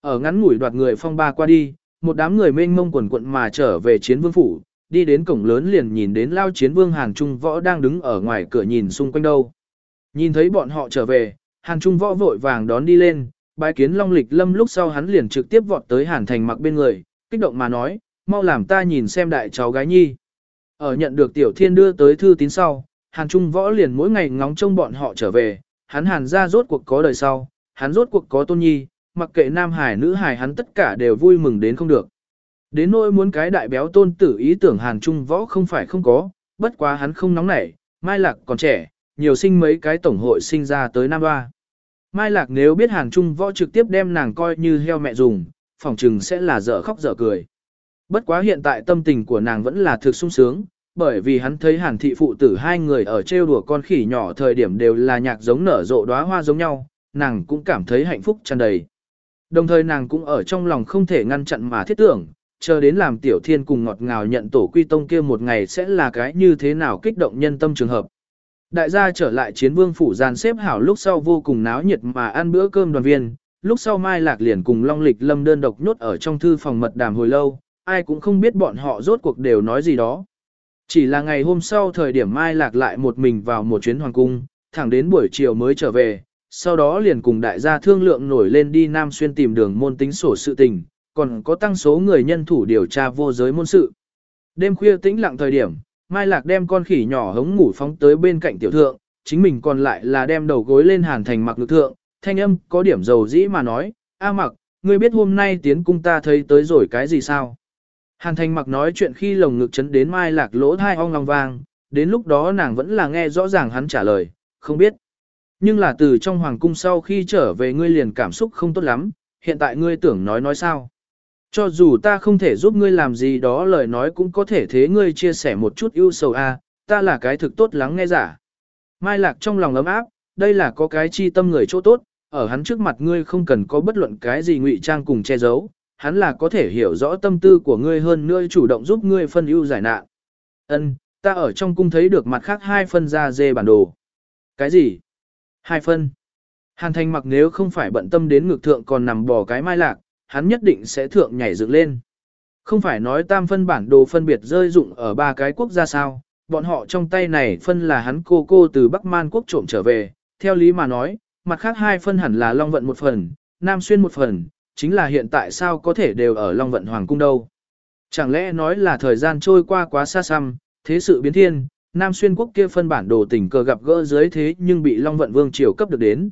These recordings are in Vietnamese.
Ở ngắn ngủi đoạt người phong ba qua đi, một đám người mênh mông quần quận mà trở về chiến vương phủ, đi đến cổng lớn liền nhìn đến lao chiến vương Hàn Trung Võ đang đứng ở ngoài cửa nhìn xung quanh đâu. Nhìn thấy bọn họ trở về, Hàn Trung Võ vội vàng đón đi lên, bái kiến Long Lịch Lâm lúc sau hắn liền trực tiếp vọt tới Hàn Thành mặc bên người, kích động mà nói, mau làm ta nhìn xem đại cháu gái nhi. Ở nhận được Tiểu Thiên đưa tới thư tín sau, Hàn Trung Võ liền mỗi ngày ngóng trông bọn họ trở về, hắn Hàn ra rốt cuộc có đời sau, hắn rốt cuộc có tôn nhi, mặc kệ nam hải nữ hải hắn tất cả đều vui mừng đến không được. Đến nỗi muốn cái đại béo tôn tử ý tưởng Hàn Trung Võ không phải không có, bất quá hắn không nóng nảy, Mai Lạc còn trẻ, nhiều sinh mấy cái tổng hội sinh ra tới Nam Ba. Mai Lạc nếu biết Hàn Trung Võ trực tiếp đem nàng coi như heo mẹ dùng, phỏng chừng sẽ là dở khóc dở cười. Bất quá hiện tại tâm tình của nàng vẫn là thực sung sướng, bởi vì hắn thấy Hàn thị phụ tử hai người ở trêu đùa con khỉ nhỏ thời điểm đều là nhạc giống nở rộ đóa hoa giống nhau, nàng cũng cảm thấy hạnh phúc tràn đầy. Đồng thời nàng cũng ở trong lòng không thể ngăn chặn mà thiết tưởng, chờ đến làm tiểu thiên cùng ngọt ngào nhận tổ quy tông kia một ngày sẽ là cái như thế nào kích động nhân tâm trường hợp. Đại gia trở lại chiến vương phủ gian xếp hảo lúc sau vô cùng náo nhiệt mà ăn bữa cơm đoàn viên, lúc sau Mai Lạc liền cùng Long Lịch Lâm đơn độc nhốt ở trong thư phòng mật đàm hồi lâu, ai cũng không biết bọn họ rốt cuộc đều nói gì đó. Chỉ là ngày hôm sau thời điểm Mai Lạc lại một mình vào một chuyến hoàng cung, thẳng đến buổi chiều mới trở về, sau đó liền cùng đại gia thương lượng nổi lên đi Nam Xuyên tìm đường môn tính sổ sự tình, còn có tăng số người nhân thủ điều tra vô giới môn sự. Đêm khuya tĩnh lặng thời điểm, Mai Lạc đem con khỉ nhỏ hống ngủ phóng tới bên cạnh tiểu thượng, chính mình còn lại là đem đầu gối lên hàn thành mặc ngực thượng, thanh âm có điểm dầu dĩ mà nói, A mặc, ngươi biết hôm nay tiến cung ta thấy tới rồi cái gì sao? Hàn thành mặc nói chuyện khi lồng ngực chấn đến Mai Lạc lỗ thai ong long vang, đến lúc đó nàng vẫn là nghe rõ ràng hắn trả lời, không biết. Nhưng là từ trong hoàng cung sau khi trở về ngươi liền cảm xúc không tốt lắm, hiện tại ngươi tưởng nói nói sao? Cho dù ta không thể giúp ngươi làm gì đó lời nói cũng có thể thế ngươi chia sẻ một chút ưu sầu a, ta là cái thực tốt lắng nghe giả. Mai lạc trong lòng ấm áp, đây là có cái chi tâm người chỗ tốt, ở hắn trước mặt ngươi không cần có bất luận cái gì ngụy trang cùng che giấu, hắn là có thể hiểu rõ tâm tư của ngươi hơn nữa chủ động giúp ngươi phân ưu giải nạn. Ân, ta ở trong cung thấy được mặt khác hai phân ra dê bản đồ. Cái gì? Hai phân. Hàn thành mặc nếu không phải bận tâm đến ngực thượng còn nằm bò cái mai lạc, hắn nhất định sẽ thượng nhảy dựng lên. Không phải nói tam phân bản đồ phân biệt rơi dụng ở ba cái quốc gia sao, bọn họ trong tay này phân là hắn cô cô từ Bắc Man quốc trộm trở về, theo lý mà nói, mặt khác hai phân hẳn là Long Vận một phần, Nam Xuyên một phần, chính là hiện tại sao có thể đều ở Long Vận Hoàng Cung đâu. Chẳng lẽ nói là thời gian trôi qua quá xa xăm, thế sự biến thiên, Nam Xuyên quốc kia phân bản đồ tình cờ gặp gỡ dưới thế nhưng bị Long Vận Vương Triều cấp được đến.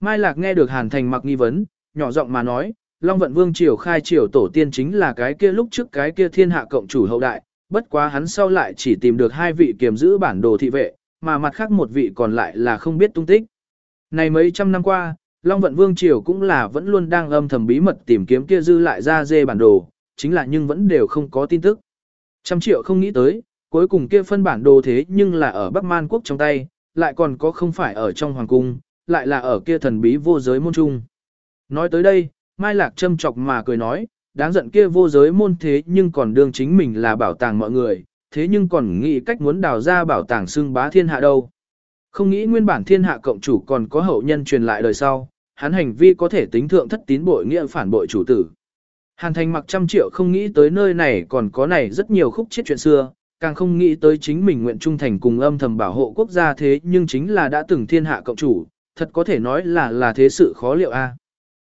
Mai Lạc nghe được Hàn Thành mặc nghi vấn, nhỏ giọng mà nói, Long Vận Vương Triều khai triều tổ tiên chính là cái kia lúc trước cái kia thiên hạ cộng chủ hậu đại, bất quá hắn sau lại chỉ tìm được hai vị kiềm giữ bản đồ thị vệ, mà mặt khác một vị còn lại là không biết tung tích. Này mấy trăm năm qua, Long Vận Vương Triều cũng là vẫn luôn đang âm thầm bí mật tìm kiếm kia dư lại ra dê bản đồ, chính là nhưng vẫn đều không có tin tức. Trăm triệu không nghĩ tới, cuối cùng kia phân bản đồ thế nhưng là ở Bắc Man Quốc trong tay, lại còn có không phải ở trong Hoàng Cung, lại là ở kia thần bí vô giới môn trung. Nói tới đây, Mai Lạc châm chọc mà cười nói, đáng giận kia vô giới môn thế nhưng còn đương chính mình là bảo tàng mọi người, thế nhưng còn nghĩ cách muốn đào ra bảo tàng xưng bá thiên hạ đâu. Không nghĩ nguyên bản thiên hạ cộng chủ còn có hậu nhân truyền lại đời sau, hắn hành vi có thể tính thượng thất tín bội nghĩa phản bội chủ tử. Hàn thành mặc trăm triệu không nghĩ tới nơi này còn có này rất nhiều khúc chiết chuyện xưa, càng không nghĩ tới chính mình nguyện trung thành cùng âm thầm bảo hộ quốc gia thế nhưng chính là đã từng thiên hạ cộng chủ, thật có thể nói là là thế sự khó liệu a.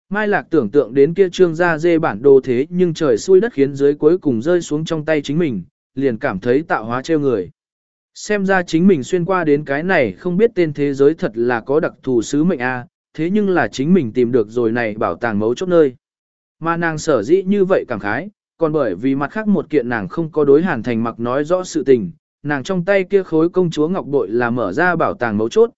Mai Lạc tưởng tượng đến kia trương gia dê bản đồ thế nhưng trời xui đất khiến dưới cuối cùng rơi xuống trong tay chính mình, liền cảm thấy tạo hóa treo người. Xem ra chính mình xuyên qua đến cái này không biết tên thế giới thật là có đặc thù sứ mệnh a, thế nhưng là chính mình tìm được rồi này bảo tàng mấu chốt nơi. Mà nàng sở dĩ như vậy cảm khái, còn bởi vì mặt khác một kiện nàng không có đối hàn thành mặc nói rõ sự tình, nàng trong tay kia khối công chúa ngọc bội là mở ra bảo tàng mấu chốt.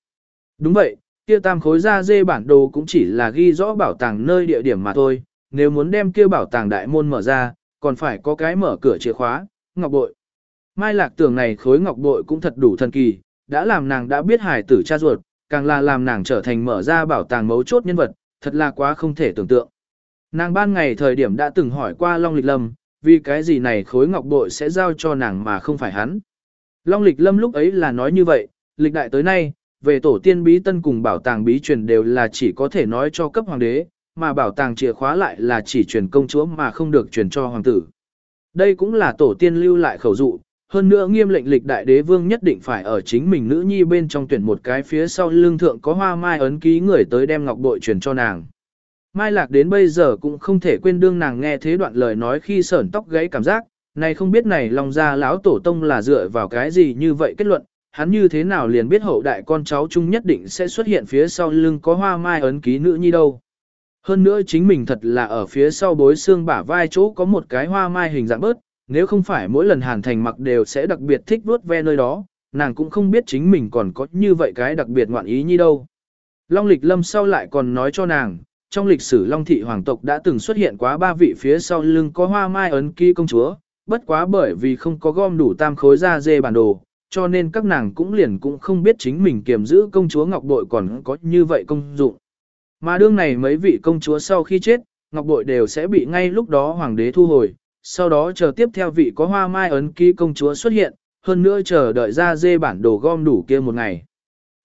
Đúng vậy, kia tam khối da dê bản đồ cũng chỉ là ghi rõ bảo tàng nơi địa điểm mà thôi, nếu muốn đem kia bảo tàng đại môn mở ra, còn phải có cái mở cửa chìa khóa, ngọc bội. Mai lạc tưởng này khối ngọc bội cũng thật đủ thần kỳ, đã làm nàng đã biết hài tử cha ruột, càng là làm nàng trở thành mở ra bảo tàng mấu chốt nhân vật, thật là quá không thể tưởng tượng. Nàng ban ngày thời điểm đã từng hỏi qua Long Lịch Lâm, vì cái gì này khối ngọc bội sẽ giao cho nàng mà không phải hắn. Long Lịch Lâm lúc ấy là nói như vậy, lịch đại tới nay, về tổ tiên bí tân cùng bảo tàng bí truyền đều là chỉ có thể nói cho cấp hoàng đế, mà bảo tàng chìa khóa lại là chỉ truyền công chúa mà không được truyền cho hoàng tử. Đây cũng là tổ tiên lưu lại khẩu dụ, hơn nữa nghiêm lệnh lịch đại đế vương nhất định phải ở chính mình nữ nhi bên trong tuyển một cái phía sau lưng thượng có hoa mai ấn ký người tới đem ngọc bội truyền cho nàng. Mai lạc đến bây giờ cũng không thể quên đương nàng nghe thế đoạn lời nói khi sởn tóc gãy cảm giác, này không biết này lòng ra lão tổ tông là dựa vào cái gì như vậy kết luận, hắn như thế nào liền biết hậu đại con cháu chung nhất định sẽ xuất hiện phía sau lưng có hoa mai ấn ký nữ nhi đâu. Hơn nữa chính mình thật là ở phía sau bối xương bả vai chỗ có một cái hoa mai hình dạng bớt, nếu không phải mỗi lần hàn thành mặc đều sẽ đặc biệt thích vuốt ve nơi đó, nàng cũng không biết chính mình còn có như vậy cái đặc biệt ngoạn ý như đâu. Long lịch lâm sau lại còn nói cho nàng, trong lịch sử Long thị hoàng tộc đã từng xuất hiện quá ba vị phía sau lưng có hoa mai ấn ký công chúa, bất quá bởi vì không có gom đủ tam khối da dê bản đồ, cho nên các nàng cũng liền cũng không biết chính mình kiềm giữ công chúa Ngọc Bội còn có như vậy công dụng. Mà đương này mấy vị công chúa sau khi chết, Ngọc Bội đều sẽ bị ngay lúc đó hoàng đế thu hồi, sau đó chờ tiếp theo vị có hoa mai ấn ký công chúa xuất hiện, hơn nữa chờ đợi ra dê bản đồ gom đủ kia một ngày.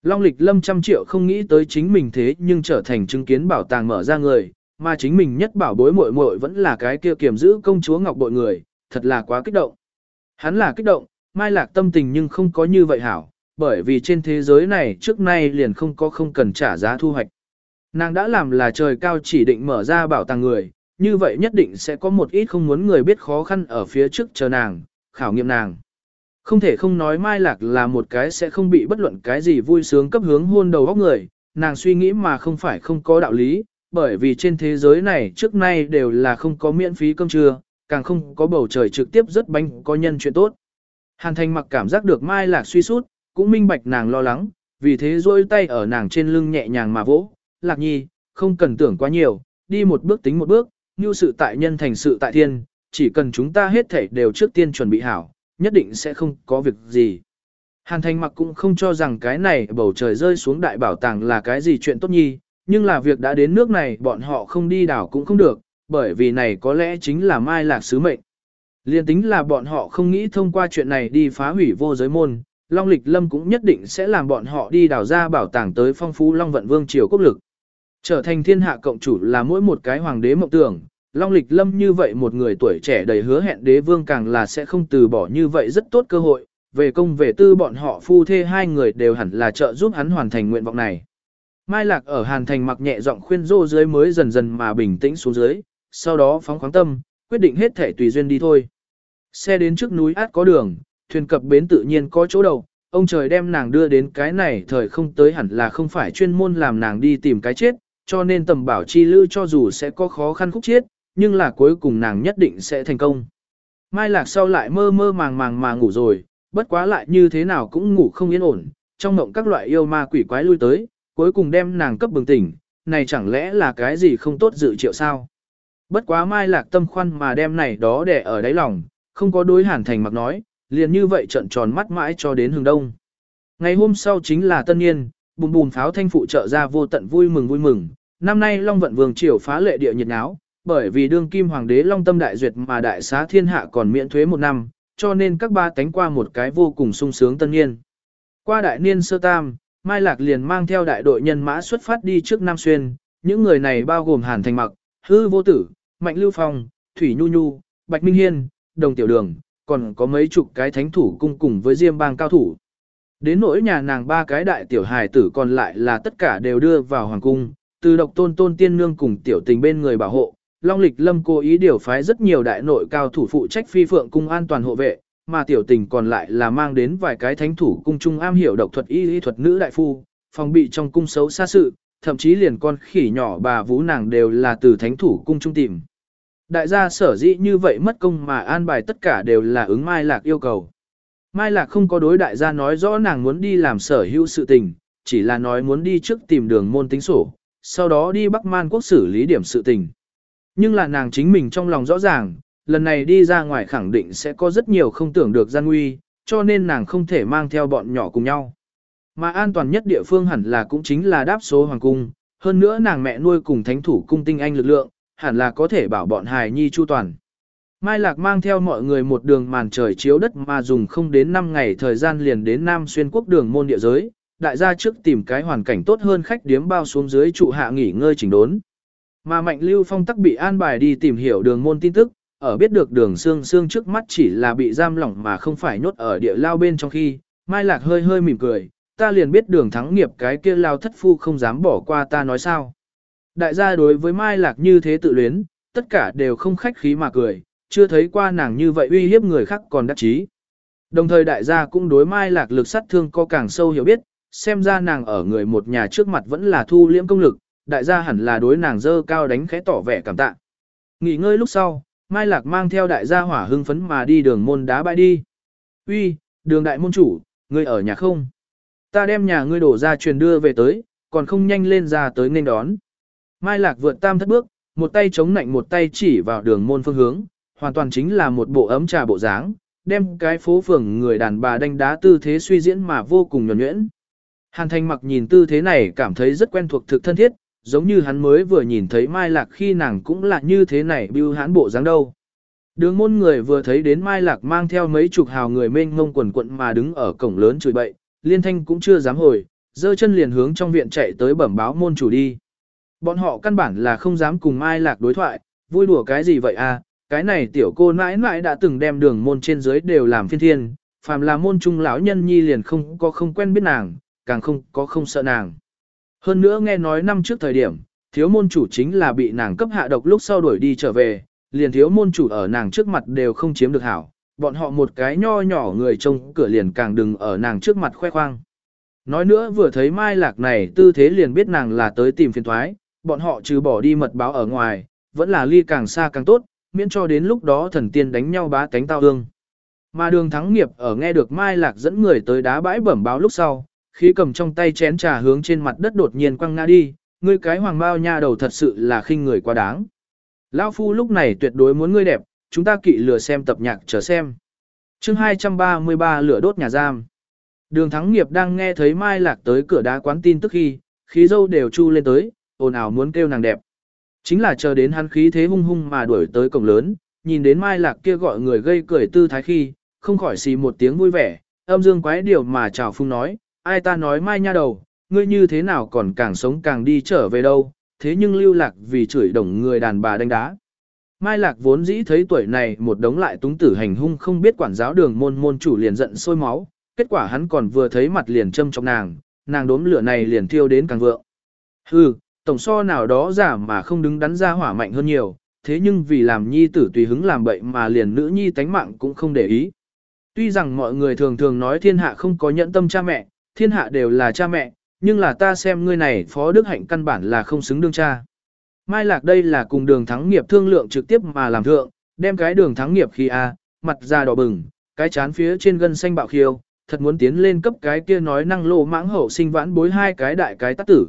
Long lịch lâm trăm triệu không nghĩ tới chính mình thế nhưng trở thành chứng kiến bảo tàng mở ra người, mà chính mình nhất bảo bối muội muội vẫn là cái kia kiềm giữ công chúa ngọc bội người, thật là quá kích động. Hắn là kích động, mai lạc tâm tình nhưng không có như vậy hảo, bởi vì trên thế giới này trước nay liền không có không cần trả giá thu hoạch. Nàng đã làm là trời cao chỉ định mở ra bảo tàng người, như vậy nhất định sẽ có một ít không muốn người biết khó khăn ở phía trước chờ nàng, khảo nghiệm nàng. Không thể không nói Mai Lạc là một cái sẽ không bị bất luận cái gì vui sướng cấp hướng hôn đầu góc người, nàng suy nghĩ mà không phải không có đạo lý, bởi vì trên thế giới này trước nay đều là không có miễn phí cơm trưa, càng không có bầu trời trực tiếp rất bánh có nhân chuyện tốt. Hàn Thành mặc cảm giác được Mai Lạc suy sút, cũng minh bạch nàng lo lắng, vì thế rôi tay ở nàng trên lưng nhẹ nhàng mà vỗ, Lạc Nhi, không cần tưởng quá nhiều, đi một bước tính một bước, như sự tại nhân thành sự tại thiên, chỉ cần chúng ta hết thảy đều trước tiên chuẩn bị hảo, nhất định sẽ không có việc gì. Hàn Thành mặc cũng không cho rằng cái này bầu trời rơi xuống đại bảo tàng là cái gì chuyện tốt nhi, nhưng là việc đã đến nước này bọn họ không đi đảo cũng không được, bởi vì này có lẽ chính là mai lạc sứ mệnh. Liên tính là bọn họ không nghĩ thông qua chuyện này đi phá hủy vô giới môn, Long Lịch Lâm cũng nhất định sẽ làm bọn họ đi đào ra bảo tàng tới phong phú Long Vận Vương triều quốc lực. Trở thành thiên hạ cộng chủ là mỗi một cái hoàng đế mộng tưởng, Long Lịch Lâm như vậy một người tuổi trẻ đầy hứa hẹn đế vương càng là sẽ không từ bỏ như vậy rất tốt cơ hội, về công về tư bọn họ phu thê hai người đều hẳn là trợ giúp hắn hoàn thành nguyện vọng này. Mai Lạc ở Hàn Thành mặc nhẹ giọng khuyên rô dưới mới dần dần mà bình tĩnh xuống dưới, sau đó phóng khoáng tâm, quyết định hết thể tùy duyên đi thôi. Xe đến trước núi át có đường, thuyền cập bến tự nhiên có chỗ đầu, ông trời đem nàng đưa đến cái này thời không tới hẳn là không phải chuyên môn làm nàng đi tìm cái chết, cho nên tầm bảo chi lữ cho dù sẽ có khó khăn khúc chết, nhưng là cuối cùng nàng nhất định sẽ thành công. Mai Lạc sau lại mơ mơ màng màng mà ngủ rồi, bất quá lại như thế nào cũng ngủ không yên ổn, trong mộng các loại yêu ma quỷ quái lui tới, cuối cùng đem nàng cấp bừng tỉnh, này chẳng lẽ là cái gì không tốt dự triệu sao? Bất quá Mai Lạc tâm khoan mà đem này đó để ở đáy lòng, không có đối hàn thành mặc nói, liền như vậy trận tròn mắt mãi cho đến hướng đông. Ngày hôm sau chính là tân niên, bùm bùm pháo thanh phụ trợ ra vô tận vui mừng vui mừng, năm nay Long Vận Vương Triều phá lệ địa nhiệt náo, bởi vì đương kim hoàng đế Long Tâm đại duyệt mà đại xá thiên hạ còn miễn thuế một năm, cho nên các ba tánh qua một cái vô cùng sung sướng tân niên. Qua đại niên sơ tam, Mai Lạc liền mang theo đại đội nhân mã xuất phát đi trước Nam Xuyên, những người này bao gồm Hàn Thành Mặc, Hư Vô Tử, Mạnh Lưu Phong, Thủy Nhu Nhu, Bạch Minh Hiên, Đồng Tiểu Đường, còn có mấy chục cái thánh thủ cung cùng với Diêm bang cao thủ. Đến nỗi nhà nàng ba cái đại tiểu hài tử còn lại là tất cả đều đưa vào hoàng cung, từ độc tôn tôn tiên nương cùng tiểu tình bên người bảo hộ, Long Lịch Lâm cố ý điều phái rất nhiều đại nội cao thủ phụ trách phi phượng cung an toàn hộ vệ, mà tiểu tình còn lại là mang đến vài cái thánh thủ cung trung am hiểu độc thuật y y thuật nữ đại phu, phòng bị trong cung xấu xa sự, thậm chí liền con khỉ nhỏ bà vũ nàng đều là từ thánh thủ cung trung tìm. Đại gia sở dĩ như vậy mất công mà an bài tất cả đều là ứng Mai Lạc yêu cầu. Mai Lạc không có đối đại gia nói rõ nàng muốn đi làm sở hữu sự tình, chỉ là nói muốn đi trước tìm đường môn tính sổ, sau đó đi Bắc Man quốc xử lý điểm sự tình. Nhưng là nàng chính mình trong lòng rõ ràng, lần này đi ra ngoài khẳng định sẽ có rất nhiều không tưởng được gian nguy, cho nên nàng không thể mang theo bọn nhỏ cùng nhau. Mà an toàn nhất địa phương hẳn là cũng chính là đáp số hoàng cung, hơn nữa nàng mẹ nuôi cùng thánh thủ cung tinh anh lực lượng, hẳn là có thể bảo bọn hài nhi chu toàn. Mai Lạc mang theo mọi người một đường màn trời chiếu đất mà dùng không đến 5 ngày thời gian liền đến Nam Xuyên quốc đường môn địa giới, đại gia trước tìm cái hoàn cảnh tốt hơn khách điếm bao xuống dưới trụ hạ nghỉ ngơi chỉnh đốn. Mà Mạnh Lưu Phong tắc bị an bài đi tìm hiểu đường môn tin tức, ở biết được đường xương xương trước mắt chỉ là bị giam lỏng mà không phải nhốt ở địa lao bên trong khi, Mai Lạc hơi hơi mỉm cười, ta liền biết đường thắng nghiệp cái kia lao thất phu không dám bỏ qua ta nói sao. Đại gia đối với Mai Lạc như thế tự luyến, tất cả đều không khách khí mà cười, chưa thấy qua nàng như vậy uy hiếp người khác còn đắc chí. Đồng thời đại gia cũng đối Mai Lạc lực sát thương có càng sâu hiểu biết, xem ra nàng ở người một nhà trước mặt vẫn là thu liễm công lực, đại gia hẳn là đối nàng dơ cao đánh khẽ tỏ vẻ cảm tạ. Nghỉ ngơi lúc sau, Mai Lạc mang theo đại gia hỏa hưng phấn mà đi đường môn đá bãi đi. Uy, đường đại môn chủ, ngươi ở nhà không? Ta đem nhà ngươi đổ ra truyền đưa về tới, còn không nhanh lên ra tới nên đón. Mai Lạc vượt tam thất bước, một tay chống nạnh một tay chỉ vào đường môn phương hướng, hoàn toàn chính là một bộ ấm trà bộ dáng, đem cái phố phường người đàn bà đánh đá tư thế suy diễn mà vô cùng nhuẩn nhuyễn. Hàn Thanh mặc nhìn tư thế này cảm thấy rất quen thuộc thực thân thiết, giống như hắn mới vừa nhìn thấy Mai Lạc khi nàng cũng là như thế này bưu hãn bộ dáng đâu. Đường môn người vừa thấy đến Mai Lạc mang theo mấy chục hào người mênh ngông quần quận mà đứng ở cổng lớn chửi bậy, liên thanh cũng chưa dám hồi, dơ chân liền hướng trong viện chạy tới bẩm báo môn chủ đi. Bọn họ căn bản là không dám cùng Mai Lạc đối thoại, vui đùa cái gì vậy à, cái này tiểu cô mãi mãi đã từng đem đường môn trên dưới đều làm phiên thiên, phàm là môn trung lão nhân nhi liền không có không quen biết nàng, càng không có không sợ nàng. Hơn nữa nghe nói năm trước thời điểm, thiếu môn chủ chính là bị nàng cấp hạ độc lúc sau đuổi đi trở về, liền thiếu môn chủ ở nàng trước mặt đều không chiếm được hảo, bọn họ một cái nho nhỏ người trông cửa liền càng đừng ở nàng trước mặt khoe khoang. Nói nữa vừa thấy Mai Lạc này tư thế liền biết nàng là tới tìm phiền thoái, bọn họ trừ bỏ đi mật báo ở ngoài, vẫn là ly càng xa càng tốt, miễn cho đến lúc đó thần tiên đánh nhau bá cánh tao hương. Mà đường thắng nghiệp ở nghe được Mai Lạc dẫn người tới đá bãi bẩm báo lúc sau, khí cầm trong tay chén trà hướng trên mặt đất đột nhiên quăng ngã đi, ngươi cái hoàng bao nha đầu thật sự là khinh người quá đáng. Lão phu lúc này tuyệt đối muốn ngươi đẹp, chúng ta kỵ lừa xem tập nhạc chờ xem. chương 233 lửa đốt nhà giam. Đường thắng nghiệp đang nghe thấy Mai Lạc tới cửa đá quán tin tức khi, khí dâu đều chu lên tới, ồn ào muốn kêu nàng đẹp. Chính là chờ đến hắn khí thế hung hung mà đuổi tới cổng lớn, nhìn đến Mai Lạc kia gọi người gây cười tư thái khi, không khỏi xì một tiếng vui vẻ, âm dương quái điều mà chào phung nói, ai ta nói Mai nha đầu, ngươi như thế nào còn càng sống càng đi trở về đâu, thế nhưng lưu lạc vì chửi đồng người đàn bà đánh đá. Mai Lạc vốn dĩ thấy tuổi này một đống lại túng tử hành hung không biết quản giáo đường môn môn chủ liền giận sôi máu, kết quả hắn còn vừa thấy mặt liền châm trong nàng, nàng đốm lửa này liền thiêu đến càng vượng. Hừ, tổng so nào đó giả mà không đứng đắn ra hỏa mạnh hơn nhiều, thế nhưng vì làm nhi tử tùy hứng làm bậy mà liền nữ nhi tánh mạng cũng không để ý. Tuy rằng mọi người thường thường nói thiên hạ không có nhẫn tâm cha mẹ, thiên hạ đều là cha mẹ, nhưng là ta xem ngươi này phó đức hạnh căn bản là không xứng đương cha. Mai Lạc đây là cùng đường thắng nghiệp thương lượng trực tiếp mà làm thượng, đem cái đường thắng nghiệp khi a mặt da đỏ bừng, cái chán phía trên gân xanh bạo khiêu, thật muốn tiến lên cấp cái kia nói năng lô mãng hậu sinh vãn bối hai cái đại cái tắt tử.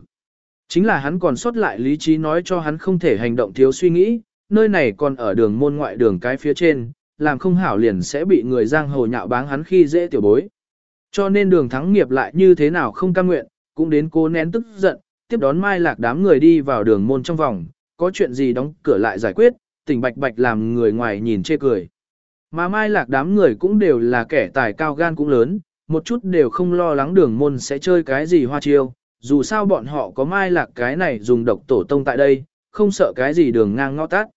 Chính là hắn còn sót lại lý trí nói cho hắn không thể hành động thiếu suy nghĩ, nơi này còn ở đường môn ngoại đường cái phía trên, làm không hảo liền sẽ bị người giang hồ nhạo báng hắn khi dễ tiểu bối. Cho nên đường thắng nghiệp lại như thế nào không cam nguyện, cũng đến cố nén tức giận, tiếp đón mai lạc đám người đi vào đường môn trong vòng, có chuyện gì đóng cửa lại giải quyết, tỉnh bạch bạch làm người ngoài nhìn chê cười. Mà mai lạc đám người cũng đều là kẻ tài cao gan cũng lớn, một chút đều không lo lắng đường môn sẽ chơi cái gì hoa chiêu, dù sao bọn họ có mai lạc cái này dùng độc tổ tông tại đây, không sợ cái gì đường ngang ngõ tát.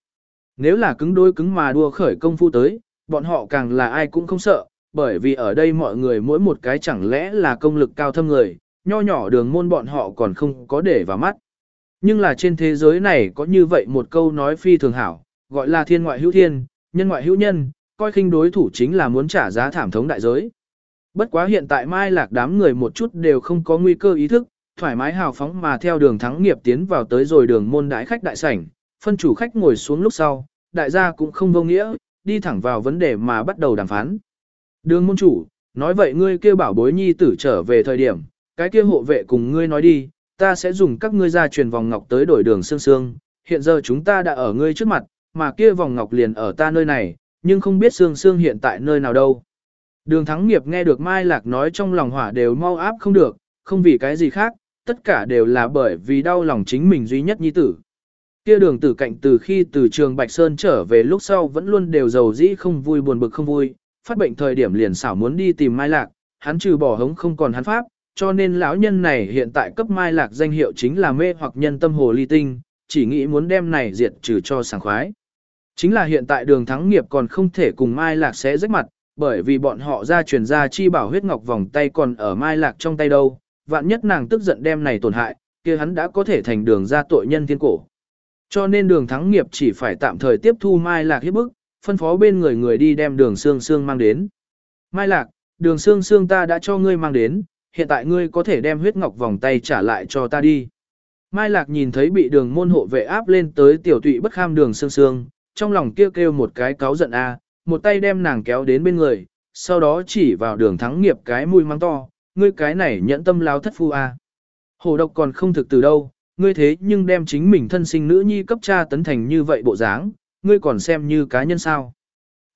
Nếu là cứng đối cứng mà đua khởi công phu tới, bọn họ càng là ai cũng không sợ, bởi vì ở đây mọi người mỗi một cái chẳng lẽ là công lực cao thâm người, nho nhỏ đường môn bọn họ còn không có để vào mắt. Nhưng là trên thế giới này có như vậy một câu nói phi thường hảo, gọi là thiên ngoại hữu thiên, nhân ngoại hữu nhân, coi khinh đối thủ chính là muốn trả giá thảm thống đại giới. Bất quá hiện tại mai lạc đám người một chút đều không có nguy cơ ý thức, thoải mái hào phóng mà theo đường thắng nghiệp tiến vào tới rồi đường môn đại khách đại sảnh, phân chủ khách ngồi xuống lúc sau, đại gia cũng không vô nghĩa, đi thẳng vào vấn đề mà bắt đầu đàm phán. Đường môn chủ, nói vậy ngươi kêu bảo bối nhi tử trở về thời điểm, cái kia hộ vệ cùng ngươi nói đi, ta sẽ dùng các ngươi ra truyền vòng ngọc tới đổi đường xương xương, hiện giờ chúng ta đã ở ngươi trước mặt, mà kia vòng ngọc liền ở ta nơi này, nhưng không biết xương xương hiện tại nơi nào đâu. Đường thắng nghiệp nghe được Mai Lạc nói trong lòng hỏa đều mau áp không được, không vì cái gì khác, tất cả đều là bởi vì đau lòng chính mình duy nhất nhi tử. Kia đường tử cạnh từ khi từ trường Bạch Sơn trở về lúc sau vẫn luôn đều giàu dĩ không vui buồn bực không vui, phát bệnh thời điểm liền xảo muốn đi tìm Mai Lạc, hắn trừ bỏ hống không còn hắn pháp, cho nên lão nhân này hiện tại cấp Mai Lạc danh hiệu chính là mê hoặc nhân tâm hồ ly tinh, chỉ nghĩ muốn đem này diệt trừ cho sảng khoái. Chính là hiện tại đường thắng nghiệp còn không thể cùng Mai Lạc sẽ rách mặt, bởi vì bọn họ ra truyền ra chi bảo huyết ngọc vòng tay còn ở Mai Lạc trong tay đâu, vạn nhất nàng tức giận đem này tổn hại, kia hắn đã có thể thành đường ra tội nhân thiên cổ. Cho nên đường thắng nghiệp chỉ phải tạm thời tiếp thu Mai Lạc hiếp bức, phân phó bên người người đi đem đường xương xương mang đến. Mai Lạc, đường xương xương ta đã cho ngươi mang đến, hiện tại ngươi có thể đem huyết ngọc vòng tay trả lại cho ta đi. Mai Lạc nhìn thấy bị đường môn hộ vệ áp lên tới tiểu tụy bất kham đường xương xương, trong lòng kêu kêu một cái cáo giận a, một tay đem nàng kéo đến bên người, sau đó chỉ vào đường thắng nghiệp cái mũi mắng to, ngươi cái này nhẫn tâm láo thất phu a. Hồ độc còn không thực từ đâu, ngươi thế nhưng đem chính mình thân sinh nữ nhi cấp cha tấn thành như vậy bộ dáng, ngươi còn xem như cá nhân sao.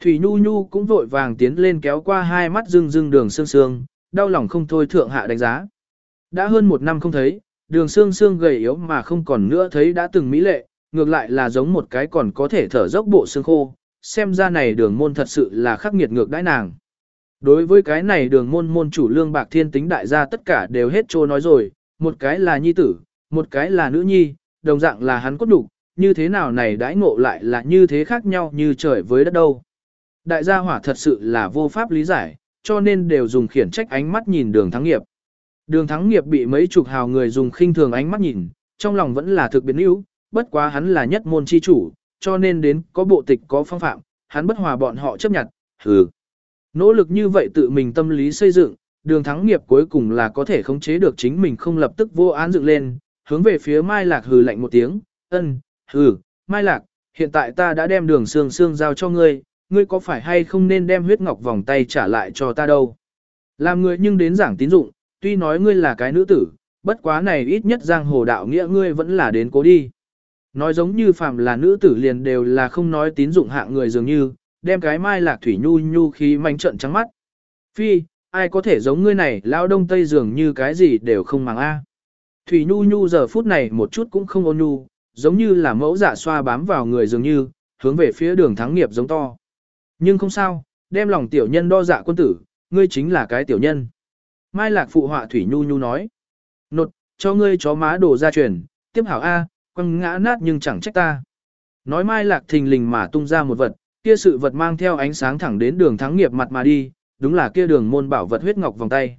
Thủy Nhu Nhu cũng vội vàng tiến lên kéo qua hai mắt rưng rưng đường sương sương, đau lòng không thôi thượng hạ đánh giá. Đã hơn một năm không thấy, đường sương sương gầy yếu mà không còn nữa thấy đã từng mỹ lệ, ngược lại là giống một cái còn có thể thở dốc bộ xương khô, xem ra này đường môn thật sự là khắc nghiệt ngược đãi nàng. Đối với cái này đường môn môn chủ lương bạc thiên tính đại gia tất cả đều hết trô nói rồi, một cái là nhi tử, một cái là nữ nhi, đồng dạng là hắn cốt đủ, như thế nào này đãi ngộ lại là như thế khác nhau như trời với đất đâu. Đại gia hỏa thật sự là vô pháp lý giải, cho nên đều dùng khiển trách ánh mắt nhìn đường thắng nghiệp. Đường thắng nghiệp bị mấy chục hào người dùng khinh thường ánh mắt nhìn, trong lòng vẫn là thực biến yếu, bất quá hắn là nhất môn chi chủ, cho nên đến có bộ tịch có phong phạm, hắn bất hòa bọn họ chấp nhận, hừ. Nỗ lực như vậy tự mình tâm lý xây dựng, đường thắng nghiệp cuối cùng là có thể khống chế được chính mình không lập tức vô án dựng lên, hướng về phía Mai Lạc hừ lạnh một tiếng, ân, hừ, Mai Lạc, hiện tại ta đã đem đường xương xương giao cho ngươi, ngươi có phải hay không nên đem huyết ngọc vòng tay trả lại cho ta đâu. Làm người nhưng đến giảng tín dụng, tuy nói ngươi là cái nữ tử, bất quá này ít nhất giang hồ đạo nghĩa ngươi vẫn là đến cố đi. Nói giống như phàm là nữ tử liền đều là không nói tín dụng hạng người dường như, đem cái mai lạc thủy nhu nhu khí manh trận trắng mắt. Phi, ai có thể giống ngươi này lao đông tây dường như cái gì đều không màng a. Thủy nhu nhu giờ phút này một chút cũng không ôn nhu, giống như là mẫu dạ xoa bám vào người dường như, hướng về phía đường thắng nghiệp giống to. Nhưng không sao, đem lòng tiểu nhân đo dạ quân tử, ngươi chính là cái tiểu nhân. Mai lạc phụ họa Thủy Nhu Nhu nói. Nột, cho ngươi chó má đổ ra truyền, tiếp hảo A, quăng ngã nát nhưng chẳng trách ta. Nói Mai lạc thình lình mà tung ra một vật, kia sự vật mang theo ánh sáng thẳng đến đường thắng nghiệp mặt mà đi, đúng là kia đường môn bảo vật huyết ngọc vòng tay.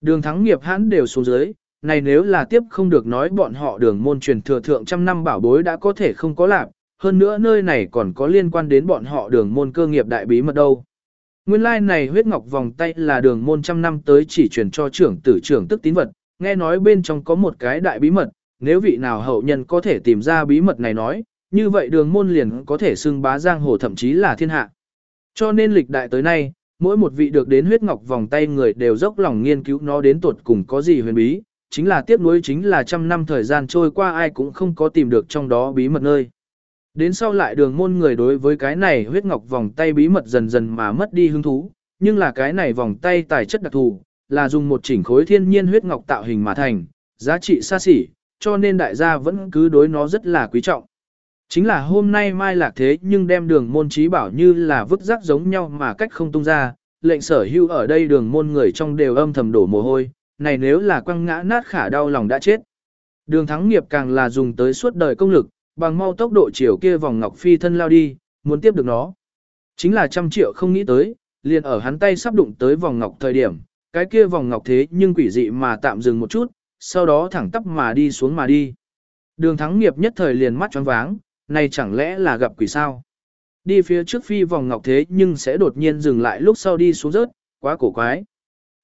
Đường thắng nghiệp hãn đều xuống dưới, này nếu là tiếp không được nói bọn họ đường môn truyền thừa thượng trăm năm bảo bối đã có thể không có lạc, hơn nữa nơi này còn có liên quan đến bọn họ đường môn cơ nghiệp đại bí mật đâu. Nguyên lai like này huyết ngọc vòng tay là đường môn trăm năm tới chỉ truyền cho trưởng tử trưởng tức tín vật, nghe nói bên trong có một cái đại bí mật, nếu vị nào hậu nhân có thể tìm ra bí mật này nói, như vậy đường môn liền có thể xưng bá giang hồ thậm chí là thiên hạ. Cho nên lịch đại tới nay, mỗi một vị được đến huyết ngọc vòng tay người đều dốc lòng nghiên cứu nó đến tuột cùng có gì huyền bí, chính là tiếp nối chính là trăm năm thời gian trôi qua ai cũng không có tìm được trong đó bí mật nơi. Đến sau lại đường môn người đối với cái này huyết ngọc vòng tay bí mật dần dần mà mất đi hứng thú, nhưng là cái này vòng tay tài chất đặc thù, là dùng một chỉnh khối thiên nhiên huyết ngọc tạo hình mà thành, giá trị xa xỉ, cho nên đại gia vẫn cứ đối nó rất là quý trọng. Chính là hôm nay mai lạc thế nhưng đem đường môn trí bảo như là vứt rác giống nhau mà cách không tung ra, lệnh sở hưu ở đây đường môn người trong đều âm thầm đổ mồ hôi, này nếu là quăng ngã nát khả đau lòng đã chết. Đường thắng nghiệp càng là dùng tới suốt đời công lực, bằng mau tốc độ chiều kia vòng ngọc phi thân lao đi, muốn tiếp được nó. Chính là trăm triệu không nghĩ tới, liền ở hắn tay sắp đụng tới vòng ngọc thời điểm, cái kia vòng ngọc thế nhưng quỷ dị mà tạm dừng một chút, sau đó thẳng tắp mà đi xuống mà đi. Đường thắng nghiệp nhất thời liền mắt choáng váng, này chẳng lẽ là gặp quỷ sao? Đi phía trước phi vòng ngọc thế nhưng sẽ đột nhiên dừng lại lúc sau đi xuống rớt, quá cổ quái.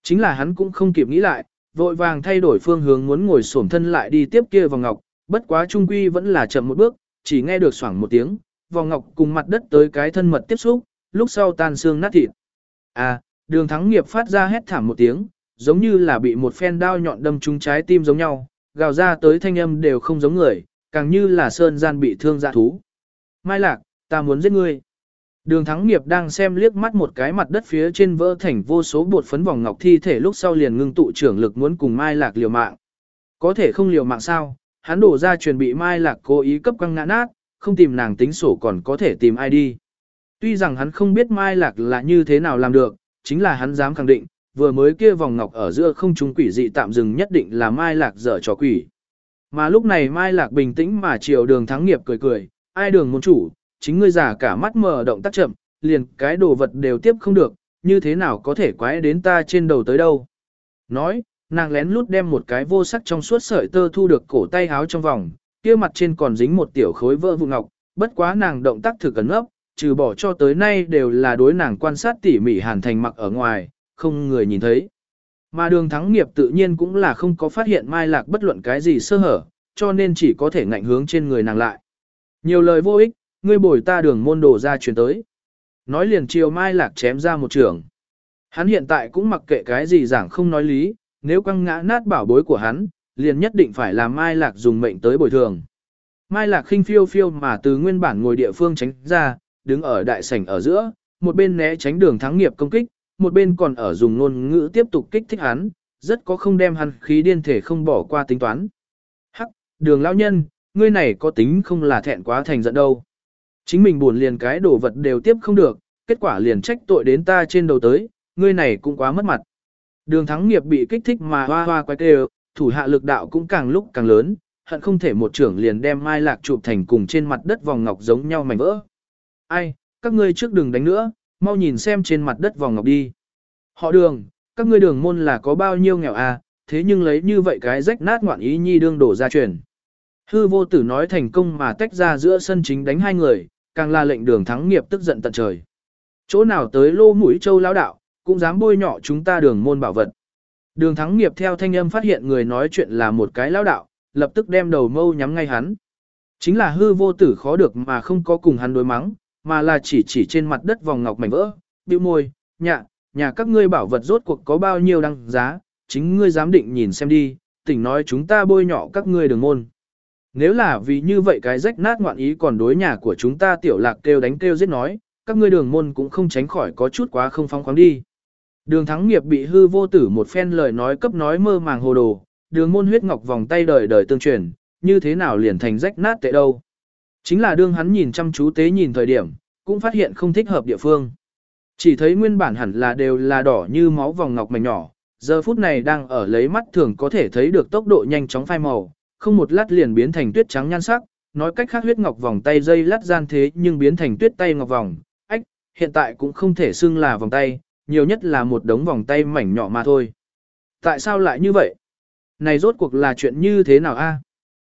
Chính là hắn cũng không kịp nghĩ lại, vội vàng thay đổi phương hướng muốn ngồi xổm thân lại đi tiếp kia vòng ngọc, bất quá trung quy vẫn là chậm một bước, chỉ nghe được xoảng một tiếng, vòng ngọc cùng mặt đất tới cái thân mật tiếp xúc, lúc sau tan xương nát thịt. À, đường thắng nghiệp phát ra hét thảm một tiếng, giống như là bị một phen đao nhọn đâm trúng trái tim giống nhau, gào ra tới thanh âm đều không giống người, càng như là sơn gian bị thương dạ thú. Mai lạc, ta muốn giết ngươi. Đường thắng nghiệp đang xem liếc mắt một cái mặt đất phía trên vỡ thành vô số bột phấn vòng ngọc thi thể lúc sau liền ngưng tụ trưởng lực muốn cùng Mai lạc liều mạng. Có thể không liều mạng sao, hắn đổ ra chuẩn bị Mai Lạc cố ý cấp căng ngã nát, không tìm nàng tính sổ còn có thể tìm ai đi. Tuy rằng hắn không biết Mai Lạc là như thế nào làm được, chính là hắn dám khẳng định, vừa mới kia vòng ngọc ở giữa không trung quỷ dị tạm dừng nhất định là Mai Lạc dở trò quỷ. Mà lúc này Mai Lạc bình tĩnh mà chiều đường thắng nghiệp cười cười, ai đường môn chủ, chính ngươi giả cả mắt mở động tác chậm, liền cái đồ vật đều tiếp không được, như thế nào có thể quái đến ta trên đầu tới đâu. Nói, nàng lén lút đem một cái vô sắc trong suốt sợi tơ thu được cổ tay háo trong vòng, kia mặt trên còn dính một tiểu khối vỡ vụ ngọc, bất quá nàng động tác thử cẩn ấp, trừ bỏ cho tới nay đều là đối nàng quan sát tỉ mỉ hàn thành mặc ở ngoài, không người nhìn thấy. Mà đường thắng nghiệp tự nhiên cũng là không có phát hiện Mai Lạc bất luận cái gì sơ hở, cho nên chỉ có thể ngạnh hướng trên người nàng lại. Nhiều lời vô ích, ngươi bồi ta đường môn đồ ra chuyển tới. Nói liền chiều Mai Lạc chém ra một trường. Hắn hiện tại cũng mặc kệ cái gì giảng không nói lý, nếu quăng ngã nát bảo bối của hắn, liền nhất định phải làm Mai Lạc dùng mệnh tới bồi thường. Mai Lạc khinh phiêu phiêu mà từ nguyên bản ngồi địa phương tránh ra, đứng ở đại sảnh ở giữa, một bên né tránh đường thắng nghiệp công kích, một bên còn ở dùng ngôn ngữ tiếp tục kích thích hắn, rất có không đem hắn khí điên thể không bỏ qua tính toán. Hắc, đường lão nhân, ngươi này có tính không là thẹn quá thành giận đâu. Chính mình buồn liền cái đồ vật đều tiếp không được, kết quả liền trách tội đến ta trên đầu tới, ngươi này cũng quá mất mặt. Đường thắng nghiệp bị kích thích mà hoa hoa quay kêu, thủ hạ lực đạo cũng càng lúc càng lớn, hận không thể một trưởng liền đem mai lạc chụp thành cùng trên mặt đất vòng ngọc giống nhau mảnh vỡ. Ai, các ngươi trước đừng đánh nữa, mau nhìn xem trên mặt đất vòng ngọc đi. Họ đường, các ngươi đường môn là có bao nhiêu nghèo à, thế nhưng lấy như vậy cái rách nát ngoạn ý nhi đương đổ ra truyền. Hư vô tử nói thành công mà tách ra giữa sân chính đánh hai người, càng là lệnh đường thắng nghiệp tức giận tận trời. Chỗ nào tới lô mũi châu lão đạo, cũng dám bôi nhọ chúng ta đường môn bảo vật. Đường thắng nghiệp theo thanh âm phát hiện người nói chuyện là một cái lão đạo, lập tức đem đầu mâu nhắm ngay hắn. Chính là hư vô tử khó được mà không có cùng hắn đối mắng, mà là chỉ chỉ trên mặt đất vòng ngọc mảnh vỡ, bĩu môi, nhạ, nhà các ngươi bảo vật rốt cuộc có bao nhiêu đăng giá, chính ngươi dám định nhìn xem đi, tỉnh nói chúng ta bôi nhọ các ngươi đường môn. Nếu là vì như vậy cái rách nát ngoạn ý còn đối nhà của chúng ta tiểu lạc kêu đánh kêu giết nói, các ngươi đường môn cũng không tránh khỏi có chút quá không phóng khoáng đi. Đường thắng nghiệp bị hư vô tử một phen lời nói cấp nói mơ màng hồ đồ, đường môn huyết ngọc vòng tay đời đời tương truyền, như thế nào liền thành rách nát tệ đâu. Chính là đương hắn nhìn chăm chú tế nhìn thời điểm, cũng phát hiện không thích hợp địa phương. Chỉ thấy nguyên bản hẳn là đều là đỏ như máu vòng ngọc mảnh nhỏ, giờ phút này đang ở lấy mắt thường có thể thấy được tốc độ nhanh chóng phai màu, không một lát liền biến thành tuyết trắng nhan sắc, nói cách khác huyết ngọc vòng tay dây lát gian thế nhưng biến thành tuyết tay ngọc vòng, ách, hiện tại cũng không thể xưng là vòng tay, nhiều nhất là một đống vòng tay mảnh nhỏ mà thôi. Tại sao lại như vậy? Này rốt cuộc là chuyện như thế nào a?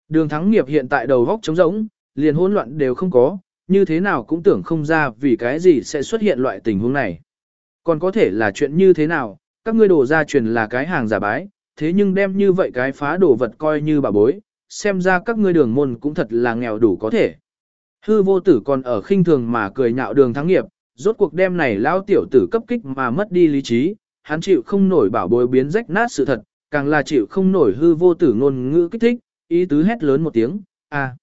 Đường thắng nghiệp hiện tại đầu góc trống rỗng, liền hỗn loạn đều không có, như thế nào cũng tưởng không ra vì cái gì sẽ xuất hiện loại tình huống này. Còn có thể là chuyện như thế nào, các ngươi đổ ra truyền là cái hàng giả bái, thế nhưng đem như vậy cái phá đồ vật coi như bà bối, xem ra các ngươi đường môn cũng thật là nghèo đủ có thể. Hư vô tử còn ở khinh thường mà cười nhạo đường thắng nghiệp, rốt cuộc đem này lao tiểu tử cấp kích mà mất đi lý trí, hắn chịu không nổi bảo bối biến rách nát sự thật, càng là chịu không nổi hư vô tử ngôn ngữ kích thích, ý tứ hét lớn một tiếng, a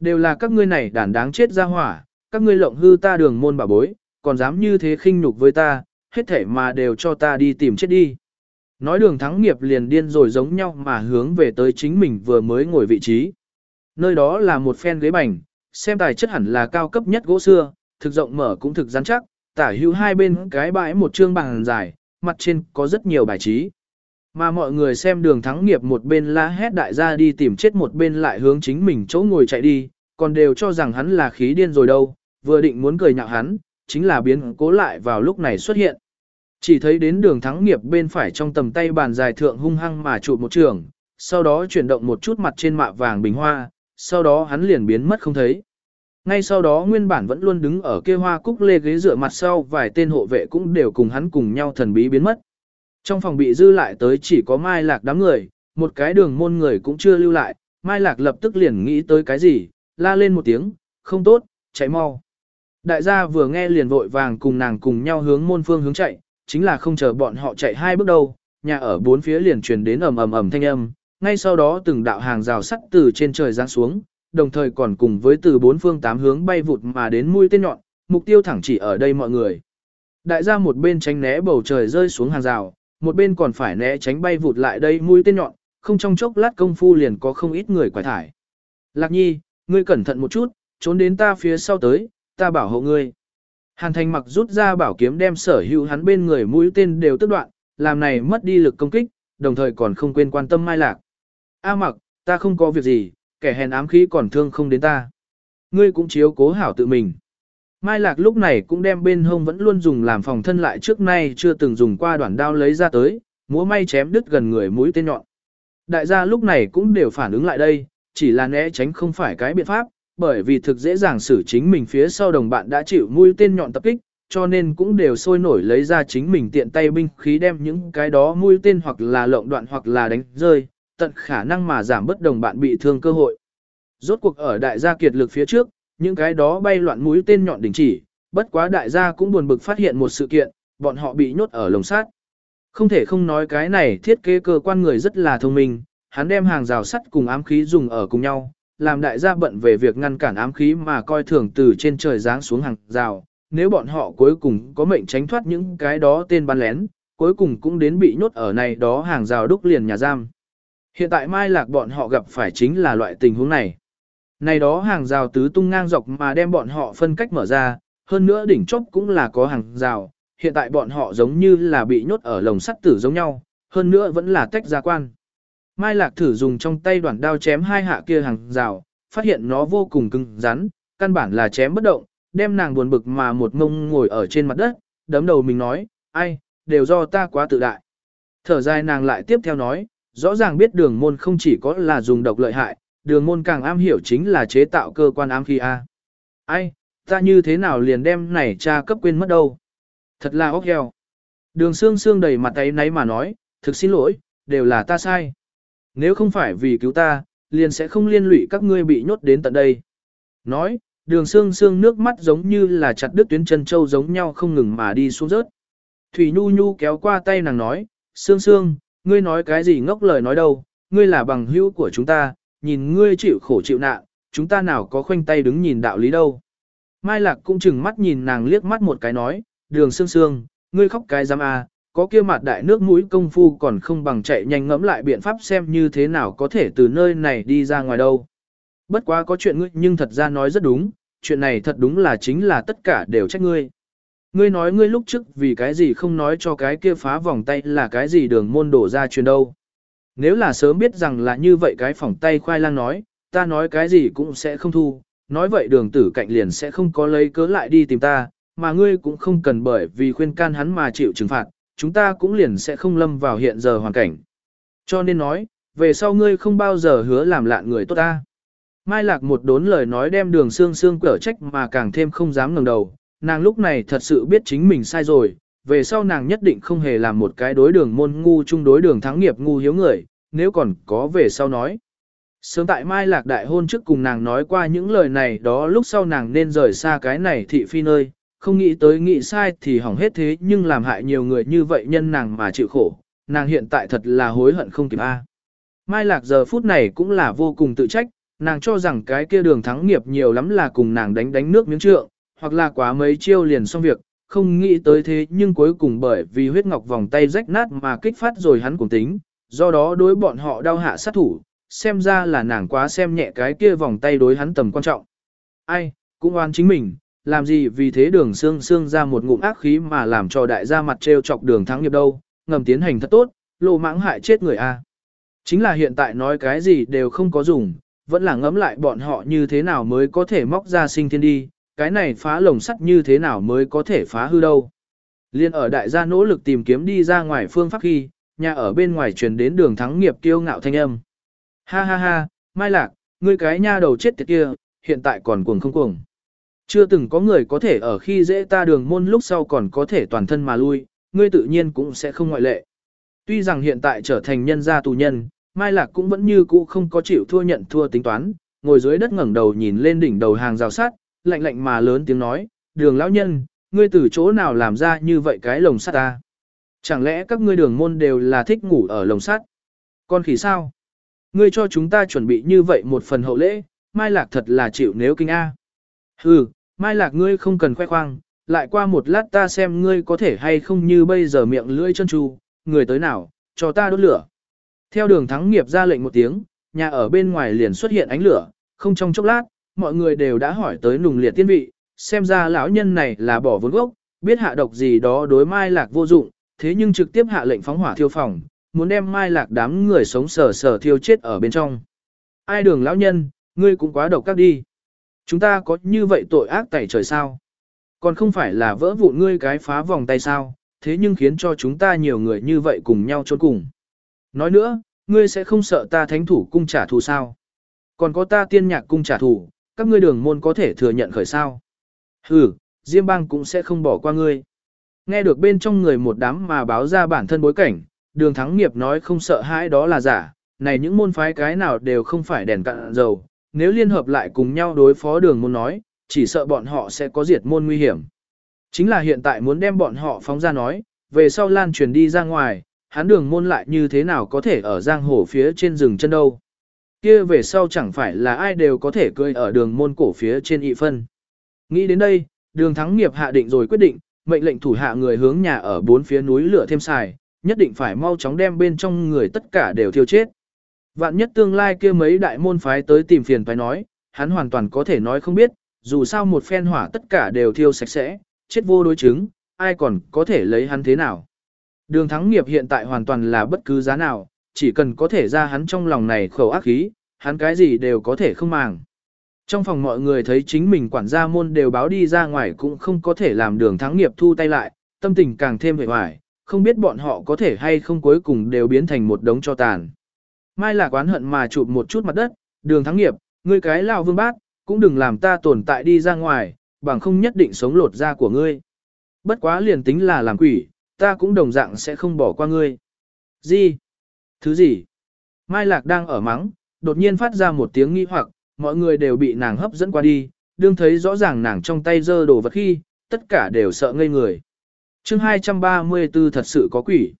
Đều là các ngươi này đàn đáng chết ra hỏa, các ngươi lộng hư ta đường môn bảo bối, còn dám như thế khinh nhục với ta, hết thể mà đều cho ta đi tìm chết đi. Nói đường thắng nghiệp liền điên rồi giống nhau mà hướng về tới chính mình vừa mới ngồi vị trí. Nơi đó là một phen ghế bành, xem tài chất hẳn là cao cấp nhất gỗ xưa, thực rộng mở cũng thực rắn chắc, tả hữu hai bên cái bãi một trương bằng dài, mặt trên có rất nhiều bài trí. Mà mọi người xem đường thắng nghiệp một bên la hét đại gia đi tìm chết một bên lại hướng chính mình chỗ ngồi chạy đi, còn đều cho rằng hắn là khí điên rồi đâu, vừa định muốn cười nhạo hắn, chính là biến cố lại vào lúc này xuất hiện. Chỉ thấy đến đường thắng nghiệp bên phải trong tầm tay bàn dài thượng hung hăng mà trụ một trường, sau đó chuyển động một chút mặt trên mạ vàng bình hoa, sau đó hắn liền biến mất không thấy. Ngay sau đó nguyên bản vẫn luôn đứng ở kia hoa cúc lê ghế dựa mặt sau vài tên hộ vệ cũng đều cùng hắn cùng nhau thần bí biến mất. Trong phòng bị dư lại tới chỉ có Mai Lạc đám người, một cái đường môn người cũng chưa lưu lại, Mai Lạc lập tức liền nghĩ tới cái gì, la lên một tiếng, không tốt, chạy mau. Đại gia vừa nghe liền vội vàng cùng nàng cùng nhau hướng môn phương hướng chạy, chính là không chờ bọn họ chạy hai bước đâu, nhà ở bốn phía liền truyền đến ầm ầm ầm thanh âm, ngay sau đó từng đạo hàng rào sắt từ trên trời giáng xuống, đồng thời còn cùng với từ bốn phương tám hướng bay vụt mà đến mũi tên nhọn, mục tiêu thẳng chỉ ở đây mọi người. Đại gia một bên tránh né bầu trời rơi xuống hàng rào, một bên còn phải né tránh bay vụt lại đây mũi tên nhọn, không trong chốc lát công phu liền có không ít người quải thải. Lạc nhi, ngươi cẩn thận một chút, trốn đến ta phía sau tới, ta bảo hộ ngươi. Hàn thành mặc rút ra bảo kiếm đem sở hữu hắn bên người mũi tên đều tức đoạn, làm này mất đi lực công kích, đồng thời còn không quên quan tâm mai lạc. A mặc, ta không có việc gì, kẻ hèn ám khí còn thương không đến ta. Ngươi cũng chiếu cố hảo tự mình. Mai Lạc lúc này cũng đem bên hông vẫn luôn dùng làm phòng thân lại trước nay chưa từng dùng qua đoạn đao lấy ra tới, múa may chém đứt gần người mũi tên nhọn. Đại gia lúc này cũng đều phản ứng lại đây, chỉ là né tránh không phải cái biện pháp, bởi vì thực dễ dàng xử chính mình phía sau đồng bạn đã chịu mũi tên nhọn tập kích, cho nên cũng đều sôi nổi lấy ra chính mình tiện tay binh khí đem những cái đó mũi tên hoặc là lộng đoạn hoặc là đánh rơi, tận khả năng mà giảm bất đồng bạn bị thương cơ hội. Rốt cuộc ở đại gia kiệt lực phía trước, những cái đó bay loạn mũi tên nhọn đình chỉ, bất quá đại gia cũng buồn bực phát hiện một sự kiện, bọn họ bị nhốt ở lồng sắt. Không thể không nói cái này thiết kế cơ quan người rất là thông minh, hắn đem hàng rào sắt cùng ám khí dùng ở cùng nhau, làm đại gia bận về việc ngăn cản ám khí mà coi thường từ trên trời giáng xuống hàng rào. Nếu bọn họ cuối cùng có mệnh tránh thoát những cái đó tên bắn lén, cuối cùng cũng đến bị nhốt ở này đó hàng rào đúc liền nhà giam. Hiện tại Mai Lạc bọn họ gặp phải chính là loại tình huống này. Này đó hàng rào tứ tung ngang dọc mà đem bọn họ phân cách mở ra, hơn nữa đỉnh chốc cũng là có hàng rào, hiện tại bọn họ giống như là bị nhốt ở lồng sắt tử giống nhau, hơn nữa vẫn là tách gia quan. Mai Lạc thử dùng trong tay đoạn đao chém hai hạ kia hàng rào, phát hiện nó vô cùng cứng rắn, căn bản là chém bất động, đem nàng buồn bực mà một ngông ngồi ở trên mặt đất, đấm đầu mình nói, ai, đều do ta quá tự đại. Thở dài nàng lại tiếp theo nói, rõ ràng biết đường môn không chỉ có là dùng độc lợi hại, đường môn càng am hiểu chính là chế tạo cơ quan ám khí A. Ai, ta như thế nào liền đem này cha cấp quên mất đâu. Thật là ốc heo. Đường xương xương đầy mặt ấy nấy mà nói, thực xin lỗi, đều là ta sai. Nếu không phải vì cứu ta, liền sẽ không liên lụy các ngươi bị nhốt đến tận đây. Nói, đường xương xương nước mắt giống như là chặt đứt tuyến chân châu giống nhau không ngừng mà đi xuống rớt. Thủy Nhu Nhu kéo qua tay nàng nói, xương xương, ngươi nói cái gì ngốc lời nói đâu, ngươi là bằng hữu của chúng ta, nhìn ngươi chịu khổ chịu nạn, chúng ta nào có khoanh tay đứng nhìn đạo lý đâu. Mai Lạc cũng chừng mắt nhìn nàng liếc mắt một cái nói, đường xương xương, ngươi khóc cái giam à, có kia mặt đại nước mũi công phu còn không bằng chạy nhanh ngẫm lại biện pháp xem như thế nào có thể từ nơi này đi ra ngoài đâu. Bất quá có chuyện ngươi nhưng thật ra nói rất đúng, chuyện này thật đúng là chính là tất cả đều trách ngươi. Ngươi nói ngươi lúc trước vì cái gì không nói cho cái kia phá vòng tay là cái gì đường môn đổ ra truyền đâu. Nếu là sớm biết rằng là như vậy cái phỏng tay khoai lang nói, ta nói cái gì cũng sẽ không thu, nói vậy đường tử cạnh liền sẽ không có lấy cớ lại đi tìm ta, mà ngươi cũng không cần bởi vì khuyên can hắn mà chịu trừng phạt, chúng ta cũng liền sẽ không lâm vào hiện giờ hoàn cảnh. Cho nên nói, về sau ngươi không bao giờ hứa làm lạn người tốt ta. Mai Lạc một đốn lời nói đem đường xương xương cở trách mà càng thêm không dám ngẩng đầu, nàng lúc này thật sự biết chính mình sai rồi, về sau nàng nhất định không hề làm một cái đối đường môn ngu chung đối đường thắng nghiệp ngu hiếu người, nếu còn có về sau nói. Sớm tại Mai Lạc Đại hôn trước cùng nàng nói qua những lời này đó lúc sau nàng nên rời xa cái này thị phi nơi, không nghĩ tới nghĩ sai thì hỏng hết thế nhưng làm hại nhiều người như vậy nhân nàng mà chịu khổ, nàng hiện tại thật là hối hận không kịp a. Mai Lạc giờ phút này cũng là vô cùng tự trách, nàng cho rằng cái kia đường thắng nghiệp nhiều lắm là cùng nàng đánh đánh nước miếng trượng, hoặc là quá mấy chiêu liền xong việc, không nghĩ tới thế nhưng cuối cùng bởi vì huyết ngọc vòng tay rách nát mà kích phát rồi hắn cũng tính, do đó đối bọn họ đau hạ sát thủ, xem ra là nàng quá xem nhẹ cái kia vòng tay đối hắn tầm quan trọng. Ai, cũng oan chính mình, làm gì vì thế đường xương xương ra một ngụm ác khí mà làm cho đại gia mặt trêu chọc đường thắng nghiệp đâu, ngầm tiến hành thật tốt, lộ mãng hại chết người a. Chính là hiện tại nói cái gì đều không có dùng, vẫn là ngẫm lại bọn họ như thế nào mới có thể móc ra sinh thiên đi, cái này phá lồng sắt như thế nào mới có thể phá hư đâu. Liên ở đại gia nỗ lực tìm kiếm đi ra ngoài phương pháp khi, nhà ở bên ngoài truyền đến đường thắng nghiệp kiêu ngạo thanh âm. Ha ha ha, Mai Lạc, ngươi cái nha đầu chết tiệt kia, hiện tại còn cuồng không cuồng. Chưa từng có người có thể ở khi dễ ta đường môn lúc sau còn có thể toàn thân mà lui, ngươi tự nhiên cũng sẽ không ngoại lệ. Tuy rằng hiện tại trở thành nhân gia tù nhân, Mai Lạc cũng vẫn như cũ không có chịu thua nhận thua tính toán, ngồi dưới đất ngẩng đầu nhìn lên đỉnh đầu hàng rào sắt, lạnh lạnh mà lớn tiếng nói, đường lão nhân, ngươi từ chỗ nào làm ra như vậy cái lồng sắt ta? Chẳng lẽ các ngươi đường môn đều là thích ngủ ở lồng sắt? Con khỉ sao? Ngươi cho chúng ta chuẩn bị như vậy một phần hậu lễ, Mai Lạc thật là chịu nếu kinh A. Hừ, Mai Lạc ngươi không cần khoe khoang, lại qua một lát ta xem ngươi có thể hay không như bây giờ miệng lưỡi chân tru, người tới nào, cho ta đốt lửa. Theo đường thắng nghiệp ra lệnh một tiếng, nhà ở bên ngoài liền xuất hiện ánh lửa, không trong chốc lát, mọi người đều đã hỏi tới nùng liệt tiên vị, xem ra lão nhân này là bỏ vốn gốc, biết hạ độc gì đó đối Mai Lạc vô dụng, thế nhưng trực tiếp hạ lệnh phóng hỏa thiêu phòng, muốn đem Mai Lạc đám người sống sờ sờ thiêu chết ở bên trong. Ai đường lão nhân, ngươi cũng quá độc các đi. Chúng ta có như vậy tội ác tẩy trời sao? Còn không phải là vỡ vụn ngươi cái phá vòng tay sao, thế nhưng khiến cho chúng ta nhiều người như vậy cùng nhau trốn cùng. Nói nữa, ngươi sẽ không sợ ta thánh thủ cung trả thù sao? Còn có ta tiên nhạc cung trả thù, các ngươi đường môn có thể thừa nhận khởi sao? hừ, Diêm bang cũng sẽ không bỏ qua ngươi. Nghe được bên trong người một đám mà báo ra bản thân bối cảnh, đường thắng nghiệp nói không sợ hãi đó là giả, này những môn phái cái nào đều không phải đèn cạn dầu, nếu liên hợp lại cùng nhau đối phó đường môn nói, chỉ sợ bọn họ sẽ có diệt môn nguy hiểm. Chính là hiện tại muốn đem bọn họ phóng ra nói, về sau lan truyền đi ra ngoài, hắn đường môn lại như thế nào có thể ở giang hồ phía trên rừng chân đâu. Kia về sau chẳng phải là ai đều có thể cười ở đường môn cổ phía trên ị phân. Nghĩ đến đây, đường thắng nghiệp hạ định rồi quyết định, mệnh lệnh thủ hạ người hướng nhà ở bốn phía núi lửa thêm xài, nhất định phải mau chóng đem bên trong người tất cả đều thiêu chết. Vạn nhất tương lai kia mấy đại môn phái tới tìm phiền phải nói, hắn hoàn toàn có thể nói không biết, dù sao một phen hỏa tất cả đều thiêu sạch sẽ, chết vô đối chứng, ai còn có thể lấy hắn thế nào. Đường thắng nghiệp hiện tại hoàn toàn là bất cứ giá nào, chỉ cần có thể ra hắn trong lòng này khẩu ác khí, hắn cái gì đều có thể không màng. Trong phòng mọi người thấy chính mình quản gia môn đều báo đi ra ngoài cũng không có thể làm đường thắng nghiệp thu tay lại, tâm tình càng thêm hề hoài, không biết bọn họ có thể hay không cuối cùng đều biến thành một đống cho tàn. Mai là quán hận mà chụp một chút mặt đất, đường thắng nghiệp, ngươi cái lao vương bát, cũng đừng làm ta tồn tại đi ra ngoài, bằng không nhất định sống lột da của ngươi. Bất quá liền tính là làm quỷ, ta cũng đồng dạng sẽ không bỏ qua ngươi. Gì? Thứ gì? Mai Lạc đang ở mắng, đột nhiên phát ra một tiếng nghi hoặc, mọi người đều bị nàng hấp dẫn qua đi, đương thấy rõ ràng nàng trong tay giơ đồ vật khi, tất cả đều sợ ngây người. chương 234 thật sự có quỷ.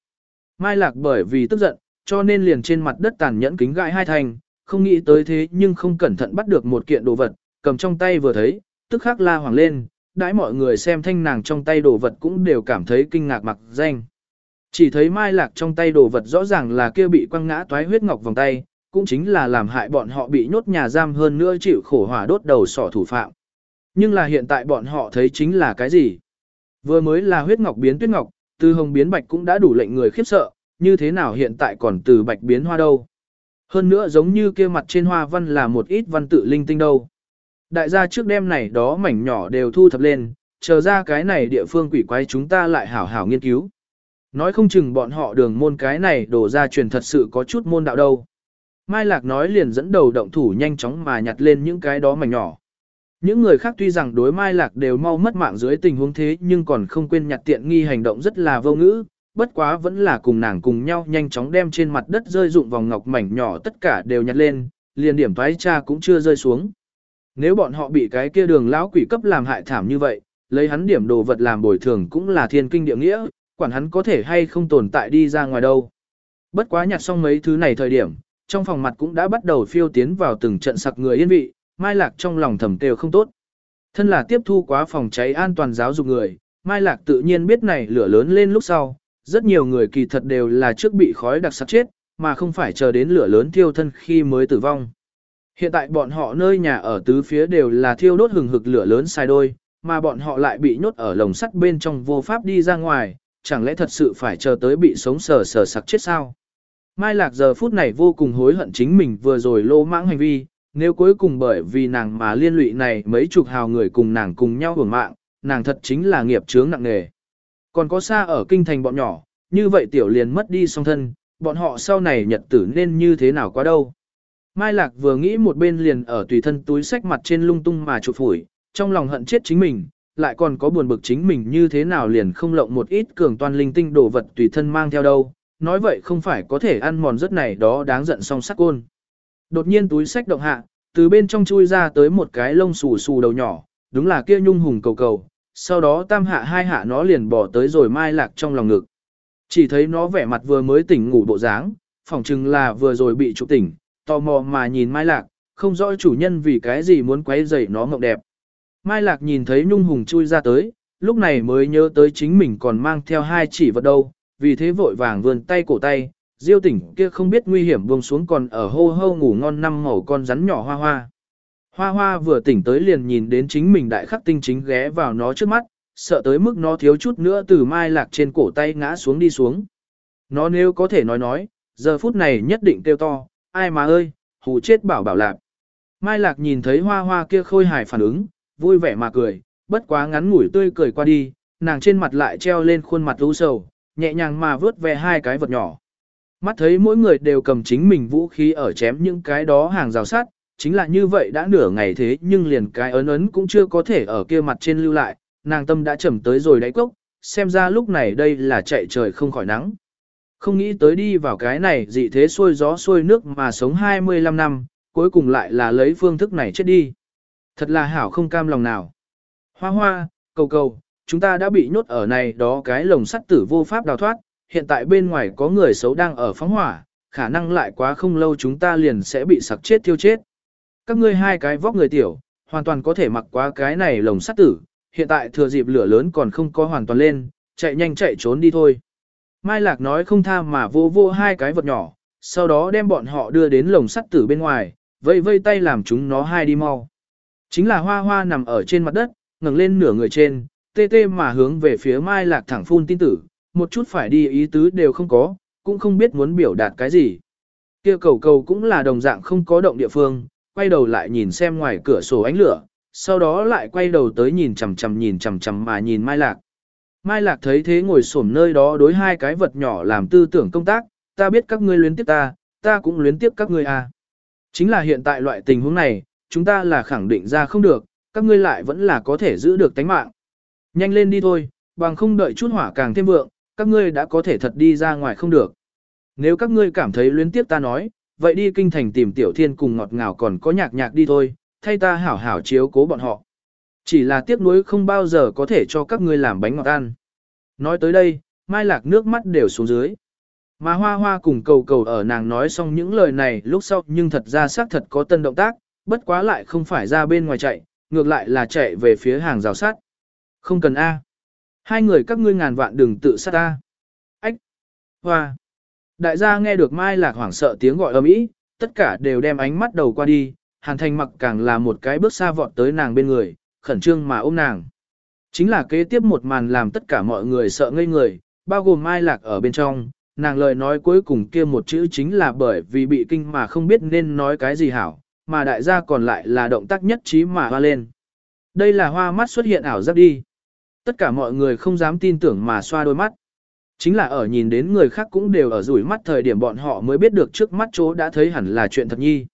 Mai Lạc bởi vì tức giận, cho nên liền trên mặt đất tàn nhẫn kính gãi hai thành, không nghĩ tới thế nhưng không cẩn thận bắt được một kiện đồ vật, cầm trong tay vừa thấy, tức khắc la hoàng lên, đãi mọi người xem thanh nàng trong tay đồ vật cũng đều cảm thấy kinh ngạc mặc danh. Chỉ thấy mai lạc trong tay đồ vật rõ ràng là kia bị quăng ngã toái huyết ngọc vòng tay, cũng chính là làm hại bọn họ bị nhốt nhà giam hơn nữa chịu khổ hỏa đốt đầu sỏ thủ phạm. Nhưng là hiện tại bọn họ thấy chính là cái gì? Vừa mới là huyết ngọc biến tuyết ngọc, từ hồng biến bạch cũng đã đủ lệnh người khiếp sợ, như thế nào hiện tại còn từ bạch biến hoa đâu? Hơn nữa giống như kia mặt trên hoa văn là một ít văn tự linh tinh đâu. Đại gia trước đêm này đó mảnh nhỏ đều thu thập lên, chờ ra cái này địa phương quỷ quái chúng ta lại hảo hảo nghiên cứu. Nói không chừng bọn họ đường môn cái này đổ ra truyền thật sự có chút môn đạo đâu. Mai Lạc nói liền dẫn đầu động thủ nhanh chóng mà nhặt lên những cái đó mảnh nhỏ. Những người khác tuy rằng đối Mai Lạc đều mau mất mạng dưới tình huống thế nhưng còn không quên nhặt tiện nghi hành động rất là vô ngữ, bất quá vẫn là cùng nàng cùng nhau nhanh chóng đem trên mặt đất rơi dụng vòng ngọc mảnh nhỏ tất cả đều nhặt lên, liền điểm thoái cha cũng chưa rơi xuống. Nếu bọn họ bị cái kia đường lão quỷ cấp làm hại thảm như vậy, lấy hắn điểm đồ vật làm bồi thường cũng là thiên kinh địa nghĩa, quản hắn có thể hay không tồn tại đi ra ngoài đâu. Bất quá nhặt xong mấy thứ này thời điểm, trong phòng mặt cũng đã bắt đầu phiêu tiến vào từng trận sặc người yên vị, Mai Lạc trong lòng thầm kêu không tốt. Thân là tiếp thu quá phòng cháy an toàn giáo dục người, Mai Lạc tự nhiên biết này lửa lớn lên lúc sau, rất nhiều người kỳ thật đều là trước bị khói đặc sặc chết, mà không phải chờ đến lửa lớn thiêu thân khi mới tử vong. Hiện tại bọn họ nơi nhà ở tứ phía đều là thiêu đốt hừng hực lửa lớn sai đôi, mà bọn họ lại bị nhốt ở lồng sắt bên trong vô pháp đi ra ngoài, chẳng lẽ thật sự phải chờ tới bị sống sờ sờ sặc chết sao? Mai Lạc giờ phút này vô cùng hối hận chính mình vừa rồi lô mãng hành vi, nếu cuối cùng bởi vì nàng mà liên lụy này mấy chục hào người cùng nàng cùng nhau hưởng mạng, nàng thật chính là nghiệp chướng nặng nề. Còn có xa ở kinh thành bọn nhỏ, như vậy tiểu liền mất đi song thân, bọn họ sau này nhật tử nên như thế nào quá đâu. Mai Lạc vừa nghĩ một bên liền ở tùy thân túi sách mặt trên lung tung mà chụp phủi, trong lòng hận chết chính mình, lại còn có buồn bực chính mình như thế nào liền không lộng một ít cường toàn linh tinh đồ vật tùy thân mang theo đâu, nói vậy không phải có thể ăn mòn rất này đó đáng giận song sắc côn. Đột nhiên túi sách động hạ, từ bên trong chui ra tới một cái lông xù xù đầu nhỏ, đúng là kia nhung hùng cầu cầu, sau đó tam hạ hai hạ nó liền bỏ tới rồi mai lạc trong lòng ngực. Chỉ thấy nó vẻ mặt vừa mới tỉnh ngủ bộ dáng, phỏng chừng là vừa rồi bị trục tỉnh, tò mò mà nhìn mai lạc, không rõ chủ nhân vì cái gì muốn quấy rầy nó mộng đẹp. Mai lạc nhìn thấy nhung hùng chui ra tới, lúc này mới nhớ tới chính mình còn mang theo hai chỉ vật đâu, vì thế vội vàng vươn tay cổ tay, diêu tỉnh kia không biết nguy hiểm buông xuống còn ở hô hô ngủ ngon năm màu con rắn nhỏ hoa hoa. Hoa hoa vừa tỉnh tới liền nhìn đến chính mình đại khắc tinh chính ghé vào nó trước mắt, sợ tới mức nó thiếu chút nữa từ mai lạc trên cổ tay ngã xuống đi xuống. Nó nếu có thể nói nói, giờ phút này nhất định kêu to, ai mà ơi, hù chết bảo bảo lạc. Mai Lạc nhìn thấy hoa hoa kia khôi hài phản ứng, vui vẻ mà cười, bất quá ngắn ngủi tươi cười qua đi, nàng trên mặt lại treo lên khuôn mặt u sầu, nhẹ nhàng mà vớt về hai cái vật nhỏ. Mắt thấy mỗi người đều cầm chính mình vũ khí ở chém những cái đó hàng rào sát, chính là như vậy đã nửa ngày thế nhưng liền cái ấn ấn cũng chưa có thể ở kia mặt trên lưu lại, nàng tâm đã chầm tới rồi đáy cốc, xem ra lúc này đây là chạy trời không khỏi nắng. Không nghĩ tới đi vào cái này dị thế xôi gió xôi nước mà sống 25 năm, cuối cùng lại là lấy phương thức này chết đi. Thật là hảo không cam lòng nào. Hoa hoa, cầu cầu, chúng ta đã bị nhốt ở này đó cái lồng sắt tử vô pháp đào thoát, hiện tại bên ngoài có người xấu đang ở phóng hỏa, khả năng lại quá không lâu chúng ta liền sẽ bị sặc chết thiêu chết. Các ngươi hai cái vóc người tiểu, hoàn toàn có thể mặc quá cái này lồng sắt tử, hiện tại thừa dịp lửa lớn còn không có hoàn toàn lên, chạy nhanh chạy trốn đi thôi. Mai Lạc nói không tha mà vô vô hai cái vật nhỏ, sau đó đem bọn họ đưa đến lồng sắt tử bên ngoài, vây vây tay làm chúng nó hai đi mau. Chính là hoa hoa nằm ở trên mặt đất, ngẩng lên nửa người trên, tê tê mà hướng về phía Mai Lạc thẳng phun tin tử, một chút phải đi ý tứ đều không có, cũng không biết muốn biểu đạt cái gì. Kia cầu cầu cũng là đồng dạng không có động địa phương, quay đầu lại nhìn xem ngoài cửa sổ ánh lửa, sau đó lại quay đầu tới nhìn chằm chằm nhìn chằm chằm mà nhìn Mai Lạc. Mai Lạc thấy thế ngồi xổm nơi đó đối hai cái vật nhỏ làm tư tưởng công tác, ta biết các ngươi luyến tiếp ta, ta cũng luyến tiếp các ngươi à. Chính là hiện tại loại tình huống này, chúng ta là khẳng định ra không được, các ngươi lại vẫn là có thể giữ được tánh mạng. Nhanh lên đi thôi, bằng không đợi chút hỏa càng thêm vượng, các ngươi đã có thể thật đi ra ngoài không được. Nếu các ngươi cảm thấy luyến tiếp ta nói, vậy đi kinh thành tìm tiểu thiên cùng ngọt ngào còn có nhạc nhạc đi thôi, thay ta hảo hảo chiếu cố bọn họ. Chỉ là tiếc nuối không bao giờ có thể cho các ngươi làm bánh ngọt ăn. Nói tới đây, Mai Lạc nước mắt đều xuống dưới. Mà hoa hoa cùng cầu cầu ở nàng nói xong những lời này lúc sau nhưng thật ra xác thật có tân động tác, bất quá lại không phải ra bên ngoài chạy, ngược lại là chạy về phía hàng rào sát. Không cần A. Hai người các ngươi ngàn vạn đừng tự sát A. Ách. Hoa. Đại gia nghe được Mai Lạc hoảng sợ tiếng gọi ầm ĩ, tất cả đều đem ánh mắt đầu qua đi, Hàn Thành mặc càng là một cái bước xa vọt tới nàng bên người, khẩn trương mà ôm nàng. Chính là kế tiếp một màn làm tất cả mọi người sợ ngây người, bao gồm Mai Lạc ở bên trong, nàng lời nói cuối cùng kia một chữ chính là bởi vì bị kinh mà không biết nên nói cái gì hảo, mà đại gia còn lại là động tác nhất trí mà hoa lên. Đây là hoa mắt xuất hiện ảo giác đi. Tất cả mọi người không dám tin tưởng mà xoa đôi mắt. Chính là ở nhìn đến người khác cũng đều ở rủi mắt thời điểm bọn họ mới biết được trước mắt chỗ đã thấy hẳn là chuyện thật nhi.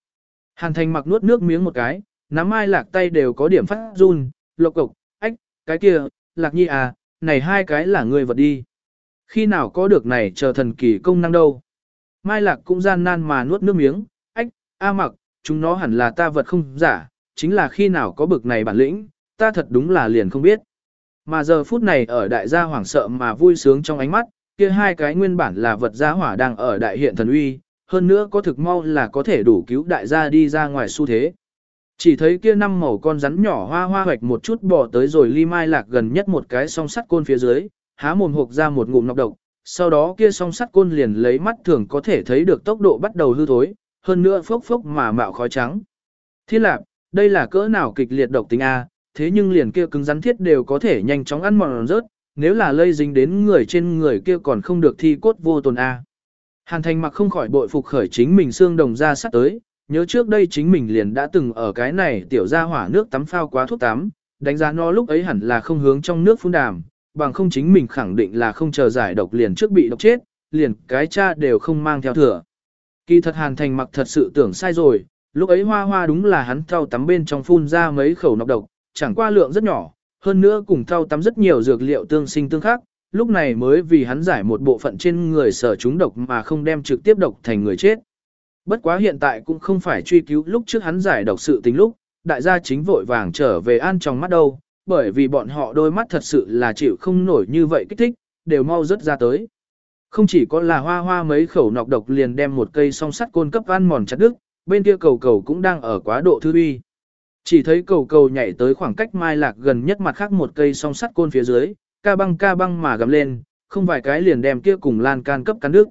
Hàn thành mặc nuốt nước miếng một cái, nắm ai lạc tay đều có điểm phát run, lộc cộc, ách, cái kia, lạc nhi à, này hai cái là người vật đi. Khi nào có được này chờ thần kỳ công năng đâu. Mai lạc cũng gian nan mà nuốt nước miếng, ách, a mặc, chúng nó hẳn là ta vật không giả, chính là khi nào có bực này bản lĩnh, ta thật đúng là liền không biết. Mà giờ phút này ở đại gia hoảng sợ mà vui sướng trong ánh mắt, kia hai cái nguyên bản là vật gia hỏa đang ở đại hiện thần uy, hơn nữa có thực mau là có thể đủ cứu đại gia đi ra ngoài xu thế. Chỉ thấy kia năm màu con rắn nhỏ hoa hoa hoạch một chút bỏ tới rồi ly mai lạc gần nhất một cái song sắt côn phía dưới, há mồm hộp ra một ngụm nọc độc, sau đó kia song sắt côn liền lấy mắt thường có thể thấy được tốc độ bắt đầu hư thối, hơn nữa phốc phốc mà mạo khói trắng. Thiên lạc, đây là cỡ nào kịch liệt độc tính A, thế nhưng liền kia cứng rắn thiết đều có thể nhanh chóng ăn mòn rớt, nếu là lây dính đến người trên người kia còn không được thi cốt vô tồn A. Hàn thành mặc không khỏi bội phục khởi chính mình xương đồng ra sắt tới, nhớ trước đây chính mình liền đã từng ở cái này tiểu ra hỏa nước tắm phao quá thuốc tắm, đánh giá nó lúc ấy hẳn là không hướng trong nước phun đàm, bằng không chính mình khẳng định là không chờ giải độc liền trước bị độc chết, liền cái cha đều không mang theo thừa. Kỳ thật hàn thành mặc thật sự tưởng sai rồi, lúc ấy hoa hoa đúng là hắn thao tắm bên trong phun ra mấy khẩu nọc độc, chẳng qua lượng rất nhỏ, hơn nữa cùng thao tắm rất nhiều dược liệu tương sinh tương khắc, lúc này mới vì hắn giải một bộ phận trên người sở chúng độc mà không đem trực tiếp độc thành người chết. Bất quá hiện tại cũng không phải truy cứu lúc trước hắn giải độc sự tính lúc, đại gia chính vội vàng trở về an trong mắt đâu, bởi vì bọn họ đôi mắt thật sự là chịu không nổi như vậy kích thích, đều mau rất ra tới. Không chỉ có là hoa hoa mấy khẩu nọc độc liền đem một cây song sắt côn cấp ăn mòn chặt đứt, bên kia cầu cầu cũng đang ở quá độ thư uy. Chỉ thấy cầu cầu nhảy tới khoảng cách mai lạc gần nhất mặt khác một cây song sắt côn phía dưới, ca băng ca băng mà gầm lên, không vài cái liền đem kia cùng lan can cấp cắn đứt.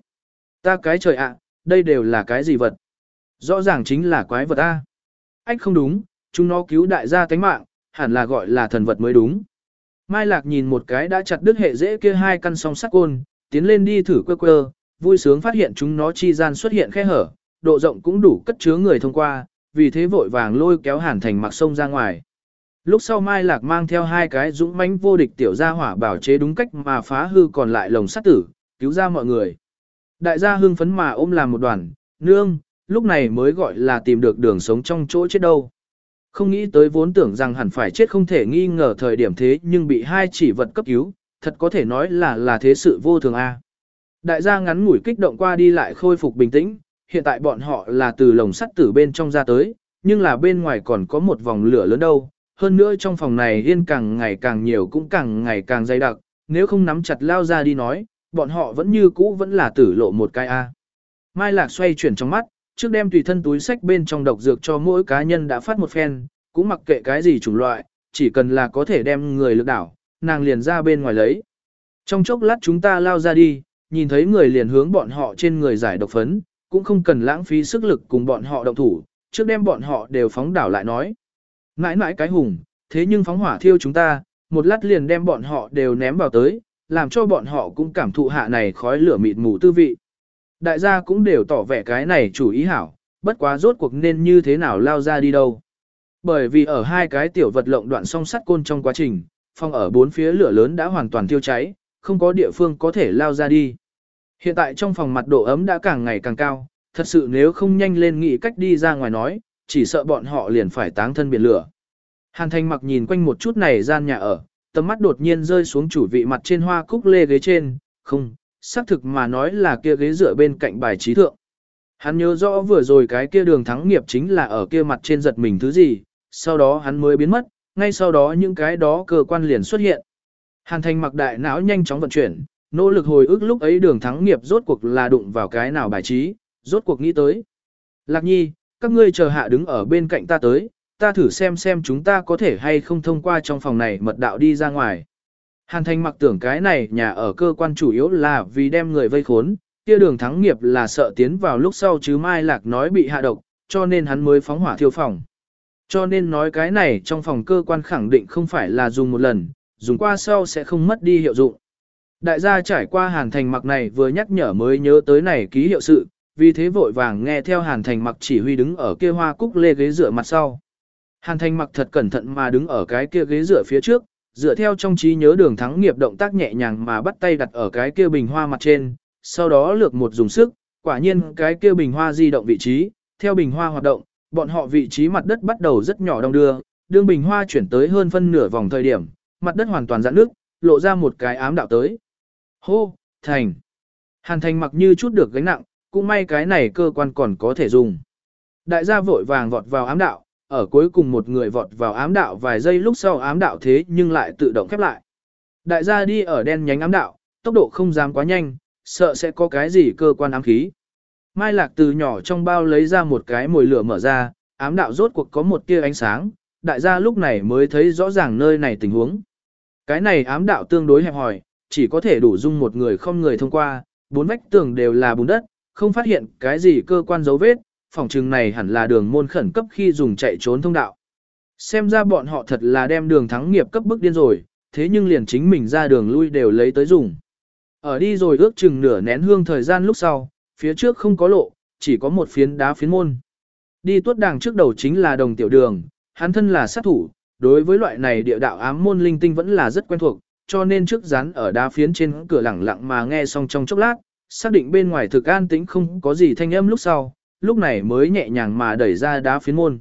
Ta cái trời ạ, đây đều là cái gì vật? Rõ ràng chính là quái vật A. Ách không đúng, chúng nó cứu đại gia tánh mạng, hẳn là gọi là thần vật mới đúng. Mai Lạc nhìn một cái đã chặt đứt hệ dễ kia hai căn song sắt côn, tiến lên đi thử quơ quơ, vui sướng phát hiện chúng nó chi gian xuất hiện khe hở, độ rộng cũng đủ cất chứa người thông qua, vì thế vội vàng lôi kéo Hàn Thành mặc sông ra ngoài. Lúc sau Mai Lạc mang theo hai cái dũng mãnh vô địch tiểu gia hỏa bảo chế đúng cách mà phá hư còn lại lồng sắt tử, cứu ra mọi người. Đại gia hưng phấn mà ôm làm một đoàn, nương, lúc này mới gọi là tìm được đường sống trong chỗ chết đâu. Không nghĩ tới vốn tưởng rằng hẳn phải chết không thể nghi ngờ thời điểm thế nhưng bị hai chỉ vật cấp cứu, thật có thể nói là là thế sự vô thường a. Đại gia ngắn ngủi kích động qua đi lại khôi phục bình tĩnh, hiện tại bọn họ là từ lồng sắt tử bên trong ra tới, nhưng là bên ngoài còn có một vòng lửa lớn đâu. Hơn nữa trong phòng này yên càng ngày càng nhiều cũng càng ngày càng dày đặc, nếu không nắm chặt lao ra đi nói, bọn họ vẫn như cũ vẫn là tử lộ một cái A. Mai Lạc xoay chuyển trong mắt, trước đem tùy thân túi sách bên trong độc dược cho mỗi cá nhân đã phát một phen, cũng mặc kệ cái gì chủng loại, chỉ cần là có thể đem người lực đảo, nàng liền ra bên ngoài lấy. Trong chốc lát chúng ta lao ra đi, nhìn thấy người liền hướng bọn họ trên người giải độc phấn, cũng không cần lãng phí sức lực cùng bọn họ động thủ, trước đem bọn họ đều phóng đảo lại nói. Mãi mãi cái hùng, thế nhưng phóng hỏa thiêu chúng ta, một lát liền đem bọn họ đều ném vào tới, làm cho bọn họ cũng cảm thụ hạ này khói lửa mịt mù tư vị. Đại gia cũng đều tỏ vẻ cái này chủ ý hảo, bất quá rốt cuộc nên như thế nào lao ra đi đâu. Bởi vì ở hai cái tiểu vật lộng đoạn song sắt côn trong quá trình, phòng ở bốn phía lửa lớn đã hoàn toàn tiêu cháy, không có địa phương có thể lao ra đi. Hiện tại trong phòng mặt độ ấm đã càng ngày càng cao, thật sự nếu không nhanh lên nghĩ cách đi ra ngoài nói, chỉ sợ bọn họ liền phải táng thân biển lửa. Hàn Thành mặc nhìn quanh một chút này gian nhà ở, tầm mắt đột nhiên rơi xuống chủ vị mặt trên hoa cúc lê ghế trên, không, xác thực mà nói là kia ghế dựa bên cạnh bài trí thượng. Hắn nhớ rõ vừa rồi cái kia đường thắng nghiệp chính là ở kia mặt trên giật mình thứ gì, sau đó hắn mới biến mất, ngay sau đó những cái đó cơ quan liền xuất hiện. Hàn thành mặc đại não nhanh chóng vận chuyển, nỗ lực hồi ức lúc ấy đường thắng nghiệp rốt cuộc là đụng vào cái nào bài trí, rốt cuộc nghĩ tới. Lạc nhi, các ngươi chờ hạ đứng ở bên cạnh ta tới, ta thử xem xem chúng ta có thể hay không thông qua trong phòng này mật đạo đi ra ngoài. Hàn thành mặc tưởng cái này nhà ở cơ quan chủ yếu là vì đem người vây khốn, kia đường thắng nghiệp là sợ tiến vào lúc sau chứ Mai Lạc nói bị hạ độc, cho nên hắn mới phóng hỏa thiêu phòng. Cho nên nói cái này trong phòng cơ quan khẳng định không phải là dùng một lần, dùng qua sau sẽ không mất đi hiệu dụng. Đại gia trải qua hàn thành mặc này vừa nhắc nhở mới nhớ tới này ký hiệu sự, vì thế vội vàng nghe theo hàn thành mặc chỉ huy đứng ở kia hoa cúc lê ghế dựa mặt sau. Hàn thành mặc thật cẩn thận mà đứng ở cái kia ghế dựa phía trước, dựa theo trong trí nhớ đường thắng nghiệp động tác nhẹ nhàng mà bắt tay đặt ở cái kia bình hoa mặt trên, sau đó lược một dùng sức, quả nhiên cái kia bình hoa di động vị trí, theo bình hoa hoạt động, bọn họ vị trí mặt đất bắt đầu rất nhỏ đông đưa, đương bình hoa chuyển tới hơn phân nửa vòng thời điểm, mặt đất hoàn toàn giãn nước, lộ ra một cái ám đạo tới. Hô, thành. Hàn thành mặc như chút được gánh nặng, cũng may cái này cơ quan còn có thể dùng. Đại gia vội vàng vọt vào ám đạo, ở cuối cùng một người vọt vào ám đạo vài giây lúc sau ám đạo thế nhưng lại tự động khép lại. Đại gia đi ở đen nhánh ám đạo, tốc độ không dám quá nhanh, sợ sẽ có cái gì cơ quan ám khí. Mai Lạc từ nhỏ trong bao lấy ra một cái mồi lửa mở ra, ám đạo rốt cuộc có một tia ánh sáng, đại gia lúc này mới thấy rõ ràng nơi này tình huống. Cái này ám đạo tương đối hẹp hòi, chỉ có thể đủ dung một người không người thông qua, bốn vách tường đều là bùn đất, không phát hiện cái gì cơ quan dấu vết, phòng trừng này hẳn là đường môn khẩn cấp khi dùng chạy trốn thông đạo. Xem ra bọn họ thật là đem đường thắng nghiệp cấp bức điên rồi, thế nhưng liền chính mình ra đường lui đều lấy tới dùng. Ở đi rồi ước chừng nửa nén hương thời gian lúc sau, phía trước không có lộ, chỉ có một phiến đá phiến môn. Đi tuốt đàng trước đầu chính là đồng tiểu đường, hắn thân là sát thủ, đối với loại này địa đạo ám môn linh tinh vẫn là rất quen thuộc, cho nên trước rán ở đá phiến trên cửa lẳng lặng mà nghe xong trong chốc lát, xác định bên ngoài thực an tĩnh không có gì thanh âm lúc sau, lúc này mới nhẹ nhàng mà đẩy ra đá phiến môn.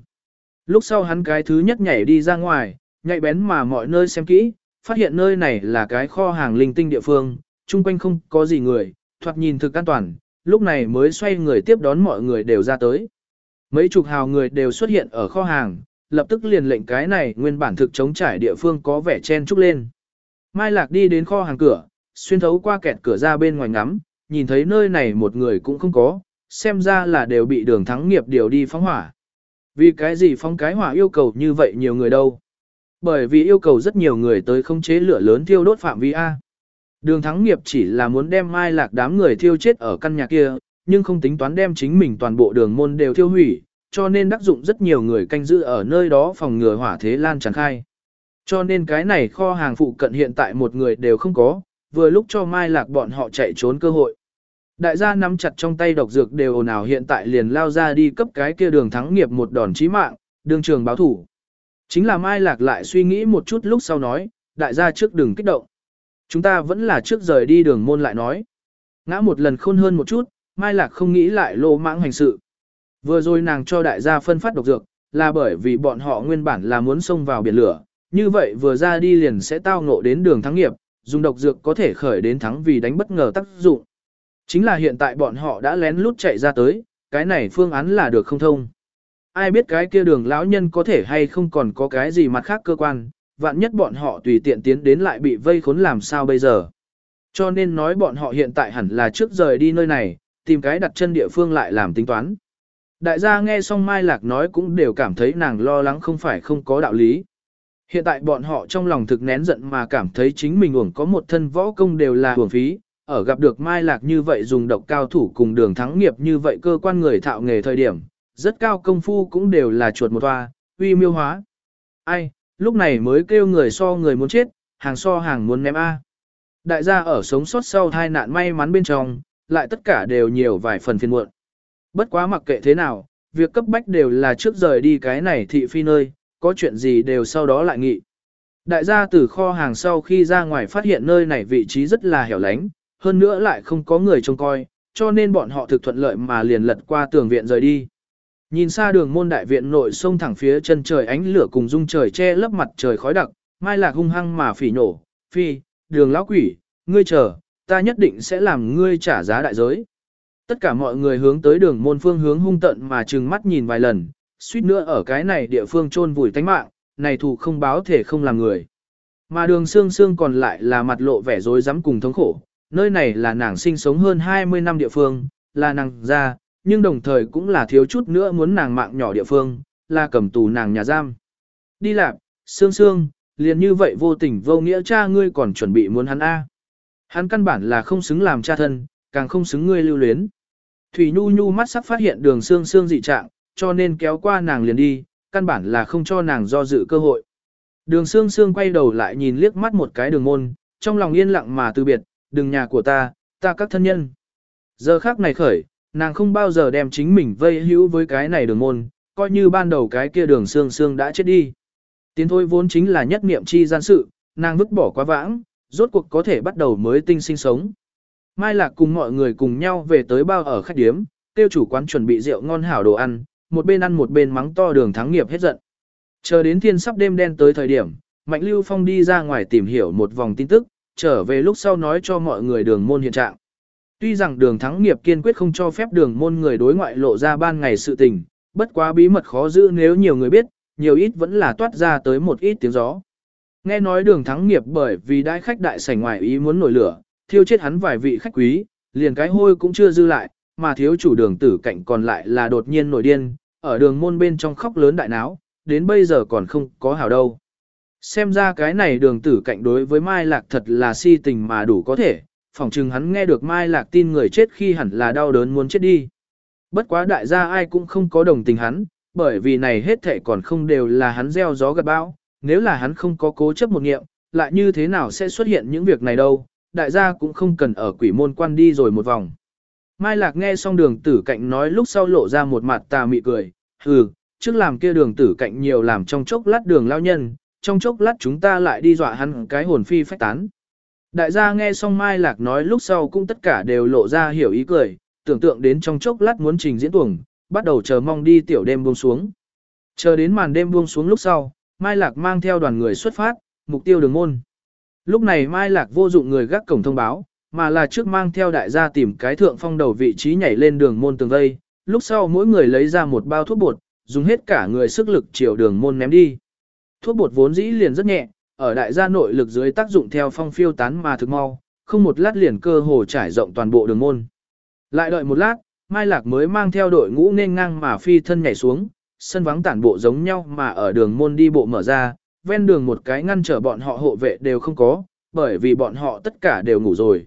Lúc sau hắn cái thứ nhất nhảy đi ra ngoài, nhạy bén mà mọi nơi xem kỹ, phát hiện nơi này là cái kho hàng linh tinh địa phương, chung quanh không có gì người, thoạt nhìn thực an toàn, lúc này mới xoay người tiếp đón mọi người đều ra tới. Mấy chục hào người đều xuất hiện ở kho hàng, lập tức liền lệnh cái này nguyên bản thực chống trải địa phương có vẻ chen trúc lên. Mai Lạc đi đến kho hàng cửa, xuyên thấu qua kẹt cửa ra bên ngoài ngắm, nhìn thấy nơi này một người cũng không có, xem ra là đều bị đường thắng nghiệp điều đi phóng hỏa. Vì cái gì phóng cái hỏa yêu cầu như vậy nhiều người đâu? Bởi vì yêu cầu rất nhiều người tới không chế lửa lớn thiêu đốt phạm vi A. Đường thắng nghiệp chỉ là muốn đem mai lạc đám người thiêu chết ở căn nhà kia, nhưng không tính toán đem chính mình toàn bộ đường môn đều thiêu hủy, cho nên đắc dụng rất nhiều người canh giữ ở nơi đó phòng ngừa hỏa thế lan tràn khai. Cho nên cái này kho hàng phụ cận hiện tại một người đều không có, vừa lúc cho mai lạc bọn họ chạy trốn cơ hội. Đại gia nắm chặt trong tay độc dược đều ồn ào hiện tại liền lao ra đi cấp cái kia đường thắng nghiệp một đòn chí mạng, đường trường báo thủ. Chính là Mai Lạc lại suy nghĩ một chút lúc sau nói, đại gia trước đừng kích động. Chúng ta vẫn là trước rời đi đường môn lại nói. Ngã một lần khôn hơn một chút, Mai Lạc không nghĩ lại lô mãng hành sự. Vừa rồi nàng cho đại gia phân phát độc dược, là bởi vì bọn họ nguyên bản là muốn xông vào biển lửa, như vậy vừa ra đi liền sẽ tao ngộ đến đường thắng nghiệp, dùng độc dược có thể khởi đến thắng vì đánh bất ngờ tác dụng. Chính là hiện tại bọn họ đã lén lút chạy ra tới, cái này phương án là được không thông. Ai biết cái kia đường lão nhân có thể hay không còn có cái gì mặt khác cơ quan, vạn nhất bọn họ tùy tiện tiến đến lại bị vây khốn làm sao bây giờ. Cho nên nói bọn họ hiện tại hẳn là trước rời đi nơi này, tìm cái đặt chân địa phương lại làm tính toán. Đại gia nghe xong Mai Lạc nói cũng đều cảm thấy nàng lo lắng không phải không có đạo lý. Hiện tại bọn họ trong lòng thực nén giận mà cảm thấy chính mình uổng có một thân võ công đều là uổng phí, ở gặp được Mai Lạc như vậy dùng độc cao thủ cùng đường thắng nghiệp như vậy cơ quan người thạo nghề thời điểm, rất cao công phu cũng đều là chuột một toa, uy miêu hóa. Ai, lúc này mới kêu người so người muốn chết, hàng so hàng muốn ném A. Đại gia ở sống sót sau tai nạn may mắn bên trong, lại tất cả đều nhiều vài phần phiền muộn. Bất quá mặc kệ thế nào, việc cấp bách đều là trước rời đi cái này thị phi nơi, có chuyện gì đều sau đó lại nghị. Đại gia từ kho hàng sau khi ra ngoài phát hiện nơi này vị trí rất là hẻo lánh, hơn nữa lại không có người trông coi, cho nên bọn họ thực thuận lợi mà liền lật qua tường viện rời đi. Nhìn xa đường môn đại viện nội sông thẳng phía chân trời ánh lửa cùng dung trời che lấp mặt trời khói đặc, mai lạc hung hăng mà phỉ nổ, phi, đường lão quỷ, ngươi chờ, ta nhất định sẽ làm ngươi trả giá đại giới. Tất cả mọi người hướng tới đường môn phương hướng hung tận mà trừng mắt nhìn vài lần, suýt nữa ở cái này địa phương chôn vùi tánh mạng, này thù không báo thể không làm người. Mà đường xương xương còn lại là mặt lộ vẻ dối rắm cùng thống khổ, nơi này là nàng sinh sống hơn 20 năm địa phương, là nàng ra, nhưng đồng thời cũng là thiếu chút nữa muốn nàng mạng nhỏ địa phương, là cầm tù nàng nhà giam. Đi lạc, xương xương, liền như vậy vô tình vô nghĩa cha ngươi còn chuẩn bị muốn hắn A. Hắn căn bản là không xứng làm cha thân, càng không xứng ngươi lưu luyến. Thủy Nhu Nhu mắt sắc phát hiện đường xương xương dị trạng, cho nên kéo qua nàng liền đi, căn bản là không cho nàng do dự cơ hội. Đường sương sương quay đầu lại nhìn liếc mắt một cái đường môn, trong lòng yên lặng mà từ biệt, đừng nhà của ta, ta các thân nhân. Giờ khác này khởi, nàng không bao giờ đem chính mình vây hữu với cái này đường môn, coi như ban đầu cái kia đường sương sương đã chết đi. Tiến thôi vốn chính là nhất niệm chi gian sự, nàng vứt bỏ quá vãng, rốt cuộc có thể bắt đầu mới tinh sinh sống. Mai Lạc cùng mọi người cùng nhau về tới bao ở khách điếm, tiêu chủ quán chuẩn bị rượu ngon hảo đồ ăn, một bên ăn một bên mắng to đường thắng nghiệp hết giận. Chờ đến thiên sắp đêm đen tới thời điểm, Mạnh Lưu Phong đi ra ngoài tìm hiểu một vòng tin tức, trở về lúc sau nói cho mọi người đường môn hiện trạng. Tuy rằng đường thắng nghiệp kiên quyết không cho phép đường môn người đối ngoại lộ ra ban ngày sự tình, bất quá bí mật khó giữ nếu nhiều người biết, nhiều ít vẫn là toát ra tới một ít tiếng gió. Nghe nói đường thắng nghiệp bởi vì đại khách đại sảnh ngoài ý muốn nổi lửa, thiêu chết hắn vài vị khách quý, liền cái hôi cũng chưa dư lại, mà thiếu chủ đường tử cạnh còn lại là đột nhiên nổi điên, ở đường môn bên trong khóc lớn đại náo, đến bây giờ còn không có hảo đâu. Xem ra cái này đường tử cạnh đối với Mai Lạc thật là si tình mà đủ có thể, phỏng chừng hắn nghe được Mai Lạc tin người chết khi hẳn là đau đớn muốn chết đi. Bất quá đại gia ai cũng không có đồng tình hắn, bởi vì này hết thể còn không đều là hắn gieo gió gặt bão, nếu là hắn không có cố chấp một nghiệm, lại như thế nào sẽ xuất hiện những việc này đâu, đại gia cũng không cần ở quỷ môn quan đi rồi một vòng. Mai Lạc nghe xong đường tử cạnh nói lúc sau lộ ra một mặt tà mị cười, hừ, trước làm kia đường tử cạnh nhiều làm trong chốc lát đường lao nhân, trong chốc lát chúng ta lại đi dọa hắn cái hồn phi phách tán. Đại gia nghe xong Mai Lạc nói lúc sau cũng tất cả đều lộ ra hiểu ý cười, tưởng tượng đến trong chốc lát muốn trình diễn tuồng, bắt đầu chờ mong đi tiểu đêm buông xuống. Chờ đến màn đêm buông xuống lúc sau, Mai Lạc mang theo đoàn người xuất phát, mục tiêu đường môn. Lúc này Mai Lạc vô dụng người gác cổng thông báo, mà là trước mang theo đại gia tìm cái thượng phong đầu vị trí nhảy lên đường môn tường vây, lúc sau mỗi người lấy ra một bao thuốc bột, dùng hết cả người sức lực chiều đường môn ném đi. Thuốc bột vốn dĩ liền rất nhẹ, ở đại gia nội lực dưới tác dụng theo phong phiêu tán mà thực mau, không một lát liền cơ hồ trải rộng toàn bộ đường môn. Lại đợi một lát, Mai Lạc mới mang theo đội ngũ nên ngang mà phi thân nhảy xuống, sân vắng tản bộ giống nhau mà ở đường môn đi bộ mở ra, ven đường một cái ngăn trở bọn họ hộ vệ đều không có, bởi vì bọn họ tất cả đều ngủ rồi.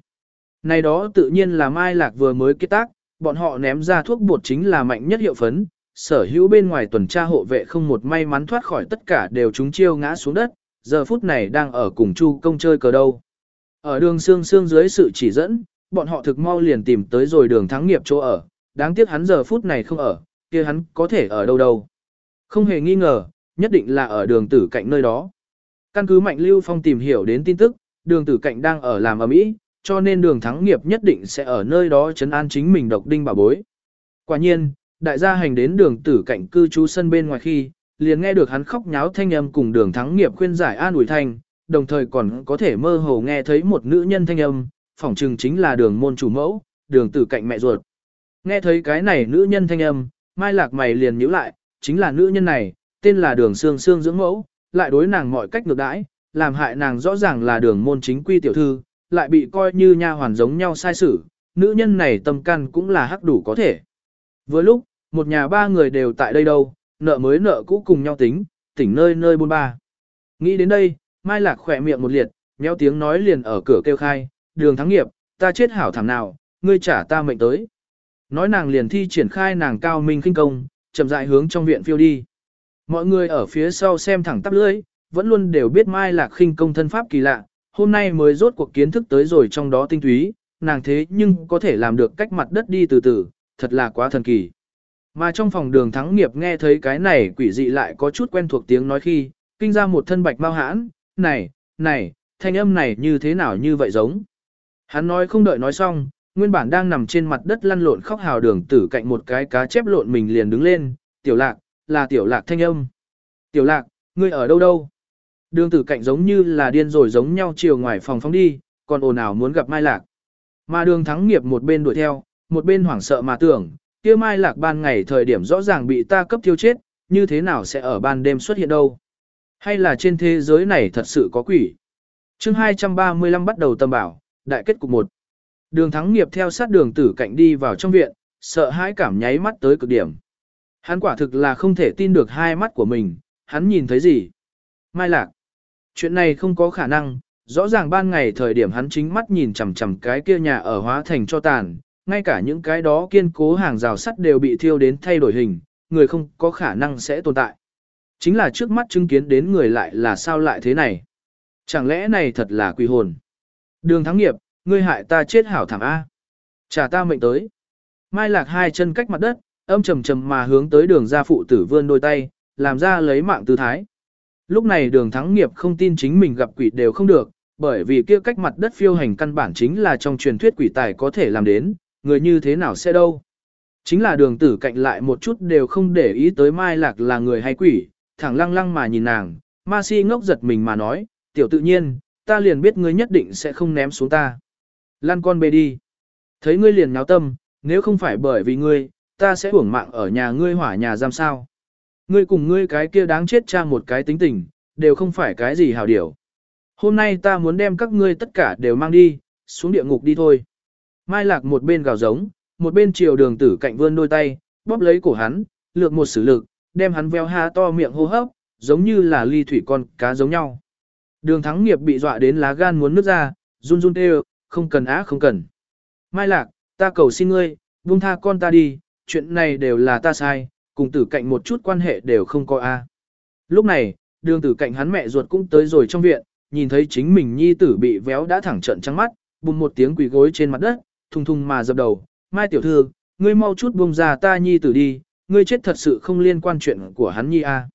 Này đó tự nhiên là Mai Lạc vừa mới kết tác, bọn họ ném ra thuốc bột chính là mạnh nhất hiệu phấn, sở hữu bên ngoài tuần tra hộ vệ không một may mắn thoát khỏi tất cả đều chúng chiêu ngã xuống đất, giờ phút này đang ở cùng Chu công chơi cờ đâu. Ở đường xương xương dưới sự chỉ dẫn, bọn họ thực mau liền tìm tới rồi đường thắng nghiệp chỗ ở, đáng tiếc hắn giờ phút này không ở, kia hắn có thể ở đâu đâu. Không hề nghi ngờ, nhất định là ở đường tử cạnh nơi đó. Căn cứ Mạnh Lưu Phong tìm hiểu đến tin tức, đường tử cạnh đang ở làm ở Mỹ, cho nên đường thắng nghiệp nhất định sẽ ở nơi đó chấn an chính mình độc đinh bảo bối. Quả nhiên, đại gia hành đến đường tử cạnh cư trú sân bên ngoài khi, liền nghe được hắn khóc nháo thanh âm cùng đường thắng nghiệp khuyên giải an ủi thanh, đồng thời còn có thể mơ hồ nghe thấy một nữ nhân thanh âm, phỏng chừng chính là đường môn chủ mẫu, đường tử cạnh mẹ ruột. Nghe thấy cái này nữ nhân thanh âm, mai lạc mày liền nhíu lại, chính là nữ nhân này, tên là đường xương xương dưỡng mẫu, lại đối nàng mọi cách ngược đãi, làm hại nàng rõ ràng là đường môn chính quy tiểu thư, lại bị coi như nha hoàn giống nhau sai xử, nữ nhân này tâm căn cũng là hắc đủ có thể. Vừa lúc, một nhà ba người đều tại đây đâu, nợ mới nợ cũ cùng nhau tính, tỉnh nơi nơi buôn ba. Nghĩ đến đây, Mai Lạc khỏe miệng một liệt, nhéo tiếng nói liền ở cửa kêu khai, đường thắng nghiệp, ta chết hảo thảm nào, ngươi trả ta mệnh tới. Nói nàng liền thi triển khai nàng cao minh kinh công, chậm rãi hướng trong viện phiêu đi. Mọi người ở phía sau xem thẳng tắp lưỡi, vẫn luôn đều biết Mai Lạc khinh công thân pháp kỳ lạ, hôm nay mới rốt cuộc kiến thức tới rồi trong đó tinh túy, nàng thế nhưng có thể làm được cách mặt đất đi từ từ, thật là quá thần kỳ. Mà trong phòng đường thắng nghiệp nghe thấy cái này quỷ dị lại có chút quen thuộc tiếng nói khi, kinh ra một thân bạch mau hãn, này, này, thanh âm này như thế nào như vậy giống. Hắn nói không đợi nói xong, nguyên bản đang nằm trên mặt đất lăn lộn khóc hào đường tử cạnh một cái cá chép lộn mình liền đứng lên, tiểu lạc, là tiểu lạc thanh âm. Tiểu lạc, ngươi ở đâu đâu? Đường tử cạnh giống như là điên rồi giống nhau chiều ngoài phòng phóng đi, còn ồn ào muốn gặp Mai Lạc. Mà đường thắng nghiệp một bên đuổi theo, một bên hoảng sợ mà tưởng, kia Mai Lạc ban ngày thời điểm rõ ràng bị ta cấp thiêu chết, như thế nào sẽ ở ban đêm xuất hiện đâu? Hay là trên thế giới này thật sự có quỷ? chương 235 bắt đầu tâm bảo, đại kết cục 1. Đường thắng nghiệp theo sát đường tử cạnh đi vào trong viện, sợ hãi cảm nháy mắt tới cực điểm. Hắn quả thực là không thể tin được hai mắt của mình, hắn nhìn thấy gì? Mai lạc. Chuyện này không có khả năng, rõ ràng ban ngày thời điểm hắn chính mắt nhìn chằm chằm cái kia nhà ở hóa thành cho tàn, ngay cả những cái đó kiên cố hàng rào sắt đều bị thiêu đến thay đổi hình, người không có khả năng sẽ tồn tại. Chính là trước mắt chứng kiến đến người lại là sao lại thế này? Chẳng lẽ này thật là quỷ hồn? Đường thắng nghiệp, ngươi hại ta chết hảo thảm A. Trả ta mệnh tới. Mai lạc hai chân cách mặt đất, âm trầm trầm mà hướng tới đường ra phụ tử vươn đôi tay, làm ra lấy mạng tư thái. Lúc này đường thắng nghiệp không tin chính mình gặp quỷ đều không được, bởi vì kia cách mặt đất phiêu hành căn bản chính là trong truyền thuyết quỷ tài có thể làm đến, người như thế nào sẽ đâu. Chính là đường tử cạnh lại một chút đều không để ý tới Mai Lạc là người hay quỷ, thẳng lăng lăng mà nhìn nàng, ma si ngốc giật mình mà nói, tiểu tự nhiên, ta liền biết ngươi nhất định sẽ không ném xuống ta. Lan con bê đi. Thấy ngươi liền nháo tâm, nếu không phải bởi vì ngươi, ta sẽ hưởng mạng ở nhà ngươi hỏa nhà giam sao. Ngươi cùng ngươi cái kia đáng chết cha một cái tính tình, đều không phải cái gì hảo điểu. Hôm nay ta muốn đem các ngươi tất cả đều mang đi, xuống địa ngục đi thôi. Mai lạc một bên gào giống, một bên chiều đường tử cạnh vươn đôi tay, bóp lấy cổ hắn, lược một sử lực, đem hắn veo ha to miệng hô hấp, giống như là ly thủy con cá giống nhau. Đường thắng nghiệp bị dọa đến lá gan muốn nứt ra, run run kêu, không cần á không cần. Mai lạc, ta cầu xin ngươi, buông tha con ta đi, chuyện này đều là ta sai, cùng tử cạnh một chút quan hệ đều không có a. Lúc này, đường tử cạnh hắn mẹ ruột cũng tới rồi trong viện, nhìn thấy chính mình nhi tử bị véo đã thẳng trận trắng mắt, bùng một tiếng quỳ gối trên mặt đất, thùng thùng mà dập đầu, mai tiểu thư, ngươi mau chút buông ra ta nhi tử đi, ngươi chết thật sự không liên quan chuyện của hắn nhi a.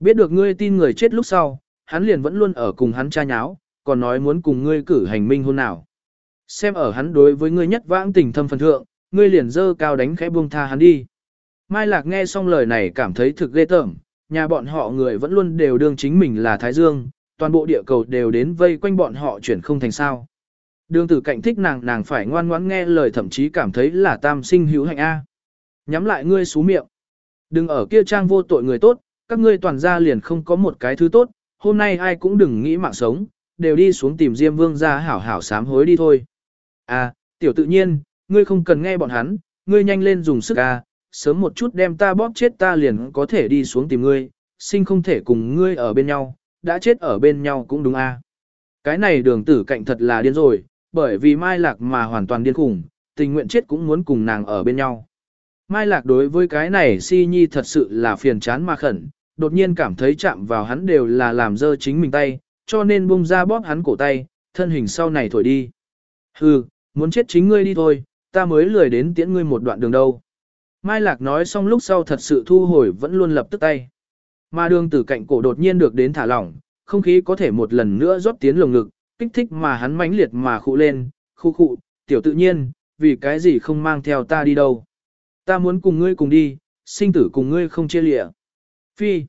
Biết được ngươi tin người chết lúc sau, hắn liền vẫn luôn ở cùng hắn cha nháo, còn nói muốn cùng ngươi cử hành minh hôn nào. Xem ở hắn đối với ngươi nhất vãng tình thâm phần thượng, ngươi liền dơ cao đánh khẽ buông tha hắn đi. Mai Lạc nghe xong lời này cảm thấy thực ghê tởm, nhà bọn họ người vẫn luôn đều đương chính mình là Thái Dương, toàn bộ địa cầu đều đến vây quanh bọn họ chuyển không thành sao. Đường tử cạnh thích nàng nàng phải ngoan ngoãn nghe lời thậm chí cảm thấy là tam sinh hữu hạnh A. Nhắm lại ngươi xú miệng. Đừng ở kia trang vô tội người tốt, các ngươi toàn ra liền không có một cái thứ tốt, hôm nay ai cũng đừng nghĩ mạng sống, đều đi xuống tìm Diêm Vương ra hảo hảo sám hối đi thôi. À, tiểu tự nhiên, ngươi không cần nghe bọn hắn, ngươi nhanh lên dùng sức à, sớm một chút đem ta bóp chết ta liền có thể đi xuống tìm ngươi, sinh không thể cùng ngươi ở bên nhau, đã chết ở bên nhau cũng đúng a. Cái này đường tử cạnh thật là điên rồi, bởi vì Mai Lạc mà hoàn toàn điên khủng, tình nguyện chết cũng muốn cùng nàng ở bên nhau. Mai Lạc đối với cái này si nhi thật sự là phiền chán mà khẩn, đột nhiên cảm thấy chạm vào hắn đều là làm dơ chính mình tay, cho nên bung ra bóp hắn cổ tay, thân hình sau này thổi đi. Hừ, muốn chết chính ngươi đi thôi, ta mới lười đến tiễn ngươi một đoạn đường đâu. Mai Lạc nói xong lúc sau thật sự thu hồi vẫn luôn lập tức tay. Mà đường tử cạnh cổ đột nhiên được đến thả lỏng, không khí có thể một lần nữa rót tiến lồng ngực, kích thích mà hắn mãnh liệt mà khụ lên, khu khụ, tiểu tự nhiên, vì cái gì không mang theo ta đi đâu. Ta muốn cùng ngươi cùng đi, sinh tử cùng ngươi không chia lịa. Phi.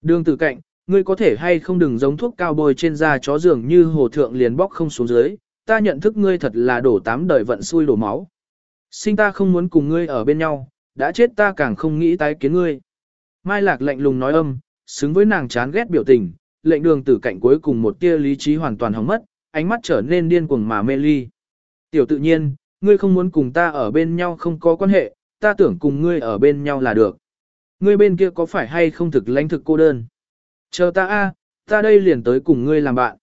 Đường tử cạnh, ngươi có thể hay không đừng giống thuốc cao bôi trên da chó dường như hồ thượng liền bóc không xuống dưới, ta nhận thức ngươi thật là đổ tám đời vận xui đổ máu. Sinh ta không muốn cùng ngươi ở bên nhau, đã chết ta càng không nghĩ tái kiến ngươi. Mai Lạc lạnh lùng nói âm, xứng với nàng chán ghét biểu tình, lệnh đường tử cạnh cuối cùng một tia lý trí hoàn toàn hỏng mất, ánh mắt trở nên điên cuồng mà mê ly. Tiểu tự nhiên, ngươi không muốn cùng ta ở bên nhau không có quan hệ, ta tưởng cùng ngươi ở bên nhau là được. Ngươi bên kia có phải hay không thực lãnh thực cô đơn? Chờ ta a, ta đây liền tới cùng ngươi làm bạn.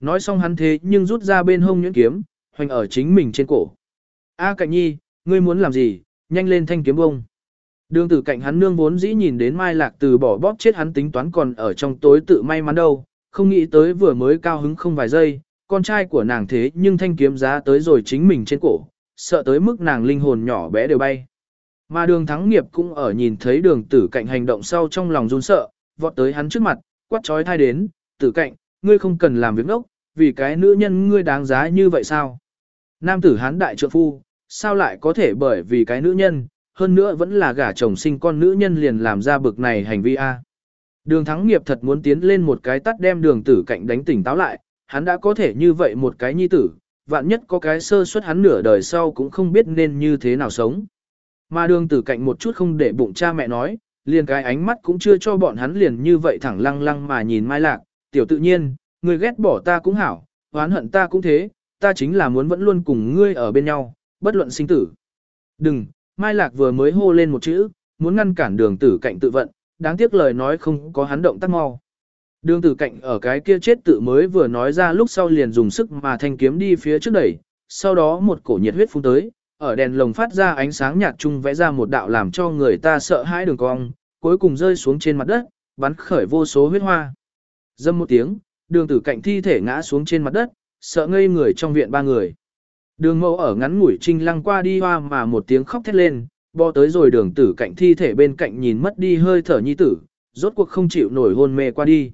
Nói xong hắn thế nhưng rút ra bên hông nhuyễn kiếm, hoành ở chính mình trên cổ. A cạnh nhi, ngươi muốn làm gì, nhanh lên thanh kiếm bông. Đường tử cạnh hắn nương vốn dĩ nhìn đến Mai Lạc từ bỏ bóp chết hắn tính toán còn ở trong tối tự may mắn đâu, không nghĩ tới vừa mới cao hứng không vài giây, con trai của nàng thế nhưng thanh kiếm giá tới rồi chính mình trên cổ, sợ tới mức nàng linh hồn nhỏ bé đều bay. Mà đường thắng nghiệp cũng ở nhìn thấy đường tử cạnh hành động sau trong lòng run sợ, vọt tới hắn trước mặt, quát trói thai đến, tử cạnh, ngươi không cần làm việc ngốc, vì cái nữ nhân ngươi đáng giá như vậy sao? Nam tử hán đại trượng phu, sao lại có thể bởi vì cái nữ nhân, hơn nữa vẫn là gả chồng sinh con nữ nhân liền làm ra bực này hành vi a. Đường thắng nghiệp thật muốn tiến lên một cái tắt đem đường tử cạnh đánh tỉnh táo lại, hắn đã có thể như vậy một cái nhi tử, vạn nhất có cái sơ suất hắn nửa đời sau cũng không biết nên như thế nào sống. Mà đường tử cạnh một chút không để bụng cha mẹ nói, liền cái ánh mắt cũng chưa cho bọn hắn liền như vậy thẳng lăng lăng mà nhìn mai lạc, tiểu tự nhiên, người ghét bỏ ta cũng hảo, oán hận ta cũng thế, ta chính là muốn vẫn luôn cùng ngươi ở bên nhau, bất luận sinh tử. Đừng, Mai Lạc vừa mới hô lên một chữ, muốn ngăn cản đường tử cạnh tự vận, đáng tiếc lời nói không có hắn động tác mau. Đường tử cạnh ở cái kia chết tự mới vừa nói ra lúc sau liền dùng sức mà thanh kiếm đi phía trước đẩy, sau đó một cổ nhiệt huyết phun tới, ở đèn lồng phát ra ánh sáng nhạt chung vẽ ra một đạo làm cho người ta sợ hãi đường cong, cuối cùng rơi xuống trên mặt đất, bắn khởi vô số huyết hoa. Dâm một tiếng, đường tử cạnh thi thể ngã xuống trên mặt đất, sợ ngây người trong viện ba người. Đường mẫu ở ngắn ngủi trinh lăng qua đi hoa mà một tiếng khóc thét lên, bò tới rồi đường tử cạnh thi thể bên cạnh nhìn mất đi hơi thở nhi tử, rốt cuộc không chịu nổi hôn mê qua đi.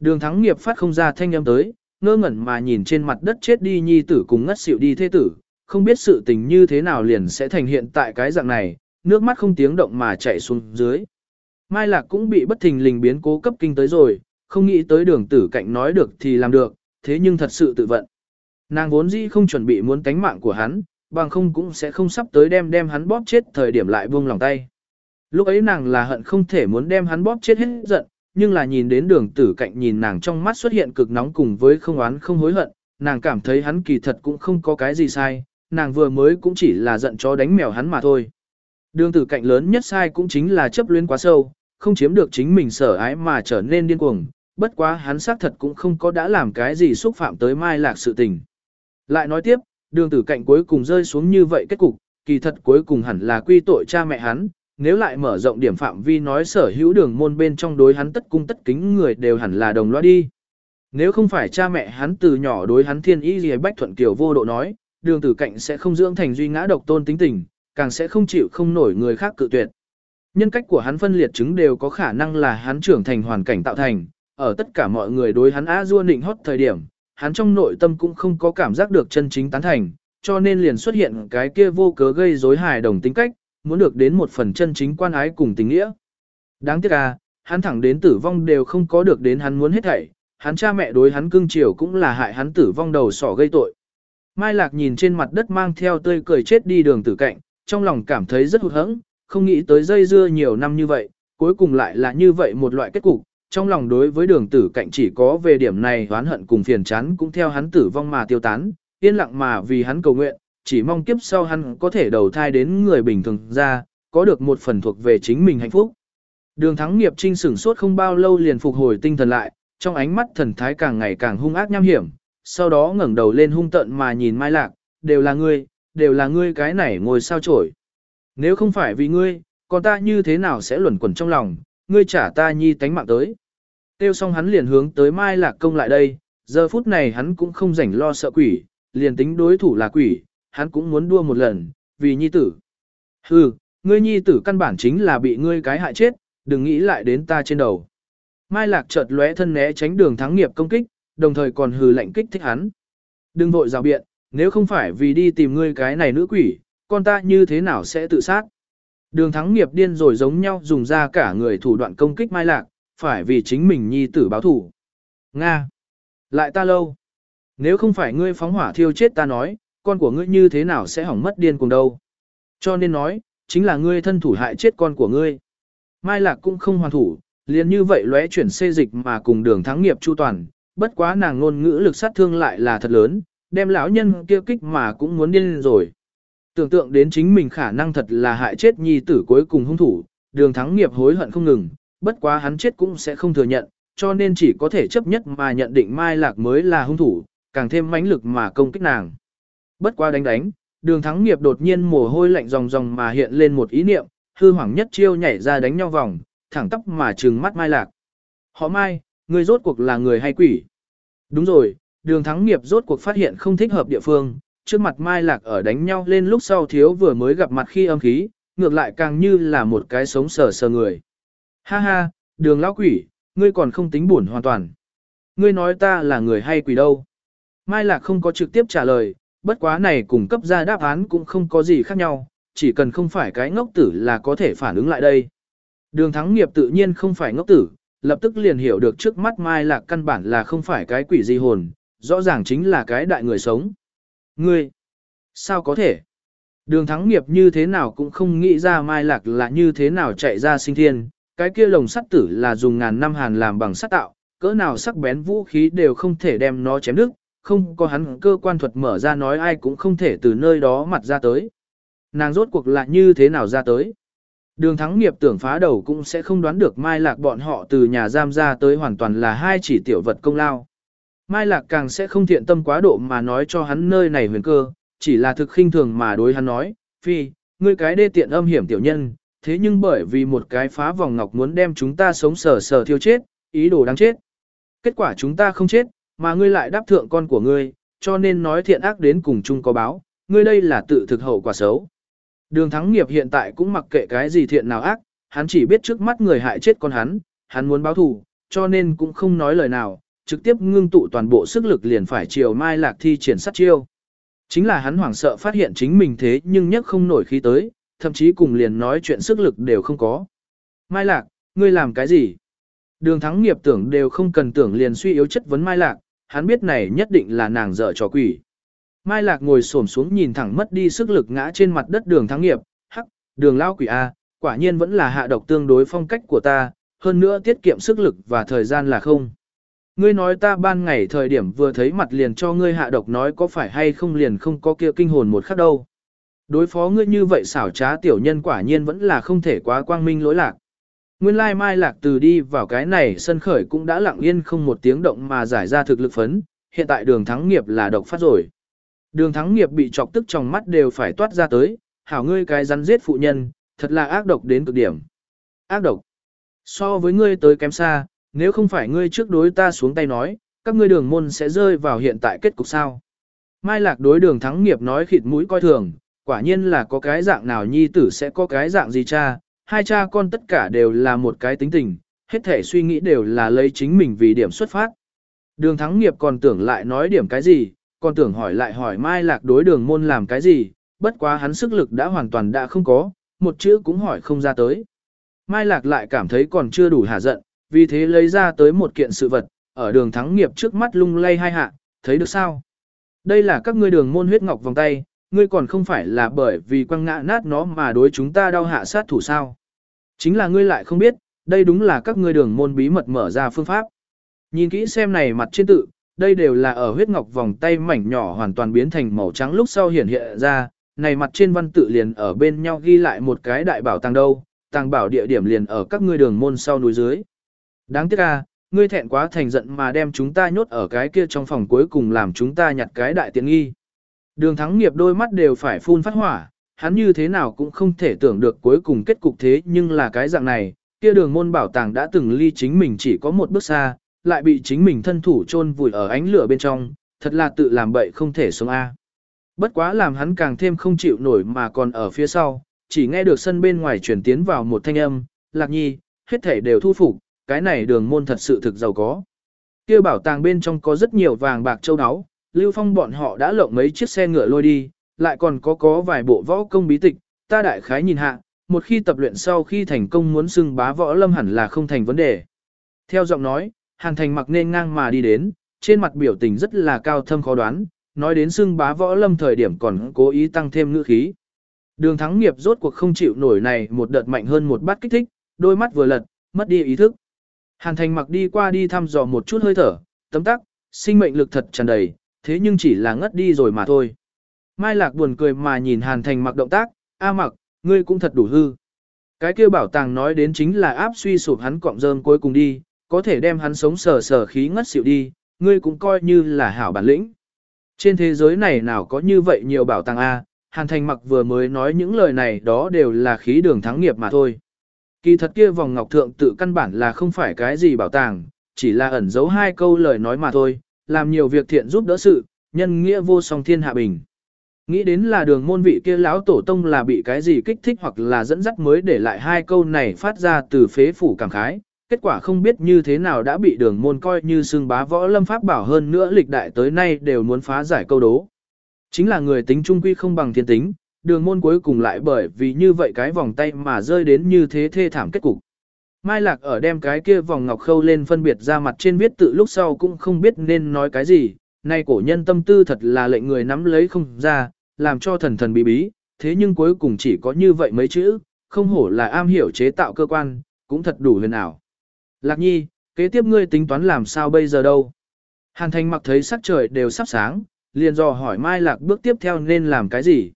Đường thắng nghiệp phát không ra thanh âm tới, ngơ ngẩn mà nhìn trên mặt đất chết đi nhi tử cùng ngất xỉu đi thế tử, không biết sự tình như thế nào liền sẽ thành hiện tại cái dạng này, nước mắt không tiếng động mà chảy xuống dưới. Mai Lạc cũng bị bất thình lình biến cố cấp kinh tới rồi, không nghĩ tới đường tử cạnh nói được thì làm được, thế nhưng thật sự tự vận. Nàng vốn dĩ không chuẩn bị muốn tánh mạng của hắn, bằng không cũng sẽ không sắp tới đem đem hắn bóp chết thời điểm lại buông lòng tay. Lúc ấy nàng là hận không thể muốn đem hắn bóp chết hết giận, nhưng là nhìn đến đường tử cạnh nhìn nàng trong mắt xuất hiện cực nóng cùng với không oán không hối hận, nàng cảm thấy hắn kỳ thật cũng không có cái gì sai, nàng vừa mới cũng chỉ là giận chó đánh mèo hắn mà thôi. Đường tử cạnh lớn nhất sai cũng chính là chấp luyến quá sâu, không chiếm được chính mình sở ái mà trở nên điên cuồng, bất quá hắn xác thật cũng không có đã làm cái gì xúc phạm tới mai lạc sự tình. Lại nói tiếp, đường tử cạnh cuối cùng rơi xuống như vậy kết cục, kỳ thật cuối cùng hẳn là quy tội cha mẹ hắn, nếu lại mở rộng điểm phạm vi nói sở hữu đường môn bên trong đối hắn tất cung tất kính người đều hẳn là đồng loa đi. Nếu không phải cha mẹ hắn từ nhỏ đối hắn thiên ý gì bách thuận kiểu vô độ nói, đường tử cạnh sẽ không dưỡng thành duy ngã độc tôn tính tình, càng sẽ không chịu không nổi người khác cự tuyệt. Nhân cách của hắn phân liệt chứng đều có khả năng là hắn trưởng thành hoàn cảnh tạo thành, ở tất cả mọi người đối hắn á dua nịnh hót thời điểm, hắn trong nội tâm cũng không có cảm giác được chân chính tán thành, cho nên liền xuất hiện cái kia vô cớ gây rối hài đồng tính cách, muốn được đến một phần chân chính quan ái cùng tình nghĩa. Đáng tiếc à, hắn thẳng đến tử vong đều không có được đến hắn muốn hết thảy, hắn cha mẹ đối hắn cưng chiều cũng là hại hắn tử vong đầu sỏ gây tội. Mai Lạc nhìn trên mặt đất mang theo tươi cười chết đi đường tử cạnh, trong lòng cảm thấy rất hụt hẫng, không nghĩ tới dây dưa nhiều năm như vậy, cuối cùng lại là như vậy một loại kết cục, trong lòng đối với đường tử cạnh chỉ có về điểm này oán hận cùng phiền chán cũng theo hắn tử vong mà tiêu tán, yên lặng mà vì hắn cầu nguyện, chỉ mong kiếp sau hắn có thể đầu thai đến người bình thường ra, có được một phần thuộc về chính mình hạnh phúc. Đường thắng nghiệp trinh sửng sốt không bao lâu liền phục hồi tinh thần lại, trong ánh mắt thần thái càng ngày càng hung ác nham hiểm, sau đó ngẩng đầu lên hung tận mà nhìn Mai Lạc, đều là ngươi, đều là ngươi cái này ngồi sao chổi. Nếu không phải vì ngươi, còn ta như thế nào sẽ luẩn quẩn trong lòng, ngươi trả ta nhi tánh mạng tới. Tiêu xong hắn liền hướng tới Mai Lạc Công lại đây, giờ phút này hắn cũng không rảnh lo sợ quỷ, liền tính đối thủ là quỷ, hắn cũng muốn đua một lần, vì nhi tử. Hừ, ngươi nhi tử căn bản chính là bị ngươi cái hại chết, đừng nghĩ lại đến ta trên đầu. Mai Lạc chợt lóe thân né tránh đường thắng nghiệp công kích, đồng thời còn hừ lạnh kích thích hắn. Đừng vội rào biện, nếu không phải vì đi tìm ngươi cái này nữ quỷ, con ta như thế nào sẽ tự sát. Đường thắng nghiệp điên rồi giống nhau dùng ra cả người thủ đoạn công kích Mai Lạc, phải vì chính mình nhi tử báo thủ. Nga! Lại ta lâu! Nếu không phải ngươi phóng hỏa thiêu chết ta nói, con của ngươi như thế nào sẽ hỏng mất điên cùng đâu. Cho nên nói, chính là ngươi thân thủ hại chết con của ngươi. Mai Lạc cũng không hoàn thủ, liền như vậy lóe chuyển xê dịch mà cùng đường thắng nghiệp chu toàn, bất quá nàng ngôn ngữ lực sát thương lại là thật lớn, đem lão nhân kia kích mà cũng muốn điên rồi. Tưởng tượng đến chính mình khả năng thật là hại chết nhi tử cuối cùng hung thủ, đường thắng nghiệp hối hận không ngừng, bất quá hắn chết cũng sẽ không thừa nhận, cho nên chỉ có thể chấp nhất mà nhận định Mai Lạc mới là hung thủ, càng thêm mãnh lực mà công kích nàng. Bất quá đánh đánh, đường thắng nghiệp đột nhiên mồ hôi lạnh ròng ròng mà hiện lên một ý niệm, hư hoảng nhất chiêu nhảy ra đánh nhau vòng, thẳng tóc mà trừng mắt Mai Lạc. Họ Mai, người rốt cuộc là người hay quỷ? Đúng rồi, đường thắng nghiệp rốt cuộc phát hiện không thích hợp địa phương, trước mặt Mai Lạc ở đánh nhau lên lúc sau thiếu vừa mới gặp mặt khi âm khí, ngược lại càng như là một cái sống sờ sờ người. Ha ha, đường lão quỷ, ngươi còn không tính buồn hoàn toàn. Ngươi nói ta là người hay quỷ đâu? Mai Lạc không có trực tiếp trả lời, bất quá này cùng cấp ra đáp án cũng không có gì khác nhau, chỉ cần không phải cái ngốc tử là có thể phản ứng lại đây. Đường thắng nghiệp tự nhiên không phải ngốc tử, lập tức liền hiểu được trước mắt Mai Lạc căn bản là không phải cái quỷ gì hồn, rõ ràng chính là cái đại người sống. Ngươi, sao có thể? Đường thắng nghiệp như thế nào cũng không nghĩ ra Mai Lạc là như thế nào chạy ra sinh thiên, cái kia lồng sắt tử là dùng ngàn năm hàn làm bằng sắt tạo, cỡ nào sắc bén vũ khí đều không thể đem nó chém đứt, không có hắn cơ quan thuật mở ra nói ai cũng không thể từ nơi đó mặt ra tới. Nàng rốt cuộc là như thế nào ra tới. Đường thắng nghiệp tưởng phá đầu cũng sẽ không đoán được Mai Lạc bọn họ từ nhà giam ra tới hoàn toàn là hai chỉ tiểu vật công lao. Mai Lạc càng sẽ không thiện tâm quá độ mà nói cho hắn nơi này huyền cơ, chỉ là thực khinh thường mà đối hắn nói, phi, ngươi cái đê tiện âm hiểm tiểu nhân, thế nhưng bởi vì một cái phá vòng ngọc muốn đem chúng ta sống sờ sờ thiêu chết, ý đồ đáng chết. Kết quả chúng ta không chết, mà ngươi lại đáp thượng con của ngươi, cho nên nói thiện ác đến cùng chung có báo, ngươi đây là tự thực hậu quả xấu. Đường thắng nghiệp hiện tại cũng mặc kệ cái gì thiện nào ác, hắn chỉ biết trước mắt người hại chết con hắn, hắn muốn báo thù, cho nên cũng không nói lời nào, trực tiếp ngưng tụ toàn bộ sức lực liền phải chiều mai lạc thi triển sát chiêu. Chính là hắn hoảng sợ phát hiện chính mình thế nhưng nhất không nổi khí tới, thậm chí cùng liền nói chuyện sức lực đều không có. Mai lạc, ngươi làm cái gì? Đường thắng nghiệp tưởng đều không cần tưởng liền suy yếu chất vấn mai lạc, hắn biết này nhất định là nàng dở trò quỷ. Mai lạc ngồi xổm xuống nhìn thẳng mất đi sức lực ngã trên mặt đất đường thắng nghiệp, hắc, đường lao quỷ A, quả nhiên vẫn là hạ độc tương đối phong cách của ta, hơn nữa tiết kiệm sức lực và thời gian là không. Ngươi nói ta ban ngày thời điểm vừa thấy mặt liền cho ngươi hạ độc nói có phải hay không liền không có kia kinh hồn một khắc đâu. Đối phó ngươi như vậy xảo trá tiểu nhân quả nhiên vẫn là không thể quá quang minh lỗi lạc. Nguyên lai mai lạc từ đi vào cái này sân khởi cũng đã lặng yên không một tiếng động mà giải ra thực lực phấn, hiện tại đường thắng nghiệp là độc phát rồi. Đường thắng nghiệp bị chọc tức trong mắt đều phải toát ra tới, hảo ngươi cái rắn giết phụ nhân, thật là ác độc đến cực điểm. Ác độc. So với ngươi tới kém xa, nếu không phải ngươi trước đối ta xuống tay nói, các ngươi đường môn sẽ rơi vào hiện tại kết cục sao. Mai lạc đối đường thắng nghiệp nói khịt mũi coi thường, quả nhiên là có cái dạng nào nhi tử sẽ có cái dạng gì cha, hai cha con tất cả đều là một cái tính tình, hết thể suy nghĩ đều là lấy chính mình vì điểm xuất phát. Đường thắng nghiệp còn tưởng lại nói điểm cái gì, còn tưởng hỏi lại hỏi Mai Lạc đối đường môn làm cái gì, bất quá hắn sức lực đã hoàn toàn đã không có, một chữ cũng hỏi không ra tới. Mai Lạc lại cảm thấy còn chưa đủ hả giận, vì thế lấy ra tới một kiện sự vật, ở đường thắng nghiệp trước mắt lung lay hai hạ, thấy được sao? Đây là các ngươi đường môn huyết ngọc vòng tay, ngươi còn không phải là bởi vì quăng ngã nát nó mà đối chúng ta đau hạ sát thủ sao. Chính là ngươi lại không biết, đây đúng là các ngươi đường môn bí mật mở ra phương pháp. Nhìn kỹ xem này mặt trên tự, đây đều là ở huyết ngọc vòng tay mảnh nhỏ hoàn toàn biến thành màu trắng lúc sau hiển hiện ra, này mặt trên văn tự liền ở bên nhau ghi lại một cái đại bảo tàng đâu, tàng bảo địa điểm liền ở các ngươi đường môn sau núi dưới. Đáng tiếc à, ngươi thẹn quá thành giận mà đem chúng ta nhốt ở cái kia trong phòng cuối cùng làm chúng ta nhặt cái đại tiện nghi. Đường thắng nghiệp đôi mắt đều phải phun phát hỏa, hắn như thế nào cũng không thể tưởng được cuối cùng kết cục thế nhưng là cái dạng này, kia đường môn bảo tàng đã từng ly chính mình chỉ có một bước xa, lại bị chính mình thân thủ chôn vùi ở ánh lửa bên trong, thật là tự làm bậy không thể sống A. Bất quá làm hắn càng thêm không chịu nổi mà còn ở phía sau, chỉ nghe được sân bên ngoài chuyển tiến vào một thanh âm, lạc nhi, hết thể đều thu phục, cái này đường môn thật sự thực giàu có. kia bảo tàng bên trong có rất nhiều vàng bạc châu áo, Lưu Phong bọn họ đã lộng mấy chiếc xe ngựa lôi đi, lại còn có có vài bộ võ công bí tịch, ta đại khái nhìn hạ, một khi tập luyện sau khi thành công muốn xưng bá võ lâm hẳn là không thành vấn đề. Theo giọng nói, Hàn Thành mặc nên ngang mà đi đến, trên mặt biểu tình rất là cao thâm khó đoán, nói đến xưng bá võ lâm thời điểm còn cố ý tăng thêm ngữ khí. Đường thắng nghiệp rốt cuộc không chịu nổi này một đợt mạnh hơn một bát kích thích, đôi mắt vừa lật, mất đi ý thức. Hàn Thành mặc đi qua đi thăm dò một chút hơi thở, tấm tắc, sinh mệnh lực thật tràn đầy, thế nhưng chỉ là ngất đi rồi mà thôi. Mai Lạc buồn cười mà nhìn Hàn Thành mặc động tác, A mặc, ngươi cũng thật đủ hư. Cái kia bảo tàng nói đến chính là áp suy sụp hắn cọng rơm cuối cùng đi, có thể đem hắn sống sờ sờ khí ngất xỉu đi, ngươi cũng coi như là hảo bản lĩnh. Trên thế giới này nào có như vậy nhiều bảo tàng A, Hàn Thành mặc vừa mới nói những lời này đó đều là khí đường thắng nghiệp mà thôi. Kỳ thật kia vòng ngọc thượng tự căn bản là không phải cái gì bảo tàng, chỉ là ẩn giấu hai câu lời nói mà thôi, làm nhiều việc thiện giúp đỡ sự, nhân nghĩa vô song thiên hạ bình. Nghĩ đến là đường môn vị kia lão tổ tông là bị cái gì kích thích hoặc là dẫn dắt mới để lại hai câu này phát ra từ phế phủ cảm khái, kết quả không biết như thế nào đã bị đường môn coi như xương bá võ lâm pháp bảo hơn nữa lịch đại tới nay đều muốn phá giải câu đố. Chính là người tính trung quy không bằng thiên tính, đường môn cuối cùng lại bởi vì như vậy cái vòng tay mà rơi đến như thế thê thảm kết cục. Mai Lạc ở đem cái kia vòng ngọc khâu lên phân biệt ra mặt trên viết tự lúc sau cũng không biết nên nói cái gì, nay cổ nhân tâm tư thật là lệnh người nắm lấy không ra, làm cho thần thần bí bí, thế nhưng cuối cùng chỉ có như vậy mấy chữ, không hổ là am hiểu chế tạo cơ quan, cũng thật đủ huyền ảo. Lạc nhi, kế tiếp ngươi tính toán làm sao bây giờ đâu? Hàn thành mặc thấy sắc trời đều sắp sáng, liền dò hỏi Mai Lạc bước tiếp theo nên làm cái gì?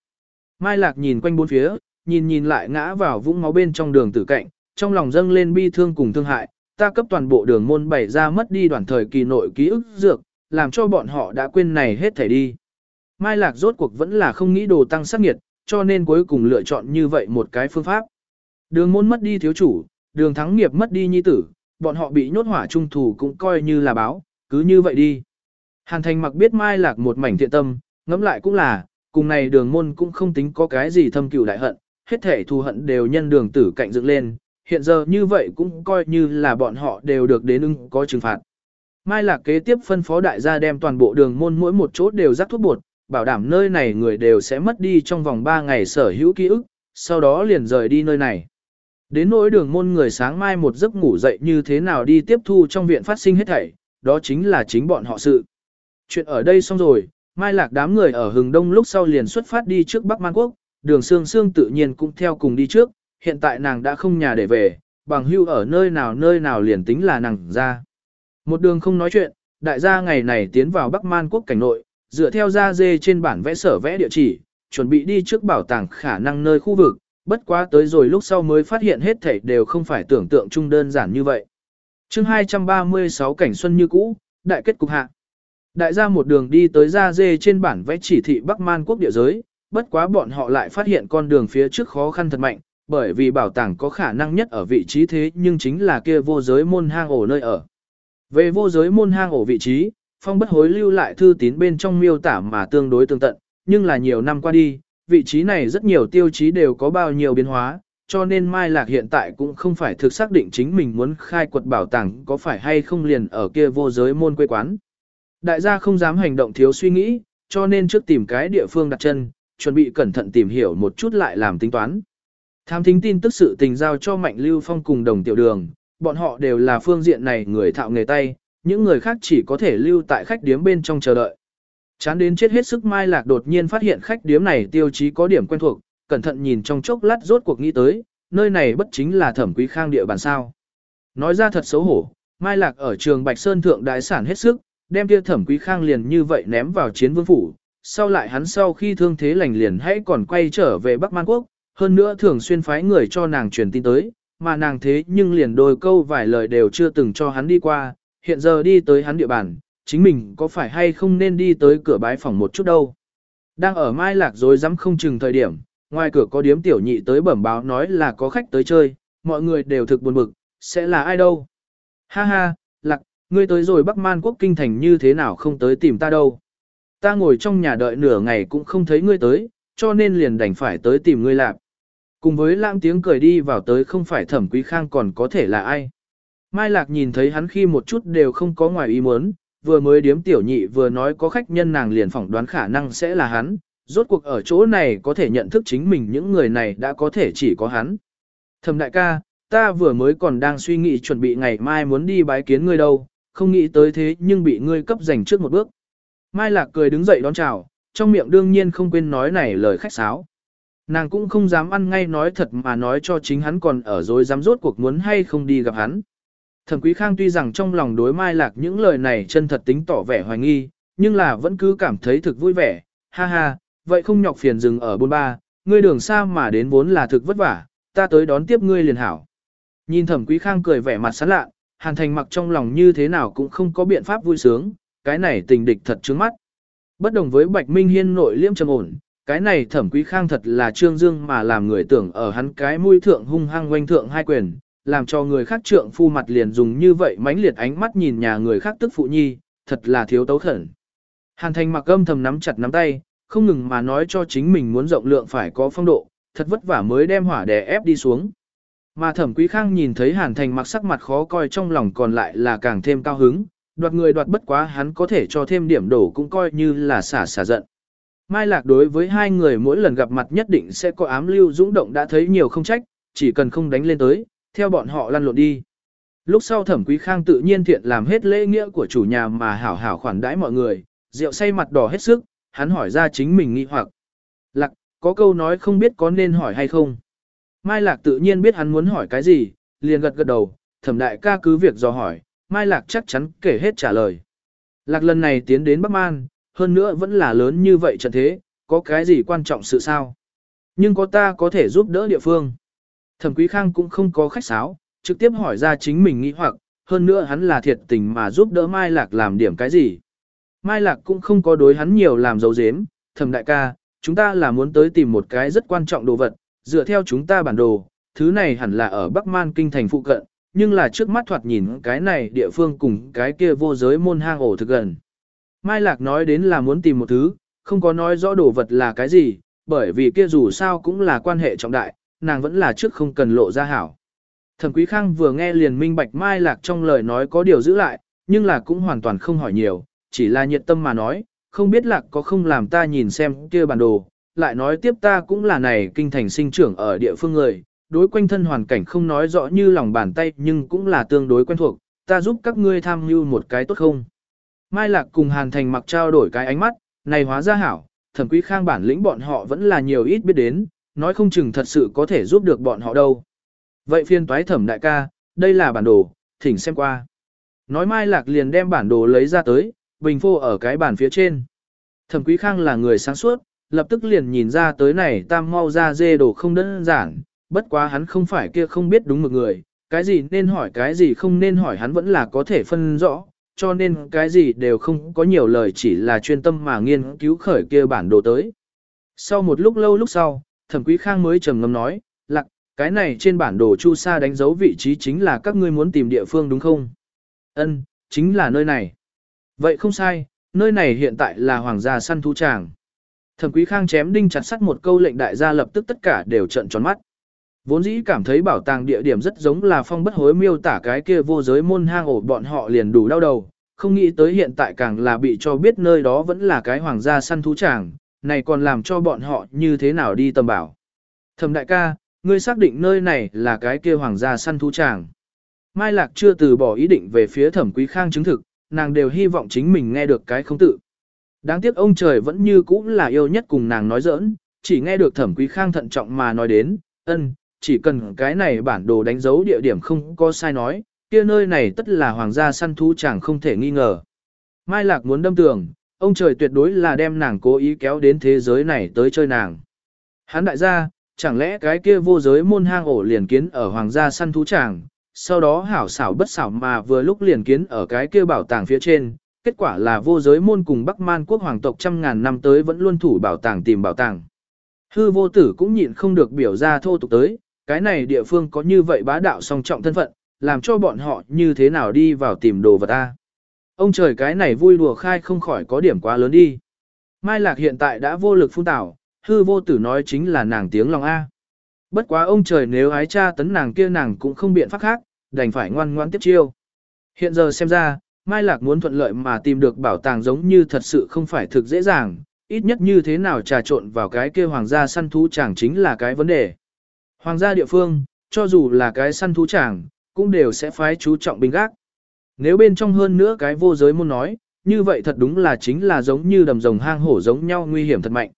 Mai Lạc nhìn quanh bốn phía, nhìn nhìn lại ngã vào vũng máu bên trong đường tử cạnh, trong lòng dâng lên bi thương cùng thương hại, ta cấp toàn bộ đường môn bày ra mất đi đoạn thời kỳ nội ký ức dược, làm cho bọn họ đã quên này hết thể đi. Mai Lạc rốt cuộc vẫn là không nghĩ đồ tăng sắc nghiệt, cho nên cuối cùng lựa chọn như vậy một cái phương pháp. Đường môn mất đi thiếu chủ, đường thắng nghiệp mất đi nhi tử, bọn họ bị nhốt hỏa trung thủ cũng coi như là báo, cứ như vậy đi. Hàn thành mặc biết Mai Lạc một mảnh thiện tâm, ngẫm lại cũng là, cùng này đường môn cũng không tính có cái gì thâm cừu đại hận, hết thể thù hận đều nhân đường tử cạnh dựng lên, hiện giờ như vậy cũng coi như là bọn họ đều được đến ưng có trừng phạt. Mai là kế tiếp phân phó đại gia đem toàn bộ đường môn mỗi một chỗ đều rắc thuốc bột, bảo đảm nơi này người đều sẽ mất đi trong vòng 3 ngày sở hữu ký ức, sau đó liền rời đi nơi này. Đến nỗi đường môn người sáng mai một giấc ngủ dậy như thế nào đi tiếp thu trong viện phát sinh hết thảy, đó chính là chính bọn họ sự. Chuyện ở đây xong rồi, mai lạc đám người ở hừng đông lúc sau liền xuất phát đi trước Bắc Man Quốc, đường Sương Sương tự nhiên cũng theo cùng đi trước, hiện tại nàng đã không nhà để về, bằng hưu ở nơi nào nơi nào liền tính là nàng ra. Một đường không nói chuyện, đại gia ngày này tiến vào Bắc Man Quốc cảnh nội, dựa theo ra dê trên bản vẽ sở vẽ địa chỉ, chuẩn bị đi trước bảo tàng khả năng nơi khu vực, bất quá tới rồi lúc sau mới phát hiện hết thảy đều không phải tưởng tượng chung đơn giản như vậy. chương 236 cảnh xuân như cũ, đại kết cục hạ. Đại gia một đường đi tới ra dê trên bản vẽ chỉ thị Bắc Man quốc địa giới, bất quá bọn họ lại phát hiện con đường phía trước khó khăn thật mạnh, bởi vì bảo tàng có khả năng nhất ở vị trí thế nhưng chính là kia vô giới môn hang ổ nơi ở. Về vô giới môn hang ổ vị trí, phong bất hối lưu lại thư tín bên trong miêu tả mà tương đối tương tận, nhưng là nhiều năm qua đi, vị trí này rất nhiều tiêu chí đều có bao nhiêu biến hóa, cho nên Mai Lạc hiện tại cũng không phải thực xác định chính mình muốn khai quật bảo tàng có phải hay không liền ở kia vô giới môn quê quán. Đại gia không dám hành động thiếu suy nghĩ, cho nên trước tìm cái địa phương đặt chân, chuẩn bị cẩn thận tìm hiểu một chút lại làm tính toán. Tham thính tin tức sự tình giao cho Mạnh Lưu Phong cùng đồng tiểu đường, bọn họ đều là phương diện này người thạo nghề tay, những người khác chỉ có thể lưu tại khách điếm bên trong chờ đợi. Chán đến chết hết sức Mai Lạc đột nhiên phát hiện khách điếm này tiêu chí có điểm quen thuộc, cẩn thận nhìn trong chốc lát rốt cuộc nghĩ tới, nơi này bất chính là thẩm quý khang địa bàn sao. Nói ra thật xấu hổ, Mai Lạc ở trường Bạch Sơn Thượng đại sản hết sức, đem kia thẩm quý khang liền như vậy ném vào chiến vương phủ, sau lại hắn sau khi thương thế lành liền hãy còn quay trở về Bắc Man Quốc, hơn nữa thường xuyên phái người cho nàng truyền tin tới, mà nàng thế nhưng liền đôi câu vài lời đều chưa từng cho hắn đi qua, hiện giờ đi tới hắn địa bàn, chính mình có phải hay không nên đi tới cửa bái phòng một chút đâu. Đang ở Mai Lạc rồi dám không chừng thời điểm, ngoài cửa có điếm tiểu nhị tới bẩm báo nói là có khách tới chơi, mọi người đều thực buồn bực, sẽ là ai đâu. Ha ha, ngươi tới rồi Bắc Man quốc kinh thành như thế nào không tới tìm ta đâu. ta ngồi trong nhà đợi nửa ngày cũng không thấy ngươi tới, cho nên liền đành phải tới tìm ngươi làm. Cùng với lãng tiếng cười đi vào tới không phải thẩm quý khang còn có thể là ai. Mai Lạc nhìn thấy hắn khi một chút đều không có ngoài ý muốn, vừa mới điếm tiểu nhị vừa nói có khách nhân nàng liền phỏng đoán khả năng sẽ là hắn, rốt cuộc ở chỗ này có thể nhận thức chính mình những người này đã có thể chỉ có hắn. Thẩm đại ca, ta vừa mới còn đang suy nghĩ chuẩn bị ngày mai muốn đi bái kiến ngươi đâu, không nghĩ tới thế nhưng bị ngươi cấp giành trước một bước. Mai Lạc cười đứng dậy đón chào, trong miệng đương nhiên không quên nói này lời khách sáo. Nàng cũng không dám ăn ngay nói thật mà nói cho chính hắn còn ở dối dám rốt cuộc muốn hay không đi gặp hắn. Thẩm Quý Khang tuy rằng trong lòng đối Mai Lạc những lời này chân thật tính tỏ vẻ hoài nghi, nhưng là vẫn cứ cảm thấy thực vui vẻ, ha ha, vậy không nhọc phiền dừng ở bôn ba, ngươi đường xa mà đến vốn là thực vất vả, ta tới đón tiếp ngươi liền hảo. Nhìn Thẩm Quý Khang cười vẻ mặt sán lạ, Hàn Thành mặc trong lòng như thế nào cũng không có biện pháp vui sướng, cái này tình địch thật trướng mắt. Bất đồng với Bạch Minh Hiên nội liêm trầm ổn, cái này Thẩm Quý Khang thật là trương dương mà làm người tưởng ở hắn cái mũi thượng hung hăng quanh thượng hai quyền, làm cho người khác trượng phu mặt liền dùng như vậy mãnh liệt ánh mắt nhìn nhà người khác tức phụ nhi, thật là thiếu tấu khẩn. Hàn thành mặc âm thầm nắm chặt nắm tay, không ngừng mà nói cho chính mình muốn rộng lượng phải có phong độ, thật vất vả mới đem hỏa đè ép đi xuống. Mà thẩm quý khang nhìn thấy hàn thành mặc sắc mặt khó coi trong lòng còn lại là càng thêm cao hứng, đoạt người đoạt bất quá hắn có thể cho thêm điểm đổ cũng coi như là xả xả giận. Mai Lạc đối với hai người mỗi lần gặp mặt nhất định sẽ có ám lưu dũng động đã thấy nhiều không trách, chỉ cần không đánh lên tới, theo bọn họ lăn lộn đi. Lúc sau thẩm quý khang tự nhiên thiện làm hết lễ nghĩa của chủ nhà mà hảo hảo khoản đãi mọi người, rượu say mặt đỏ hết sức, hắn hỏi ra chính mình nghi hoặc. Lạc, có câu nói không biết có nên hỏi hay không. Mai Lạc tự nhiên biết hắn muốn hỏi cái gì, liền gật gật đầu, thẩm đại ca cứ việc dò hỏi, Mai Lạc chắc chắn kể hết trả lời. Lạc lần này tiến đến Bắc Man, hơn nữa vẫn là lớn như vậy trận thế, có cái gì quan trọng sự sao? Nhưng có ta có thể giúp đỡ địa phương. Thẩm Quý Khang cũng không có khách sáo, trực tiếp hỏi ra chính mình nghĩ hoặc, hơn nữa hắn là thiệt tình mà giúp đỡ Mai Lạc làm điểm cái gì. Mai Lạc cũng không có đối hắn nhiều làm dấu dếm, thẩm đại ca, chúng ta là muốn tới tìm một cái rất quan trọng đồ vật, dựa theo chúng ta bản đồ, thứ này hẳn là ở Bắc Man kinh thành phụ cận, nhưng là trước mắt thoạt nhìn cái này địa phương cùng cái kia vô giới môn hang ổ thực gần. Mai Lạc nói đến là muốn tìm một thứ, không có nói rõ đồ vật là cái gì, bởi vì kia dù sao cũng là quan hệ trọng đại, nàng vẫn là trước không cần lộ ra hảo. Thẩm Quý Khang vừa nghe liền minh bạch Mai Lạc trong lời nói có điều giữ lại, nhưng là cũng hoàn toàn không hỏi nhiều, chỉ là nhiệt tâm mà nói, không biết Lạc có không làm ta nhìn xem kia bản đồ, lại nói tiếp ta cũng là này kinh thành sinh trưởng ở địa phương người, đối quanh thân hoàn cảnh không nói rõ như lòng bàn tay nhưng cũng là tương đối quen thuộc, ta giúp các ngươi tham mưu một cái tốt không. Mai Lạc cùng Hàn Thành mặc trao đổi cái ánh mắt, này hóa ra hảo, thẩm quý khang bản lĩnh bọn họ vẫn là nhiều ít biết đến, nói không chừng thật sự có thể giúp được bọn họ đâu. Vậy phiên toái thẩm đại ca, đây là bản đồ, thỉnh xem qua. Nói Mai Lạc liền đem bản đồ lấy ra tới, bình phô ở cái bản phía trên. Thẩm Quý Khang là người sáng suốt, lập tức liền nhìn ra tới này tam mau ra dê đồ không đơn giản, bất quá hắn không phải kia không biết đúng một người, cái gì nên hỏi cái gì không nên hỏi hắn vẫn là có thể phân rõ, cho nên cái gì đều không có nhiều lời chỉ là chuyên tâm mà nghiên cứu khởi kia bản đồ tới. Sau một lúc lâu lúc sau, thẩm quý khang mới trầm ngâm nói, lạc, cái này trên bản đồ chu sa đánh dấu vị trí chính là các ngươi muốn tìm địa phương đúng không? Ân, chính là nơi này. Vậy không sai, nơi này hiện tại là hoàng gia săn thú tràng. Thẩm quý khang chém đinh chặt sắt một câu lệnh đại gia lập tức tất cả đều trợn tròn mắt. Vốn dĩ cảm thấy bảo tàng địa điểm rất giống là phong bất hối miêu tả cái kia vô giới môn hang ổ bọn họ liền đủ đau đầu, không nghĩ tới hiện tại càng là bị cho biết nơi đó vẫn là cái hoàng gia săn thú tràng, này còn làm cho bọn họ như thế nào đi tầm bảo. Thẩm đại ca, ngươi xác định nơi này là cái kia hoàng gia săn thú tràng. Mai Lạc chưa từ bỏ ý định về phía thẩm quý khang chứng thực, nàng đều hy vọng chính mình nghe được cái không tự. Đáng tiếc ông trời vẫn như cũ là yêu nhất cùng nàng nói giỡn, chỉ nghe được thẩm quý khang thận trọng mà nói đến, ân, chỉ cần cái này bản đồ đánh dấu địa điểm không có sai nói, kia nơi này tất là hoàng gia săn thú chẳng không thể nghi ngờ. Mai Lạc muốn đâm tường, ông trời tuyệt đối là đem nàng cố ý kéo đến thế giới này tới chơi nàng. Hắn đại gia, chẳng lẽ cái kia vô giới môn hang ổ liền kiến ở hoàng gia săn thú chẳng sau đó hảo xảo bất xảo mà vừa lúc liền kiến ở cái kia bảo tàng phía trên, kết quả là vô giới môn cùng Bắc Man quốc hoàng tộc trăm ngàn năm tới vẫn luôn thủ bảo tàng tìm bảo tàng. Hư vô tử cũng nhịn không được biểu ra thô tục tới, cái này địa phương có như vậy bá đạo song trọng thân phận, làm cho bọn họ như thế nào đi vào tìm đồ vật ta. Ông trời cái này vui đùa khai không khỏi có điểm quá lớn đi. Mai Lạc hiện tại đã vô lực phun tảo, hư vô tử nói chính là nàng tiếng lòng A. Bất quá ông trời nếu ái cha tấn nàng kia nàng cũng không biện pháp khác, đành phải ngoan ngoan tiếp chiêu. Hiện giờ xem ra, Mai Lạc muốn thuận lợi mà tìm được bảo tàng giống như thật sự không phải thực dễ dàng, ít nhất như thế nào trà trộn vào cái kia hoàng gia săn thú chẳng chính là cái vấn đề. Hoàng gia địa phương, cho dù là cái săn thú chẳng, cũng đều sẽ phái chú trọng binh gác. Nếu bên trong hơn nữa cái vô giới muốn nói, như vậy thật đúng là chính là giống như đầm rồng hang hổ giống nhau nguy hiểm thật mạnh.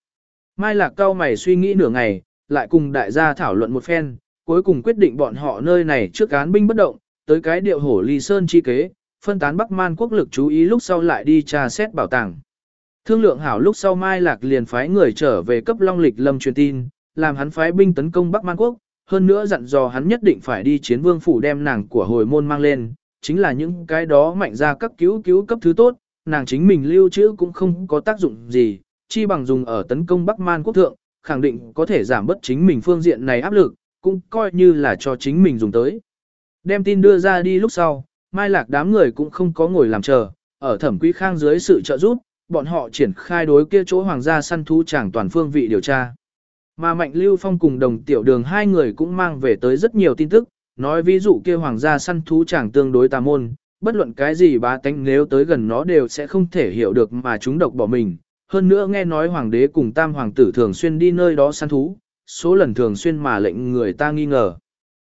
Mai Lạc cao mày suy nghĩ nửa ngày, lại cùng đại gia thảo luận một phen, cuối cùng quyết định bọn họ nơi này trước cán binh bất động, tới cái điệu hổ ly sơn chi kế, phân tán Bắc Man quốc lực chú ý lúc sau lại đi tra xét bảo tàng. Thương lượng hảo lúc sau Mai Lạc liền phái người trở về cấp Long Lịch Lâm truyền tin, làm hắn phái binh tấn công Bắc Man quốc, hơn nữa dặn dò hắn nhất định phải đi chiến vương phủ đem nàng của hồi môn mang lên, chính là những cái đó mạnh ra cấp cứu cứu cấp thứ tốt, nàng chính mình lưu trữ cũng không có tác dụng gì, chi bằng dùng ở tấn công Bắc Man quốc thượng, khẳng định có thể giảm bớt chính mình phương diện này áp lực, cũng coi như là cho chính mình dùng tới. Đem tin đưa ra đi lúc sau, Mai Lạc đám người cũng không có ngồi làm chờ, ở thẩm quý khang dưới sự trợ giúp, bọn họ triển khai đối kia chỗ hoàng gia săn thú chẳng toàn phương vị điều tra. Mà Mạnh Lưu Phong cùng đồng tiểu đường hai người cũng mang về tới rất nhiều tin tức, nói ví dụ kia hoàng gia săn thú chẳng tương đối tà môn, bất luận cái gì bá tánh nếu tới gần nó đều sẽ không thể hiểu được mà chúng độc bỏ mình. Hơn nữa nghe nói hoàng đế cùng tam hoàng tử thường xuyên đi nơi đó săn thú, số lần thường xuyên mà lệnh người ta nghi ngờ.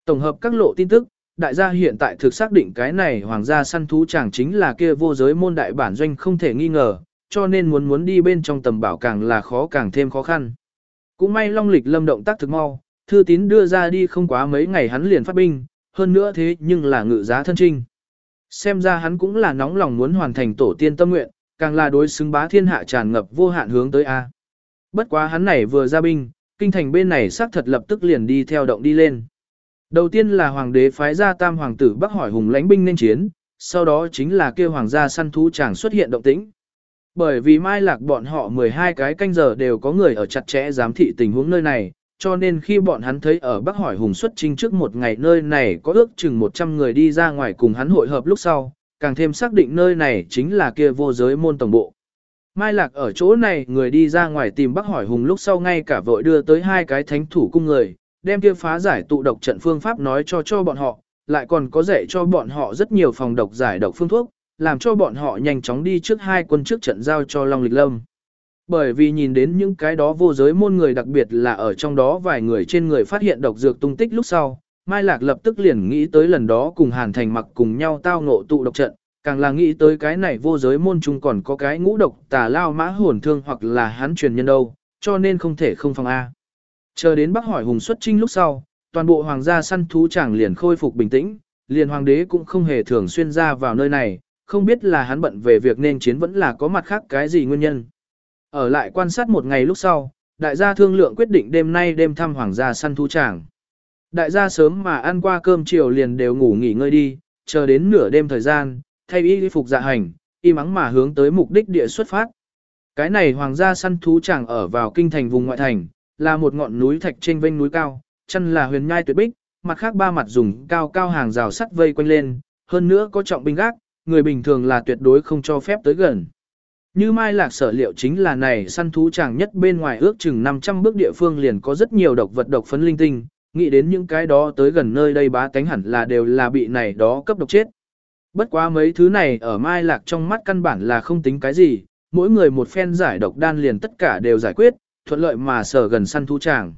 Tổng hợp các lộ tin tức, đại gia hiện tại thực xác định cái này hoàng gia săn thú chẳng chính là kia vô giới môn đại bản doanh không thể nghi ngờ, cho nên muốn muốn đi bên trong tầm bảo càng là khó càng thêm khó khăn. Cũng may Long Lịch lâm động tác thực mau, thư tín đưa ra đi không quá mấy ngày hắn liền phát binh, hơn nữa thế nhưng là ngự giá thân trinh. Xem ra hắn cũng là nóng lòng muốn hoàn thành tổ tiên tâm nguyện, càng là đối xứng bá thiên hạ tràn ngập vô hạn hướng tới A. Bất quá hắn này vừa ra binh, kinh thành bên này xác thật lập tức liền đi theo động đi lên. Đầu tiên là hoàng đế phái ra tam hoàng tử Bắc hỏi hùng lãnh binh nên chiến, sau đó chính là kêu hoàng gia săn thú chàng xuất hiện động tĩnh. Bởi vì mai lạc bọn họ 12 cái canh giờ đều có người ở chặt chẽ giám thị tình huống nơi này, cho nên khi bọn hắn thấy ở Bắc hỏi hùng xuất trinh trước một ngày nơi này có ước chừng 100 người đi ra ngoài cùng hắn hội hợp lúc sau, càng thêm xác định nơi này chính là kia vô giới môn tổng bộ. Mai Lạc ở chỗ này người đi ra ngoài tìm bác hỏi hùng lúc sau ngay cả vội đưa tới hai cái thánh thủ cung người, đem kia phá giải tụ độc trận phương pháp nói cho cho bọn họ, lại còn có dạy cho bọn họ rất nhiều phòng độc giải độc phương thuốc, làm cho bọn họ nhanh chóng đi trước hai quân trước trận giao cho Long Lịch Lâm. Bởi vì nhìn đến những cái đó vô giới môn người đặc biệt là ở trong đó vài người trên người phát hiện độc dược tung tích lúc sau, Mai Lạc lập tức liền nghĩ tới lần đó cùng Hàn Thành mặc cùng nhau tao ngộ tụ độc trận, càng là nghĩ tới cái này vô giới môn chung còn có cái ngũ độc tà lao mã hồn thương hoặc là hắn truyền nhân đâu, cho nên không thể không phòng A. Chờ đến bác hỏi hùng xuất trinh lúc sau, toàn bộ hoàng gia săn thú chẳng liền khôi phục bình tĩnh, liền hoàng đế cũng không hề thường xuyên ra vào nơi này, không biết là hắn bận về việc nên chiến vẫn là có mặt khác cái gì nguyên nhân. Ở lại quan sát một ngày lúc sau, đại gia thương lượng quyết định đêm nay đêm thăm hoàng gia săn thú tràng. Đại gia sớm mà ăn qua cơm chiều liền đều ngủ nghỉ ngơi đi, chờ đến nửa đêm thời gian, thay y phục dạ hành, y mắng mà hướng tới mục đích địa xuất phát. Cái này hoàng gia săn thú chẳng ở vào kinh thành vùng ngoại thành, là một ngọn núi thạch trên vênh núi cao, chân là huyền nhai tuyệt bích, mặt khác ba mặt dùng cao cao hàng rào sắt vây quanh lên, hơn nữa có trọng binh gác, người bình thường là tuyệt đối không cho phép tới gần. Như Mai Lạc sở liệu chính là này săn thú chàng nhất bên ngoài ước chừng 500 bước địa phương liền có rất nhiều độc vật độc phấn linh tinh, nghĩ đến những cái đó tới gần nơi đây bá tánh hẳn là đều là bị này đó cấp độc chết. Bất quá mấy thứ này ở Mai Lạc trong mắt căn bản là không tính cái gì, mỗi người một phen giải độc đan liền tất cả đều giải quyết, thuận lợi mà sở gần săn thú tràng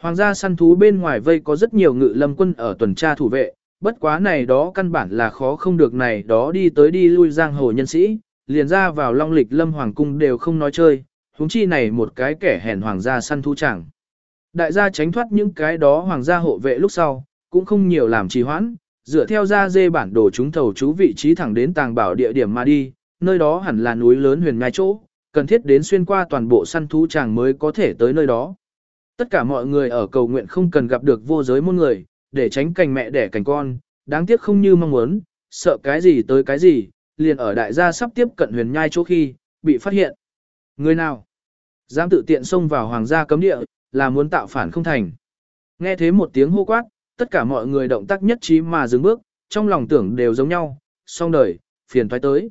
Hoàng gia săn thú bên ngoài vây có rất nhiều ngự lâm quân ở tuần tra thủ vệ, bất quá này đó căn bản là khó không được này đó đi tới đi lui giang hồ nhân sĩ, liền ra vào long lịch lâm hoàng cung đều không nói chơi, huống chi này một cái kẻ hèn hoàng gia săn thú chẳng. Đại gia tránh thoát những cái đó hoàng gia hộ vệ lúc sau, cũng không nhiều làm trì hoãn, dựa theo ra dê bản đồ chúng thầu chú vị trí thẳng đến tàng bảo địa điểm mà đi, nơi đó hẳn là núi lớn huyền ngai chỗ, cần thiết đến xuyên qua toàn bộ săn thú chàng mới có thể tới nơi đó. Tất cả mọi người ở cầu nguyện không cần gặp được vô giới môn người, để tránh cành mẹ đẻ cành con, đáng tiếc không như mong muốn, sợ cái gì tới cái gì, liền ở đại gia sắp tiếp cận huyền nhai chỗ khi, bị phát hiện. Người nào? Dám tự tiện xông vào hoàng gia cấm địa, là muốn tạo phản không thành. Nghe thế một tiếng hô quát, tất cả mọi người động tác nhất trí mà dừng bước, trong lòng tưởng đều giống nhau, song đời, phiền toái tới.